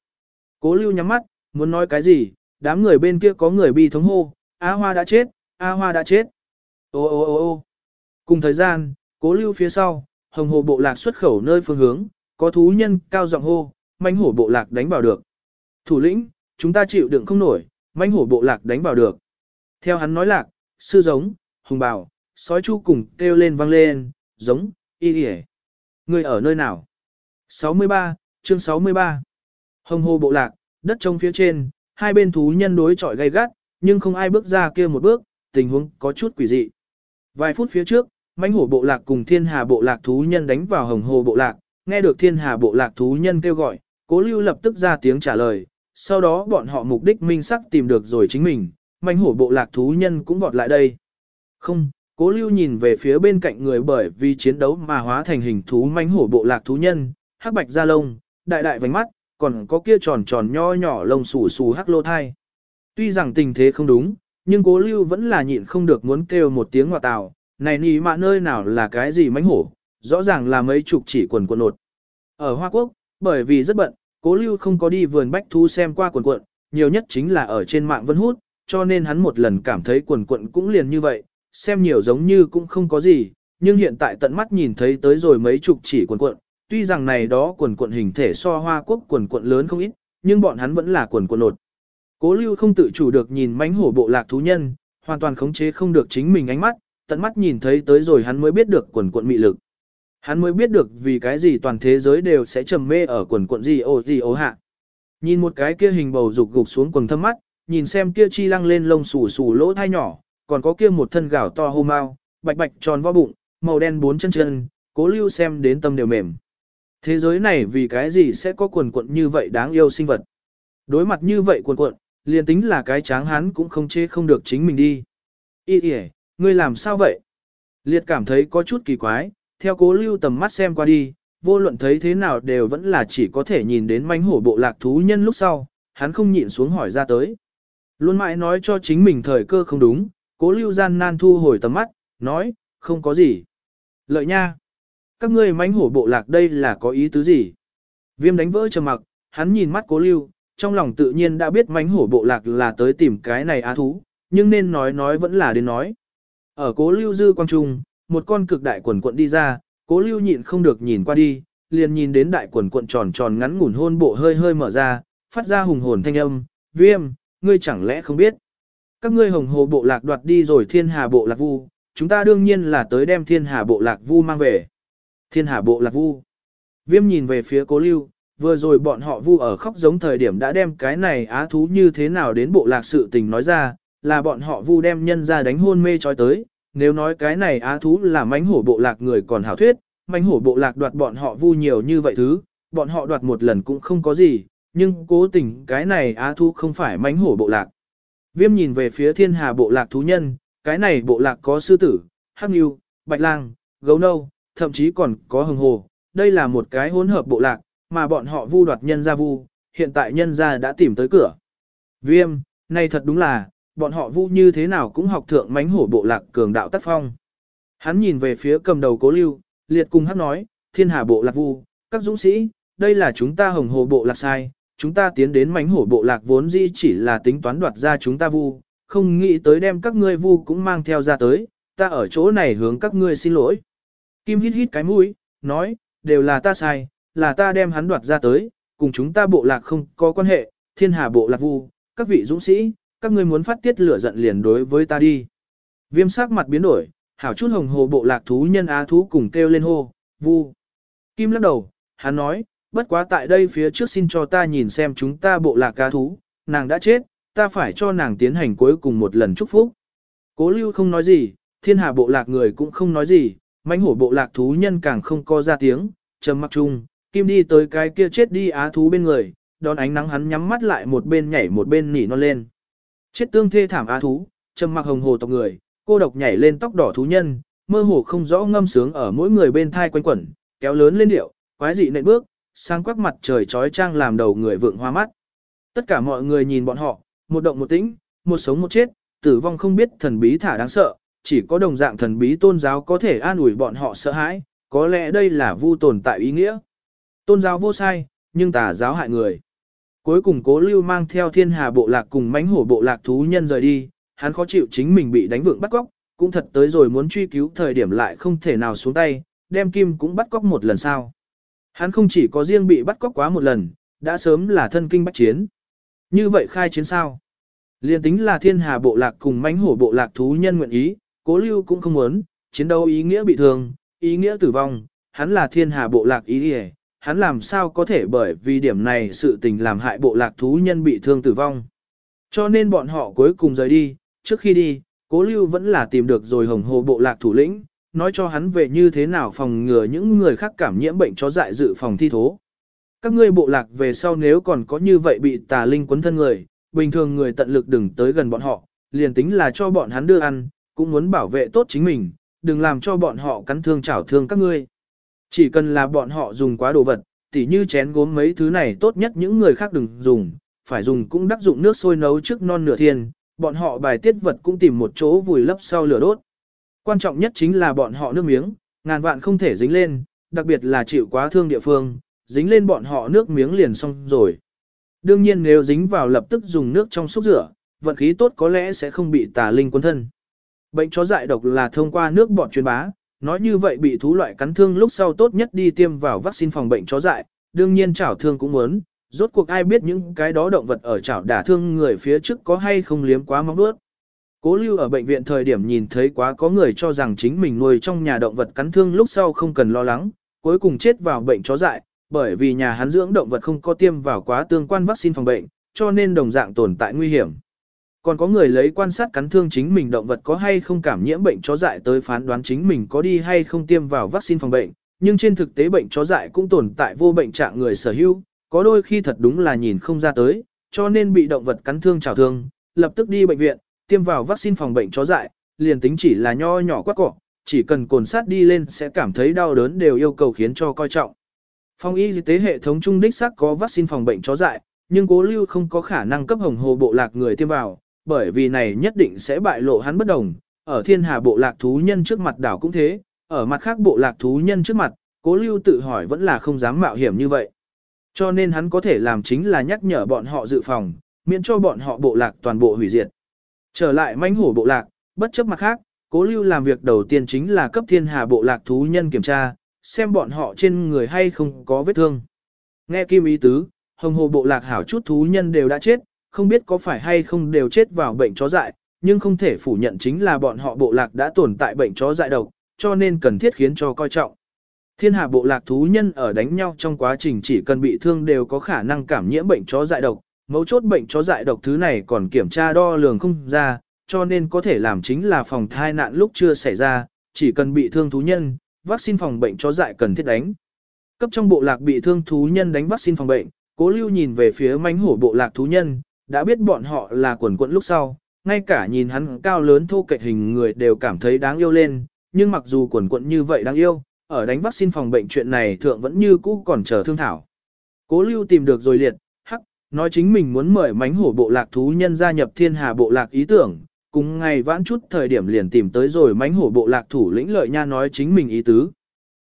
Cố lưu nhắm mắt, muốn nói cái gì, đám người bên kia có người bi thống hô, A Hoa đã chết, A Hoa đã chết. Ô ô ô ô Cùng thời gian, cố lưu phía sau, hồng hồ bộ lạc xuất khẩu nơi phương hướng, có thú nhân cao giọng hô, manh hổ bộ lạc đánh vào được. Thủ lĩnh, chúng ta chịu đựng không nổi, manh hổ bộ lạc đánh vào được. Theo hắn nói lạc, sư giống, hùng bảo, sói chu cùng kêu lên vang lên, giống, y đi Người ở nơi nào? 63, chương 63. Hồng hồ bộ lạc, đất trông phía trên, hai bên thú nhân đối chọi gay gắt, nhưng không ai bước ra kia một bước, tình huống có chút quỷ dị. Vài phút phía trước, manh hổ bộ lạc cùng thiên hà bộ lạc thú nhân đánh vào hồng hồ bộ lạc, nghe được thiên hà bộ lạc thú nhân kêu gọi, cố lưu lập tức ra tiếng trả lời, sau đó bọn họ mục đích minh sắc tìm được rồi chính mình, manh hổ bộ lạc thú nhân cũng vọt lại đây. Không, cố lưu nhìn về phía bên cạnh người bởi vì chiến đấu mà hóa thành hình thú manh hổ bộ lạc thú nhân, hắc bạch da lông, đại đại vành mắt, còn có kia tròn tròn nho nhỏ lông xù xù hắc lô thai. Tuy rằng tình thế không đúng, nhưng cố lưu vẫn là nhịn không được muốn kêu một tiếng hòa tào, này nì mạ nơi nào là cái gì mánh hổ, rõ ràng là mấy chục chỉ quần quần nột. Ở Hoa Quốc, bởi vì rất bận, cố lưu không có đi vườn bách thú xem qua quần quận, nhiều nhất chính là ở trên mạng vân hút, cho nên hắn một lần cảm thấy quần quận cũng liền như vậy, xem nhiều giống như cũng không có gì, nhưng hiện tại tận mắt nhìn thấy tới rồi mấy chục chỉ quần quận, tuy rằng này đó quần quận hình thể so hoa quốc quần quận lớn không ít, nhưng bọn hắn vẫn là quần quận nột. Cố lưu không tự chủ được nhìn mánh hổ bộ lạc thú nhân, hoàn toàn khống chế không được chính mình ánh mắt, tận mắt nhìn thấy tới rồi hắn mới biết được quần quận mị lực. Hắn mới biết được vì cái gì toàn thế giới đều sẽ trầm mê ở quần quận gì ô gì ô hạ. Nhìn một cái kia hình bầu dục gục xuống quần thâm mắt, nhìn xem kia chi lăng lên lông xù xù lỗ thai nhỏ, còn có kia một thân gạo to hô mau, bạch bạch tròn vo bụng, màu đen bốn chân chân, cố lưu xem đến tâm đều mềm. Thế giới này vì cái gì sẽ có quần quận như vậy đáng yêu sinh vật. Đối mặt như vậy quần quận, liền tính là cái tráng hắn cũng không chế không được chính mình đi. Ý ỉa, ngươi làm sao vậy? Liệt cảm thấy có chút kỳ quái, theo cố lưu tầm mắt xem qua đi, vô luận thấy thế nào đều vẫn là chỉ có thể nhìn đến manh hổ bộ lạc thú nhân lúc sau, hắn không nhịn xuống hỏi ra tới. Luôn mãi nói cho chính mình thời cơ không đúng, cố lưu gian nan thu hồi tầm mắt, nói, không có gì. Lợi nha các ngươi mánh hổ bộ lạc đây là có ý tứ gì? Viêm đánh vỡ trầm mặc, hắn nhìn mắt cố lưu, trong lòng tự nhiên đã biết mánh hổ bộ lạc là tới tìm cái này á thú, nhưng nên nói nói vẫn là đến nói. Ở cố lưu dư quang trung, một con cực đại quần cuộn đi ra, cố lưu nhịn không được nhìn qua đi, liền nhìn đến đại quần cuộn tròn tròn ngắn ngủn hôn bộ hơi hơi mở ra, phát ra hùng hồn thanh âm, viêm, ngươi chẳng lẽ không biết. Các ngươi hồng hồ bộ lạc đoạt đi rồi thiên hà bộ lạc vu, chúng ta đương nhiên là tới đem thiên hà bộ lạc vu mang về. Thiên hà bộ lạc vu. Viêm nhìn về phía cố lưu, vừa rồi bọn họ vu ở khóc giống thời điểm đã đem cái này á thú như thế nào đến bộ lạc sự tình nói ra, là bọn họ vu đem nhân ra đánh hôn mê trói tới, nếu nói cái này á thú là mánh hổ bộ lạc người còn hảo thuyết, mánh hổ bộ lạc đoạt bọn họ vu nhiều như vậy thứ, bọn họ đoạt một lần cũng không có gì, nhưng cố tình cái này á thú không phải mánh hổ bộ lạc. Viêm nhìn về phía thiên hà bộ lạc thú nhân, cái này bộ lạc có sư tử, hắc nhu, bạch lang, gấu nâu, thậm chí còn có hồng hồ. Đây là một cái hỗn hợp bộ lạc, mà bọn họ vu đoạt nhân gia vu, hiện tại nhân gia đã tìm tới cửa. Viêm, này thật đúng là, bọn họ vu như thế nào cũng học thượng mánh hổ bộ lạc cường đạo tác phong. Hắn nhìn về phía cầm đầu cố lưu, liệt cùng hắn nói, thiên hà bộ lạc vu, các dũng sĩ, đây là chúng ta hồng hồ bộ lạc sai, chúng ta tiến đến mánh hổ bộ lạc vốn dĩ chỉ là tính toán đoạt ra chúng ta vu, không nghĩ tới đem các ngươi vu cũng mang theo ra tới, ta ở chỗ này hướng các ngươi xin lỗi. Kim hít hít cái mũi, nói, đều là ta sai, là ta đem hắn đoạt ra tới, cùng chúng ta bộ lạc không có quan hệ, thiên hà bộ lạc vu, các vị dũng sĩ, các ngươi muốn phát tiết lửa giận liền đối với ta đi. Viêm sắc mặt biến đổi, hảo chút hồng hồ bộ lạc thú nhân á thú cùng kêu lên hô, vu. Kim lắc đầu, hắn nói, bất quá tại đây phía trước xin cho ta nhìn xem chúng ta bộ lạc cá thú, nàng đã chết, ta phải cho nàng tiến hành cuối cùng một lần chúc phúc. Cố lưu không nói gì, thiên hà bộ lạc người cũng không nói gì, mãnh hổ bộ lạc thú nhân càng không co ra tiếng, trầm mặc chung, kim đi tới cái kia chết đi á thú bên người, đón ánh nắng hắn nhắm mắt lại một bên nhảy một bên nỉ non lên. Chết tương thê thảm á thú, trầm mặc hồng hồ tộc người, cô độc nhảy lên tóc đỏ thú nhân, mơ hồ không rõ ngâm sướng ở mỗi người bên thai quanh quẩn, kéo lớn lên điệu, quái dị nện bước, sang quắc mặt trời trói trang làm đầu người vượng hoa mắt. Tất cả mọi người nhìn bọn họ, một động một tĩnh, một sống một chết, tử vong không biết thần bí thả đáng sợ, chỉ có đồng dạng thần bí tôn giáo có thể an ủi bọn họ sợ hãi, có lẽ đây là vu tồn tại ý nghĩa. Tôn giáo vô sai, nhưng tà giáo hại người. Cuối cùng cố lưu mang theo thiên hà bộ lạc cùng mánh hổ bộ lạc thú nhân rời đi, hắn khó chịu chính mình bị đánh vượng bắt cóc, cũng thật tới rồi muốn truy cứu thời điểm lại không thể nào xuống tay, đem kim cũng bắt cóc một lần sao. Hắn không chỉ có riêng bị bắt cóc quá một lần, đã sớm là thân kinh bắt chiến. Như vậy khai chiến sao? Liên tính là thiên hà bộ lạc cùng mánh hổ bộ lạc thú nhân nguyện ý, cố lưu cũng không muốn, chiến đấu ý nghĩa bị thương, ý nghĩa tử vong, hắn là thiên hà bộ lạc ý nghĩa, hắn làm sao có thể bởi vì điểm này sự tình làm hại bộ lạc thú nhân bị thương tử vong. Cho nên bọn họ cuối cùng rời đi, trước khi đi, cố lưu vẫn là tìm được rồi hồng hồ bộ lạc thủ lĩnh, nói cho hắn về như thế nào phòng ngừa những người khác cảm nhiễm bệnh chó dại dự phòng thi thố. Các ngươi bộ lạc về sau nếu còn có như vậy bị tà linh quấn thân người, bình thường người tận lực đừng tới gần bọn họ, liền tính là cho bọn hắn đưa ăn, cũng muốn bảo vệ tốt chính mình, đừng làm cho bọn họ cắn thương chảo thương các ngươi. Chỉ cần là bọn họ dùng quá đồ vật, tỉ như chén gốm mấy thứ này tốt nhất những người khác đừng dùng, phải dùng cũng đắc dụng nước sôi nấu trước non nửa thiên, bọn họ bài tiết vật cũng tìm một chỗ vùi lấp sau lửa đốt. Quan trọng nhất chính là bọn họ nước miếng, ngàn vạn không thể dính lên, đặc biệt là chịu quá thương địa phương, dính lên bọn họ nước miếng liền xong rồi. Đương nhiên nếu dính vào lập tức dùng nước trong xúc rửa, vận khí tốt có lẽ sẽ không bị tà linh quân thân. Bệnh chó dại độc là thông qua nước bọt truyền bá, nói như vậy bị thú loại cắn thương lúc sau tốt nhất đi tiêm vào vaccine phòng bệnh chó dại, đương nhiên chảo thương cũng muốn, rốt cuộc ai biết những cái đó động vật ở chảo đả thương người phía trước có hay không liếm quá móng đuốt. Cố lưu ở bệnh viện thời điểm nhìn thấy quá có người cho rằng chính mình nuôi trong nhà động vật cắn thương lúc sau không cần lo lắng, cuối cùng chết vào bệnh chó dại, bởi vì nhà hắn dưỡng động vật không có tiêm vào quá tương quan vaccine phòng bệnh, cho nên đồng dạng tồn tại nguy hiểm. Còn có người lấy quan sát cắn thương chính mình động vật có hay không cảm nhiễm bệnh chó dại tới phán đoán chính mình có đi hay không tiêm vào vaccine phòng bệnh, nhưng trên thực tế bệnh chó dại cũng tồn tại vô bệnh trạng người sở hữu, có đôi khi thật đúng là nhìn không ra tới, cho nên bị động vật cắn thương trào thương, lập tức đi bệnh viện, tiêm vào vaccine phòng bệnh chó dại, liền tính chỉ là nho nhỏ quát cỏ, chỉ cần cồn sát đi lên sẽ cảm thấy đau đớn đều yêu cầu khiến cho coi trọng. Phòng y tế hệ thống trung đích xác có vaccine phòng bệnh chó dại, nhưng cố lưu không có khả năng cấp hồng hồ bộ lạc người tiêm vào, bởi vì này nhất định sẽ bại lộ hắn bất đồng. Ở thiên hà bộ lạc thú nhân trước mặt đảo cũng thế, ở mặt khác bộ lạc thú nhân trước mặt, cố lưu tự hỏi vẫn là không dám mạo hiểm như vậy. Cho nên hắn có thể làm chính là nhắc nhở bọn họ dự phòng, miễn cho bọn họ bộ lạc toàn bộ hủy diệt. Trở lại manh hổ bộ lạc, bất chấp mặt khác, cố lưu làm việc đầu tiên chính là cấp thiên hà bộ lạc thú nhân kiểm tra, xem bọn họ trên người hay không có vết thương. Nghe kim ý tứ, hồng hồ bộ lạc hảo chút thú nhân đều đã chết, không biết có phải hay không đều chết vào bệnh chó dại, nhưng không thể phủ nhận chính là bọn họ bộ lạc đã tồn tại bệnh chó dại độc, cho nên cần thiết khiến cho coi trọng. Thiên hà bộ lạc thú nhân ở đánh nhau trong quá trình chỉ cần bị thương đều có khả năng cảm nhiễm bệnh chó dại độc, mấu chốt bệnh chó dại độc thứ này còn kiểm tra đo lường không ra, cho nên có thể làm chính là phòng thai nạn lúc chưa xảy ra, chỉ cần bị thương thú nhân, vaccine phòng bệnh chó dại cần thiết đánh. Cấp trong bộ lạc bị thương thú nhân đánh vaccine phòng bệnh, cố lưu nhìn về phía mánh hổ bộ lạc thú nhân, đã biết bọn họ là quần quận lúc sau, ngay cả nhìn hắn cao lớn thô kệch hình người đều cảm thấy đáng yêu lên, nhưng mặc dù quần quận như vậy đáng yêu, ở đánh vaccine phòng bệnh chuyện này thượng vẫn như cũ còn chờ thương thảo. Cố lưu tìm được rồi liệt, hắc, nói chính mình muốn mời mánh hổ bộ lạc thú nhân gia nhập thiên hà bộ lạc ý tưởng, cùng ngày vãn chút thời điểm liền tìm tới rồi mánh hổ bộ lạc thủ lĩnh lợi nha nói chính mình ý tứ.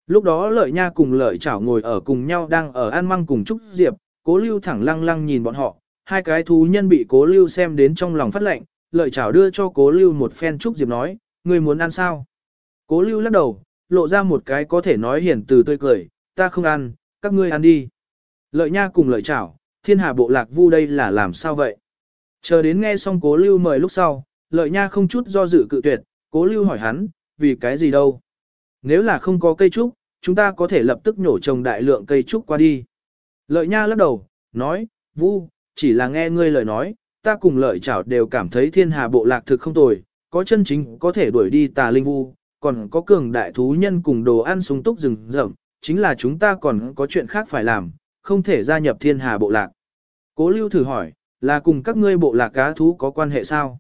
Lúc đó lợi nha cùng lợi chảo ngồi ở cùng nhau đang ở ăn măng cùng Trúc Diệp, cố lưu thẳng lăng lăng nhìn bọn họ, hai cái thú nhân bị cố lưu xem đến trong lòng phát lệnh, lợi chảo đưa cho cố lưu một phen Trúc Diệp nói, người muốn ăn sao? Cố lưu lắc đầu, lộ ra một cái có thể nói hiển từ tươi cười, ta không ăn, các ngươi ăn đi. Lợi nha cùng lợi chảo, thiên hà bộ lạc vu đây là làm sao vậy? Chờ đến nghe xong cố lưu mời lúc sau, lợi nha không chút do dự cự tuyệt, cố lưu hỏi hắn, vì cái gì đâu? Nếu là không có cây trúc, chúng ta có thể lập tức nhổ trồng đại lượng cây trúc qua đi. Lợi nha lắc đầu, nói, vu, chỉ là nghe ngươi lời nói, ta cùng lợi chảo đều cảm thấy thiên hà bộ lạc thực không tồi, có chân chính có thể đuổi đi tà linh vu, còn có cường đại thú nhân cùng đồ ăn sung túc rừng rậm, chính là chúng ta còn có chuyện khác phải làm, không thể gia nhập thiên hà bộ lạc. Cố lưu thử hỏi, là cùng các ngươi bộ lạc cá thú có quan hệ sao?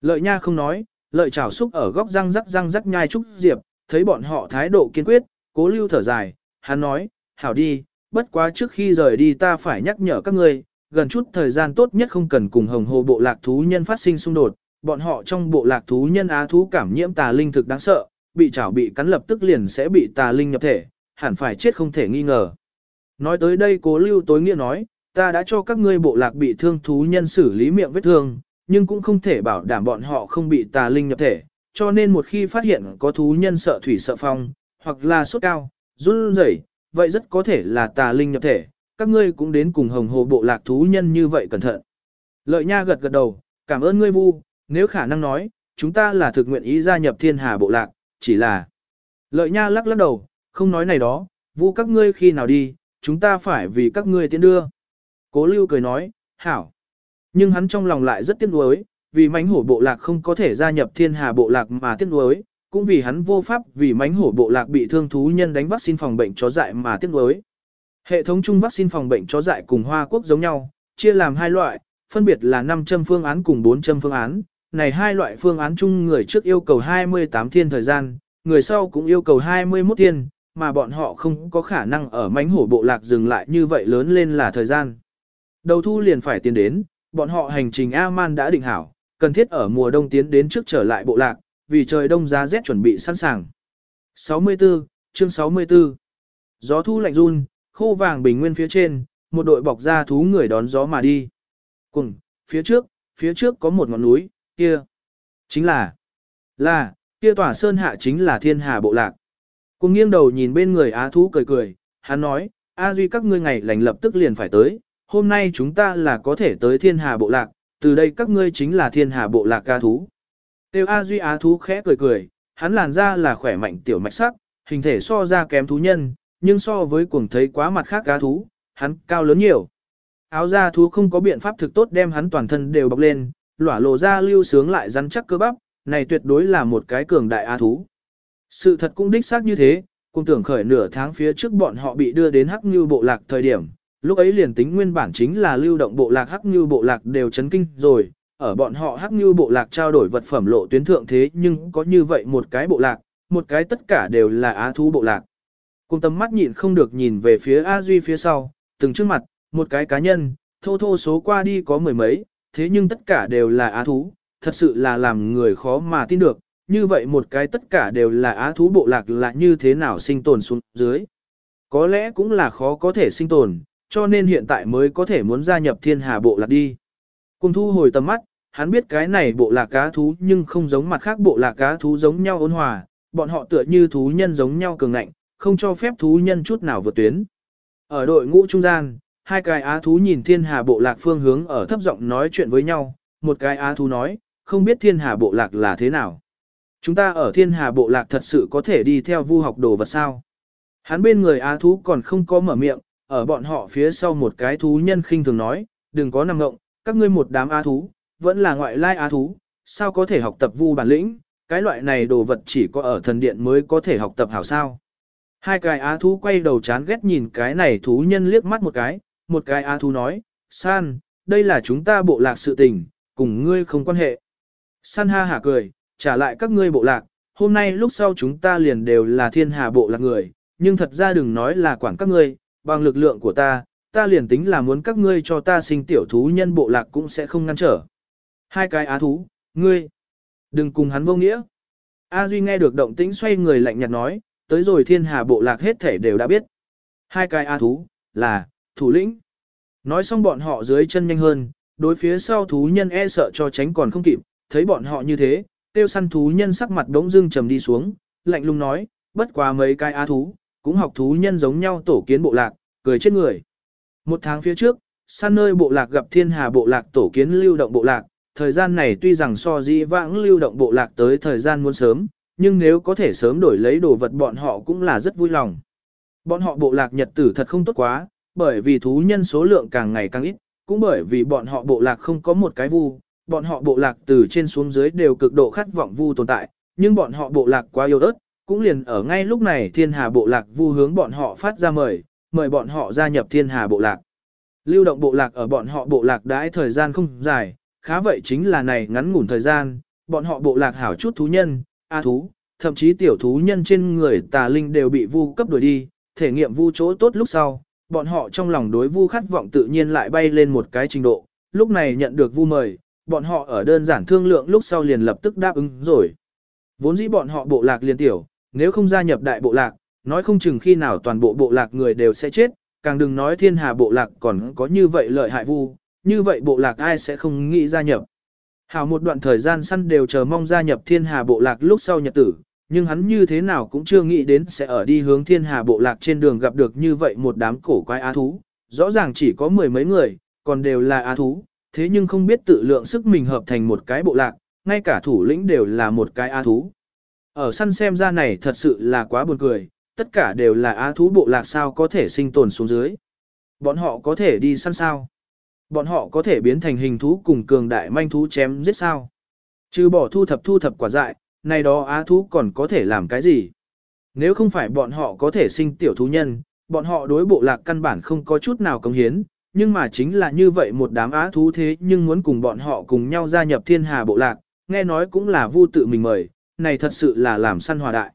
Lợi nha không nói, lợi chảo xúc ở góc răng rắc răng rắc nhai trúc diệp, thấy bọn họ thái độ kiên quyết, cố lưu thở dài, hắn nói, hảo đi, bất quá trước khi rời đi ta phải nhắc nhở các ngươi, gần chút thời gian tốt nhất không cần cùng hồng hồ bộ lạc thú nhân phát sinh xung đột, bọn họ trong bộ lạc thú nhân á thú cảm nhiễm tà linh thực đáng sợ, bị chảo bị cắn lập tức liền sẽ bị tà linh nhập thể, hẳn phải chết không thể nghi ngờ. Nói tới đây cố lưu tối nghĩa nói, ta đã cho các ngươi bộ lạc bị thương thú nhân xử lý miệng vết thương, nhưng cũng không thể bảo đảm bọn họ không bị tà linh nhập thể, cho nên một khi phát hiện có thú nhân sợ thủy sợ phong, hoặc là sốt cao, run rẩy, vậy rất có thể là tà linh nhập thể, các ngươi cũng đến cùng hồng hồ bộ lạc thú nhân như vậy cẩn thận. Lợi nha gật gật đầu, cảm ơn ngươi vu, nếu khả năng nói, chúng ta là thực nguyện ý gia nhập thiên hà bộ lạc, chỉ là... Lợi nha lắc lắc đầu, không nói này đó, vu các ngươi khi nào đi, chúng ta phải vì các ngươi tiến đưa. Cố lưu cười nói, hảo. Nhưng hắn trong lòng lại rất tiếc nuối, vì mánh hổ bộ lạc không có thể gia nhập thiên hà bộ lạc mà tiếc nuối, cũng vì hắn vô pháp vì mánh hổ bộ lạc bị thương thú nhân đánh vaccine phòng bệnh chó dại mà tiếc nuối. Hệ thống chung vaccine phòng bệnh chó dại cùng Hoa Quốc giống nhau, chia làm hai loại, phân biệt là 5 châm phương án cùng 4 châm phương án. Này hai loại phương án chung người trước yêu cầu 28 thiên thời gian, người sau cũng yêu cầu 21 thiên, mà bọn họ không có khả năng ở mánh hổ bộ lạc dừng lại như vậy lớn lên là thời gian. Đầu thu liền phải tiến đến, bọn họ hành trình A-man đã định hảo, cần thiết ở mùa đông tiến đến trước trở lại bộ lạc, vì trời đông giá rét chuẩn bị sẵn sàng. 64, chương 64 Gió thu lạnh run, khô vàng bình nguyên phía trên, một đội bọc da thú người đón gió mà đi. Cùng, phía trước, phía trước có một ngọn núi, kia. Chính là, là, kia tỏa sơn hạ chính là thiên hà bộ lạc. Cùng nghiêng đầu nhìn bên người á thú cười cười, hắn nói, A Duy các ngươi ngày lành lập tức liền phải tới, hôm nay chúng ta là có thể tới thiên hà bộ lạc, từ đây các ngươi chính là thiên hà bộ lạc ca thú. Tiêu A Duy á thú khẽ cười cười, hắn làn da là khỏe mạnh tiểu mạch sắc, hình thể so ra kém thú nhân, nhưng so với cuồng thấy quá mặt khác cá thú, hắn cao lớn nhiều. Áo da thú không có biện pháp thực tốt đem hắn toàn thân đều bọc lên, lỏa lộ ra lưu sướng lại rắn chắc cơ bắp, này tuyệt đối là một cái cường đại á thú. Sự thật cũng đích xác như thế, cùng tưởng khởi nửa tháng phía trước bọn họ bị đưa đến Hắc Như bộ lạc thời điểm, lúc ấy liền tính nguyên bản chính là lưu động bộ lạc Hắc Như bộ lạc đều chấn kinh rồi, ở bọn họ Hắc Như bộ lạc trao đổi vật phẩm lộ tuyến thượng thế nhưng có như vậy một cái bộ lạc, một cái tất cả đều là á thú bộ lạc. Cùng tầm mắt nhịn không được nhìn về phía A Duy phía sau, từng trước mặt, một cái cá nhân, thô thô số qua đi có mười mấy, thế nhưng tất cả đều là á thú, thật sự là làm người khó mà tin được, như vậy một cái tất cả đều là á thú bộ lạc là như thế nào sinh tồn xuống dưới. Có lẽ cũng là khó có thể sinh tồn, cho nên hiện tại mới có thể muốn gia nhập thiên hà bộ lạc đi. Cùng thu hồi tầm mắt, hắn biết cái này bộ lạc cá thú nhưng không giống mặt khác bộ lạc cá thú giống nhau ôn hòa, bọn họ tựa như thú nhân giống nhau cường ngạnh, không cho phép thú nhân chút nào vượt tuyến. Ở đội ngũ trung gian, hai cái á thú nhìn thiên hà bộ lạc phương hướng ở thấp giọng nói chuyện với nhau, một cái á thú nói, không biết thiên hà bộ lạc là thế nào. Chúng ta ở thiên hà bộ lạc thật sự có thể đi theo vu học đồ vật sao. Hắn bên người á thú còn không có mở miệng, ở bọn họ phía sau một cái thú nhân khinh thường nói, đừng có nằm ngộng, các ngươi một đám á thú, vẫn là ngoại lai á thú, sao có thể học tập vu bản lĩnh, cái loại này đồ vật chỉ có ở thần điện mới có thể học tập hảo sao. Hai cái á thú quay đầu chán ghét nhìn cái này thú nhân liếc mắt một cái, một cái á thú nói, San, đây là chúng ta bộ lạc sự tình, cùng ngươi không quan hệ. San ha hả cười, trả lại các ngươi bộ lạc, hôm nay lúc sau chúng ta liền đều là thiên hà bộ lạc người, nhưng thật ra đừng nói là quản các ngươi, bằng lực lượng của ta, ta liền tính là muốn các ngươi cho ta sinh tiểu thú nhân bộ lạc cũng sẽ không ngăn trở. Hai cái á thú, ngươi, đừng cùng hắn vô nghĩa. A Duy nghe được động tĩnh xoay người lạnh nhạt nói, tới rồi thiên hà bộ lạc hết thể đều đã biết. Hai cái a thú, là, thủ lĩnh. Nói xong bọn họ dưới chân nhanh hơn, đối phía sau thú nhân e sợ cho tránh còn không kịp, thấy bọn họ như thế, tiêu săn thú nhân sắc mặt đống dưng trầm đi xuống, lạnh lùng nói, bất quá mấy cái a thú, cũng học thú nhân giống nhau tổ kiến bộ lạc, cười chết người. Một tháng phía trước, săn nơi bộ lạc gặp thiên hà bộ lạc tổ kiến lưu động bộ lạc, thời gian này tuy rằng so dĩ vãng lưu động bộ lạc tới thời gian muốn sớm, nhưng nếu có thể sớm đổi lấy đồ vật bọn họ cũng là rất vui lòng. Bọn họ bộ lạc nhật tử thật không tốt quá, bởi vì thú nhân số lượng càng ngày càng ít, cũng bởi vì bọn họ bộ lạc không có một cái vu, bọn họ bộ lạc từ trên xuống dưới đều cực độ khát vọng vu tồn tại, nhưng bọn họ bộ lạc quá yếu ớt, cũng liền ở ngay lúc này thiên hà bộ lạc vu hướng bọn họ phát ra mời, mời bọn họ gia nhập thiên hà bộ lạc. Lưu động bộ lạc ở bọn họ bộ lạc đãi thời gian không dài, khá vậy chính là này ngắn ngủn thời gian, bọn họ bộ lạc hảo chút thú nhân, a thú, thậm chí tiểu thú nhân trên người tà linh đều bị vu cấp đuổi đi, thể nghiệm vu chỗ tốt lúc sau, bọn họ trong lòng đối vu khát vọng tự nhiên lại bay lên một cái trình độ, lúc này nhận được vu mời, bọn họ ở đơn giản thương lượng lúc sau liền lập tức đáp ứng rồi. Vốn dĩ bọn họ bộ lạc liền tiểu, nếu không gia nhập đại bộ lạc, nói không chừng khi nào toàn bộ bộ lạc người đều sẽ chết, càng đừng nói thiên hà bộ lạc còn có như vậy lợi hại vu, như vậy bộ lạc ai sẽ không nghĩ gia nhập. Hảo một đoạn thời gian săn đều chờ mong gia nhập thiên hà bộ lạc lúc sau nhật tử, nhưng hắn như thế nào cũng chưa nghĩ đến sẽ ở đi hướng thiên hà bộ lạc trên đường gặp được như vậy một đám cổ quái á thú. Rõ ràng chỉ có mười mấy người, còn đều là á thú, thế nhưng không biết tự lượng sức mình hợp thành một cái bộ lạc, ngay cả thủ lĩnh đều là một cái á thú. Ở săn xem ra này thật sự là quá buồn cười, tất cả đều là á thú bộ lạc sao có thể sinh tồn xuống dưới. Bọn họ có thể đi săn sao? Bọn họ có thể biến thành hình thú cùng cường đại manh thú chém giết sao? Trừ bỏ thu thập thu thập quả dại, này đó á thú còn có thể làm cái gì? Nếu không phải bọn họ có thể sinh tiểu thú nhân, bọn họ đối bộ lạc căn bản không có chút nào công hiến, nhưng mà chính là như vậy một đám á thú thế nhưng muốn cùng bọn họ cùng nhau gia nhập thiên hà bộ lạc, nghe nói cũng là vu tự mình mời, này thật sự là làm săn hòa đại.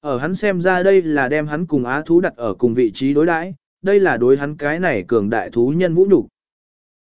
Ở hắn xem ra đây là đem hắn cùng á thú đặt ở cùng vị trí đối đãi, đây là đối hắn cái này cường đại thú nhân vũ nhục.